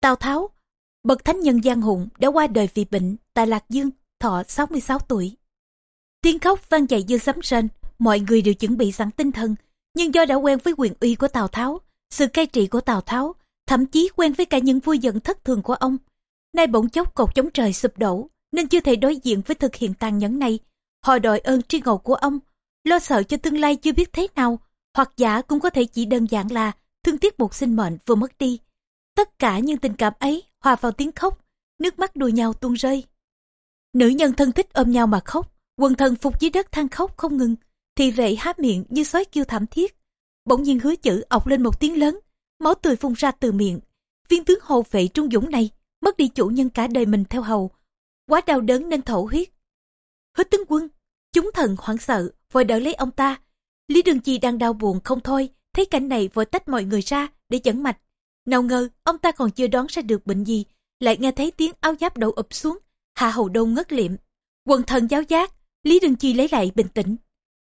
Tào Tháo, bậc thánh nhân giang hùng đã qua đời vì bệnh tại Lạc Dương, thọ 66 tuổi. Tiếng khóc vang dậy như sấm rền, mọi người đều chuẩn bị sẵn tinh thần, nhưng do đã quen với quyền uy của Tào Tháo, sự cai trị của Tào Tháo, thậm chí quen với cả những vui giận thất thường của ông. Nay bỗng chốc cột chống trời sụp đổ, nên chưa thể đối diện với thực hiện tàn nhẫn này. Họ đòi ơn tri ngộ của ông, lo sợ cho tương lai chưa biết thế nào, hoặc giả cũng có thể chỉ đơn giản là thương tiếc một sinh mệnh vừa mất đi. Tất cả những tình cảm ấy hòa vào tiếng khóc, nước mắt đùa nhau tuôn rơi. Nữ nhân thân thích ôm nhau mà khóc, quần thần phục dưới đất than khóc không ngừng, thì vệ há miệng như sói kêu thảm thiết. Bỗng nhiên hứa chữ ọc lên một tiếng lớn, máu tươi phun ra từ miệng. Viên tướng hầu vệ trung dũng này mất đi chủ nhân cả đời mình theo hầu, quá đau đớn nên thổ huyết. Hứa tướng quân, chúng thần hoảng sợ, vội đỡ lấy ông ta. Lý Đường Chi đang đau buồn không thôi, thấy cảnh này vội tách mọi người ra để chẩn mạch. Nào ngờ, ông ta còn chưa đoán ra được bệnh gì, lại nghe thấy tiếng áo giáp đổ ụp xuống, hạ hầu đông ngất liệm. Quần thần giáo giác, Lý Đường Chi lấy lại bình tĩnh.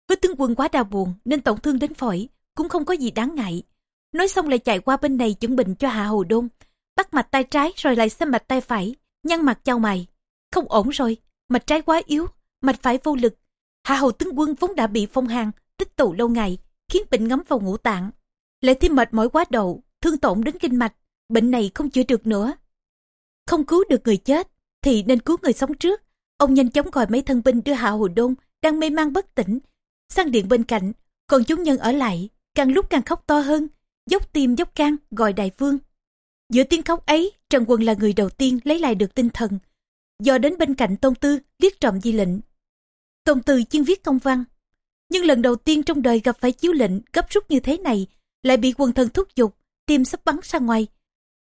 Hứa tướng quân quá đau buồn nên tổn thương đến phổi, cũng không có gì đáng ngại. Nói xong lại chạy qua bên này chuẩn bệnh cho hạ hầu đông, bắt mạch tay trái rồi lại xem mạch tay phải, nhăn mặt chau mày. Không ổn rồi, mạch trái quá yếu, mạch phải vô lực. Hạ hầu tướng quân vốn đã bị phong hàn, tích tụ lâu ngày, khiến bệnh ngấm vào ngũ tạng. Lại thêm mệt mỏi quá độ, thương tổn đến kinh mạch, bệnh này không chữa được nữa. Không cứu được người chết, thì nên cứu người sống trước. Ông nhanh chóng gọi mấy thân binh đưa Hạ Hồ Đôn, đang mê man bất tỉnh, sang điện bên cạnh, còn chúng nhân ở lại, càng lúc càng khóc to hơn, dốc tim dốc can gọi đại vương. Giữa tiếng khóc ấy, Trần Quân là người đầu tiên lấy lại được tinh thần. Do đến bên cạnh Tôn Tư, liếc trộm di lệnh. Tôn từ chuyên viết công văn. Nhưng lần đầu tiên trong đời gặp phải chiếu lệnh gấp rút như thế này, lại bị quần thần thúc giục, tim sắp bắn ra ngoài.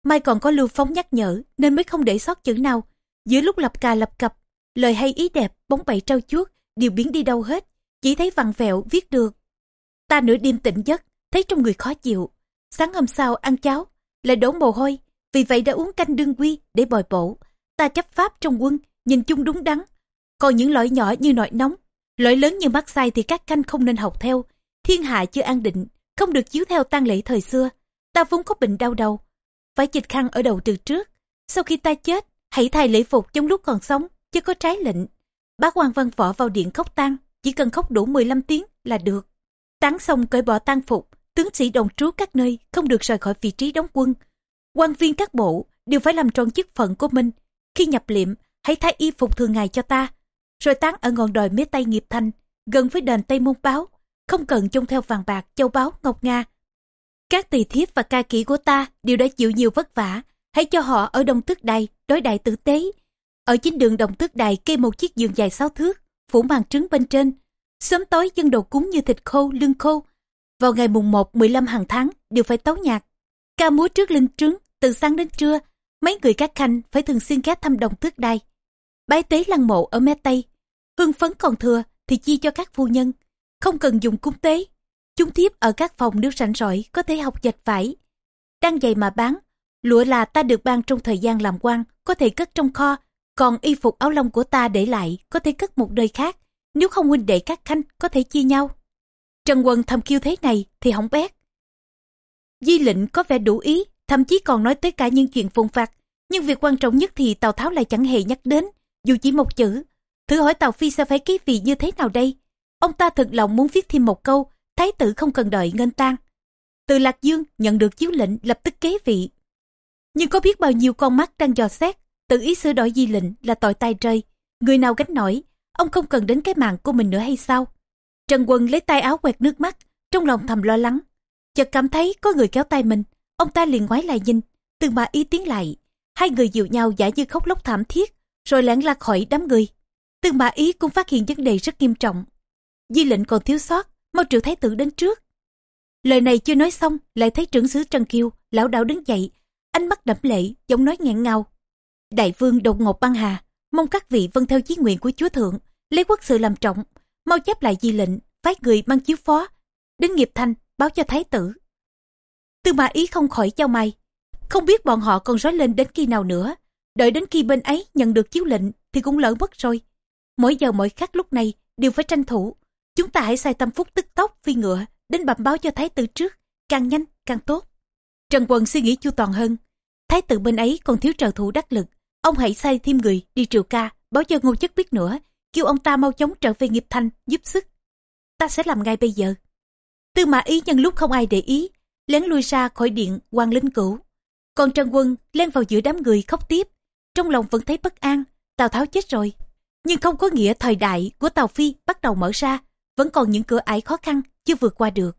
Mai còn có lưu phóng nhắc nhở nên mới không để sót chữ nào. Giữa lúc lập cà lập cập, lời hay ý đẹp, bóng bậy trao chuốt, đều biến đi đâu hết. Chỉ thấy vặn vẹo viết được. Ta nửa đêm tỉnh giấc, thấy trong người khó chịu. Sáng hôm sau ăn cháo, lại đổ mồ hôi. Vì vậy đã uống canh đương quy để bồi bổ. Ta chấp pháp trong quân, nhìn chung đúng đắn. Còn những lỗi nhỏ như nội nóng, lỗi lớn như mắc sai thì các canh không nên học theo. Thiên hạ chưa an định, không được chiếu theo tang lễ thời xưa. Ta vốn có bệnh đau đầu, phải chịch khăn ở đầu từ trước. Sau khi ta chết, hãy thay lễ phục trong lúc còn sống, chứ có trái lệnh. Bác quan văn võ vào điện khóc tang, chỉ cần khóc đủ 15 tiếng là được. Tán xong cởi bỏ tang phục, tướng sĩ đồng trú các nơi không được rời khỏi vị trí đóng quân. quan viên các bộ đều phải làm tròn chức phận của mình. Khi nhập liệm, hãy thay y phục thường ngày cho ta, rồi tán ở ngọn đồi mé tây nghiệp thành, gần với đền Tây Môn Báo, không cần trông theo vàng bạc, châu báu, ngọc nga. Các tỳ thiếp và ca kỹ của ta đều đã chịu nhiều vất vả, hãy cho họ ở đông tước đài, đối đại tử tế. Ở chính đường đồng tước đài kê một chiếc giường dài sáu thước, phủ màn trứng bên trên. Sớm tối dân đồ cúng như thịt khô, lương khô. Vào ngày mùng 1, 15 hàng tháng đều phải tấu nhạc. Ca múa trước linh trứng, từ sáng đến trưa, mấy người các khanh phải thường xuyên ghé thăm đồng tước đài. Bái tế lăng mộ ở mé Tây. Hương phấn còn thừa thì chia cho các phu nhân. Không cần dùng cúng tế. Chúng thiếp ở các phòng nếu rảnh rỗi có thể học dệt vải. Đang giày mà bán. Lụa là ta được ban trong thời gian làm quan, có thể cất trong kho còn y phục áo lông của ta để lại có thể cất một nơi khác, nếu không huynh đệ các khanh có thể chia nhau. Trần Quân thầm kêu thế này thì hỏng bét. Di lệnh có vẻ đủ ý, thậm chí còn nói tới cả những chuyện phồn phạt. Nhưng việc quan trọng nhất thì Tào Tháo lại chẳng hề nhắc đến, dù chỉ một chữ. Thử hỏi tàu Phi sẽ phải ký vị như thế nào đây? Ông ta thật lòng muốn viết thêm một câu, thái tử không cần đợi ngân tang. Từ Lạc Dương nhận được chiếu lệnh lập tức kế vị. Nhưng có biết bao nhiêu con mắt đang dò xét, tự ý sửa đổi di lệnh là tội tai rơi người nào gánh nổi ông không cần đến cái mạng của mình nữa hay sao trần quân lấy tay áo quẹt nước mắt trong lòng thầm lo lắng chợt cảm thấy có người kéo tay mình ông ta liền ngoái lại nhìn từ mà ý tiến lại hai người dịu nhau giả như khóc lóc thảm thiết rồi lẻn lạc khỏi đám người Tư Mã ý cũng phát hiện vấn đề rất nghiêm trọng. Di lệnh còn thiếu sót, mau triệu thái tử đến trước. Lời này chưa nói xong, lại thấy trưởng sứ trần kiêu lão đạo đứng dậy, ánh mắt đẫm lệ, giọng nói nghẹn ngào. Đại vương đột ngột băng hà, mong các vị vâng theo chí nguyện của chúa thượng, lấy quốc sự làm trọng, mau chép lại di lệnh, phái người mang chiếu phó, đến nghiệp thanh báo cho thái tử. Tư mã ý không khỏi chao mày, không biết bọn họ còn rối lên đến khi nào nữa, đợi đến khi bên ấy nhận được chiếu lệnh thì cũng lỡ mất rồi mỗi giờ mỗi khắc lúc này đều phải tranh thủ. Chúng ta hãy sai tâm phúc tức tốc, phi ngựa, đến bẩm báo cho thái tử trước. Càng nhanh, càng tốt. Trần quần suy nghĩ chu toàn hơn. Thái tử bên ấy còn thiếu trợ thủ đắc lực. Ông hãy sai thêm người đi triều ca, báo cho ngô chức biết nữa, kêu ông ta mau chóng trở về nghiệp thanh giúp sức. Ta sẽ làm ngay bây giờ. Tư mã ý nhân lúc không ai để ý, lén lui ra khỏi điện quan linh cửu. Còn trần quân len vào giữa đám người khóc tiếp. Trong lòng vẫn thấy bất an, tào tháo chết rồi nhưng không có nghĩa thời đại của tàu phi bắt đầu mở ra, vẫn còn những cửa ải khó khăn chưa vượt qua được.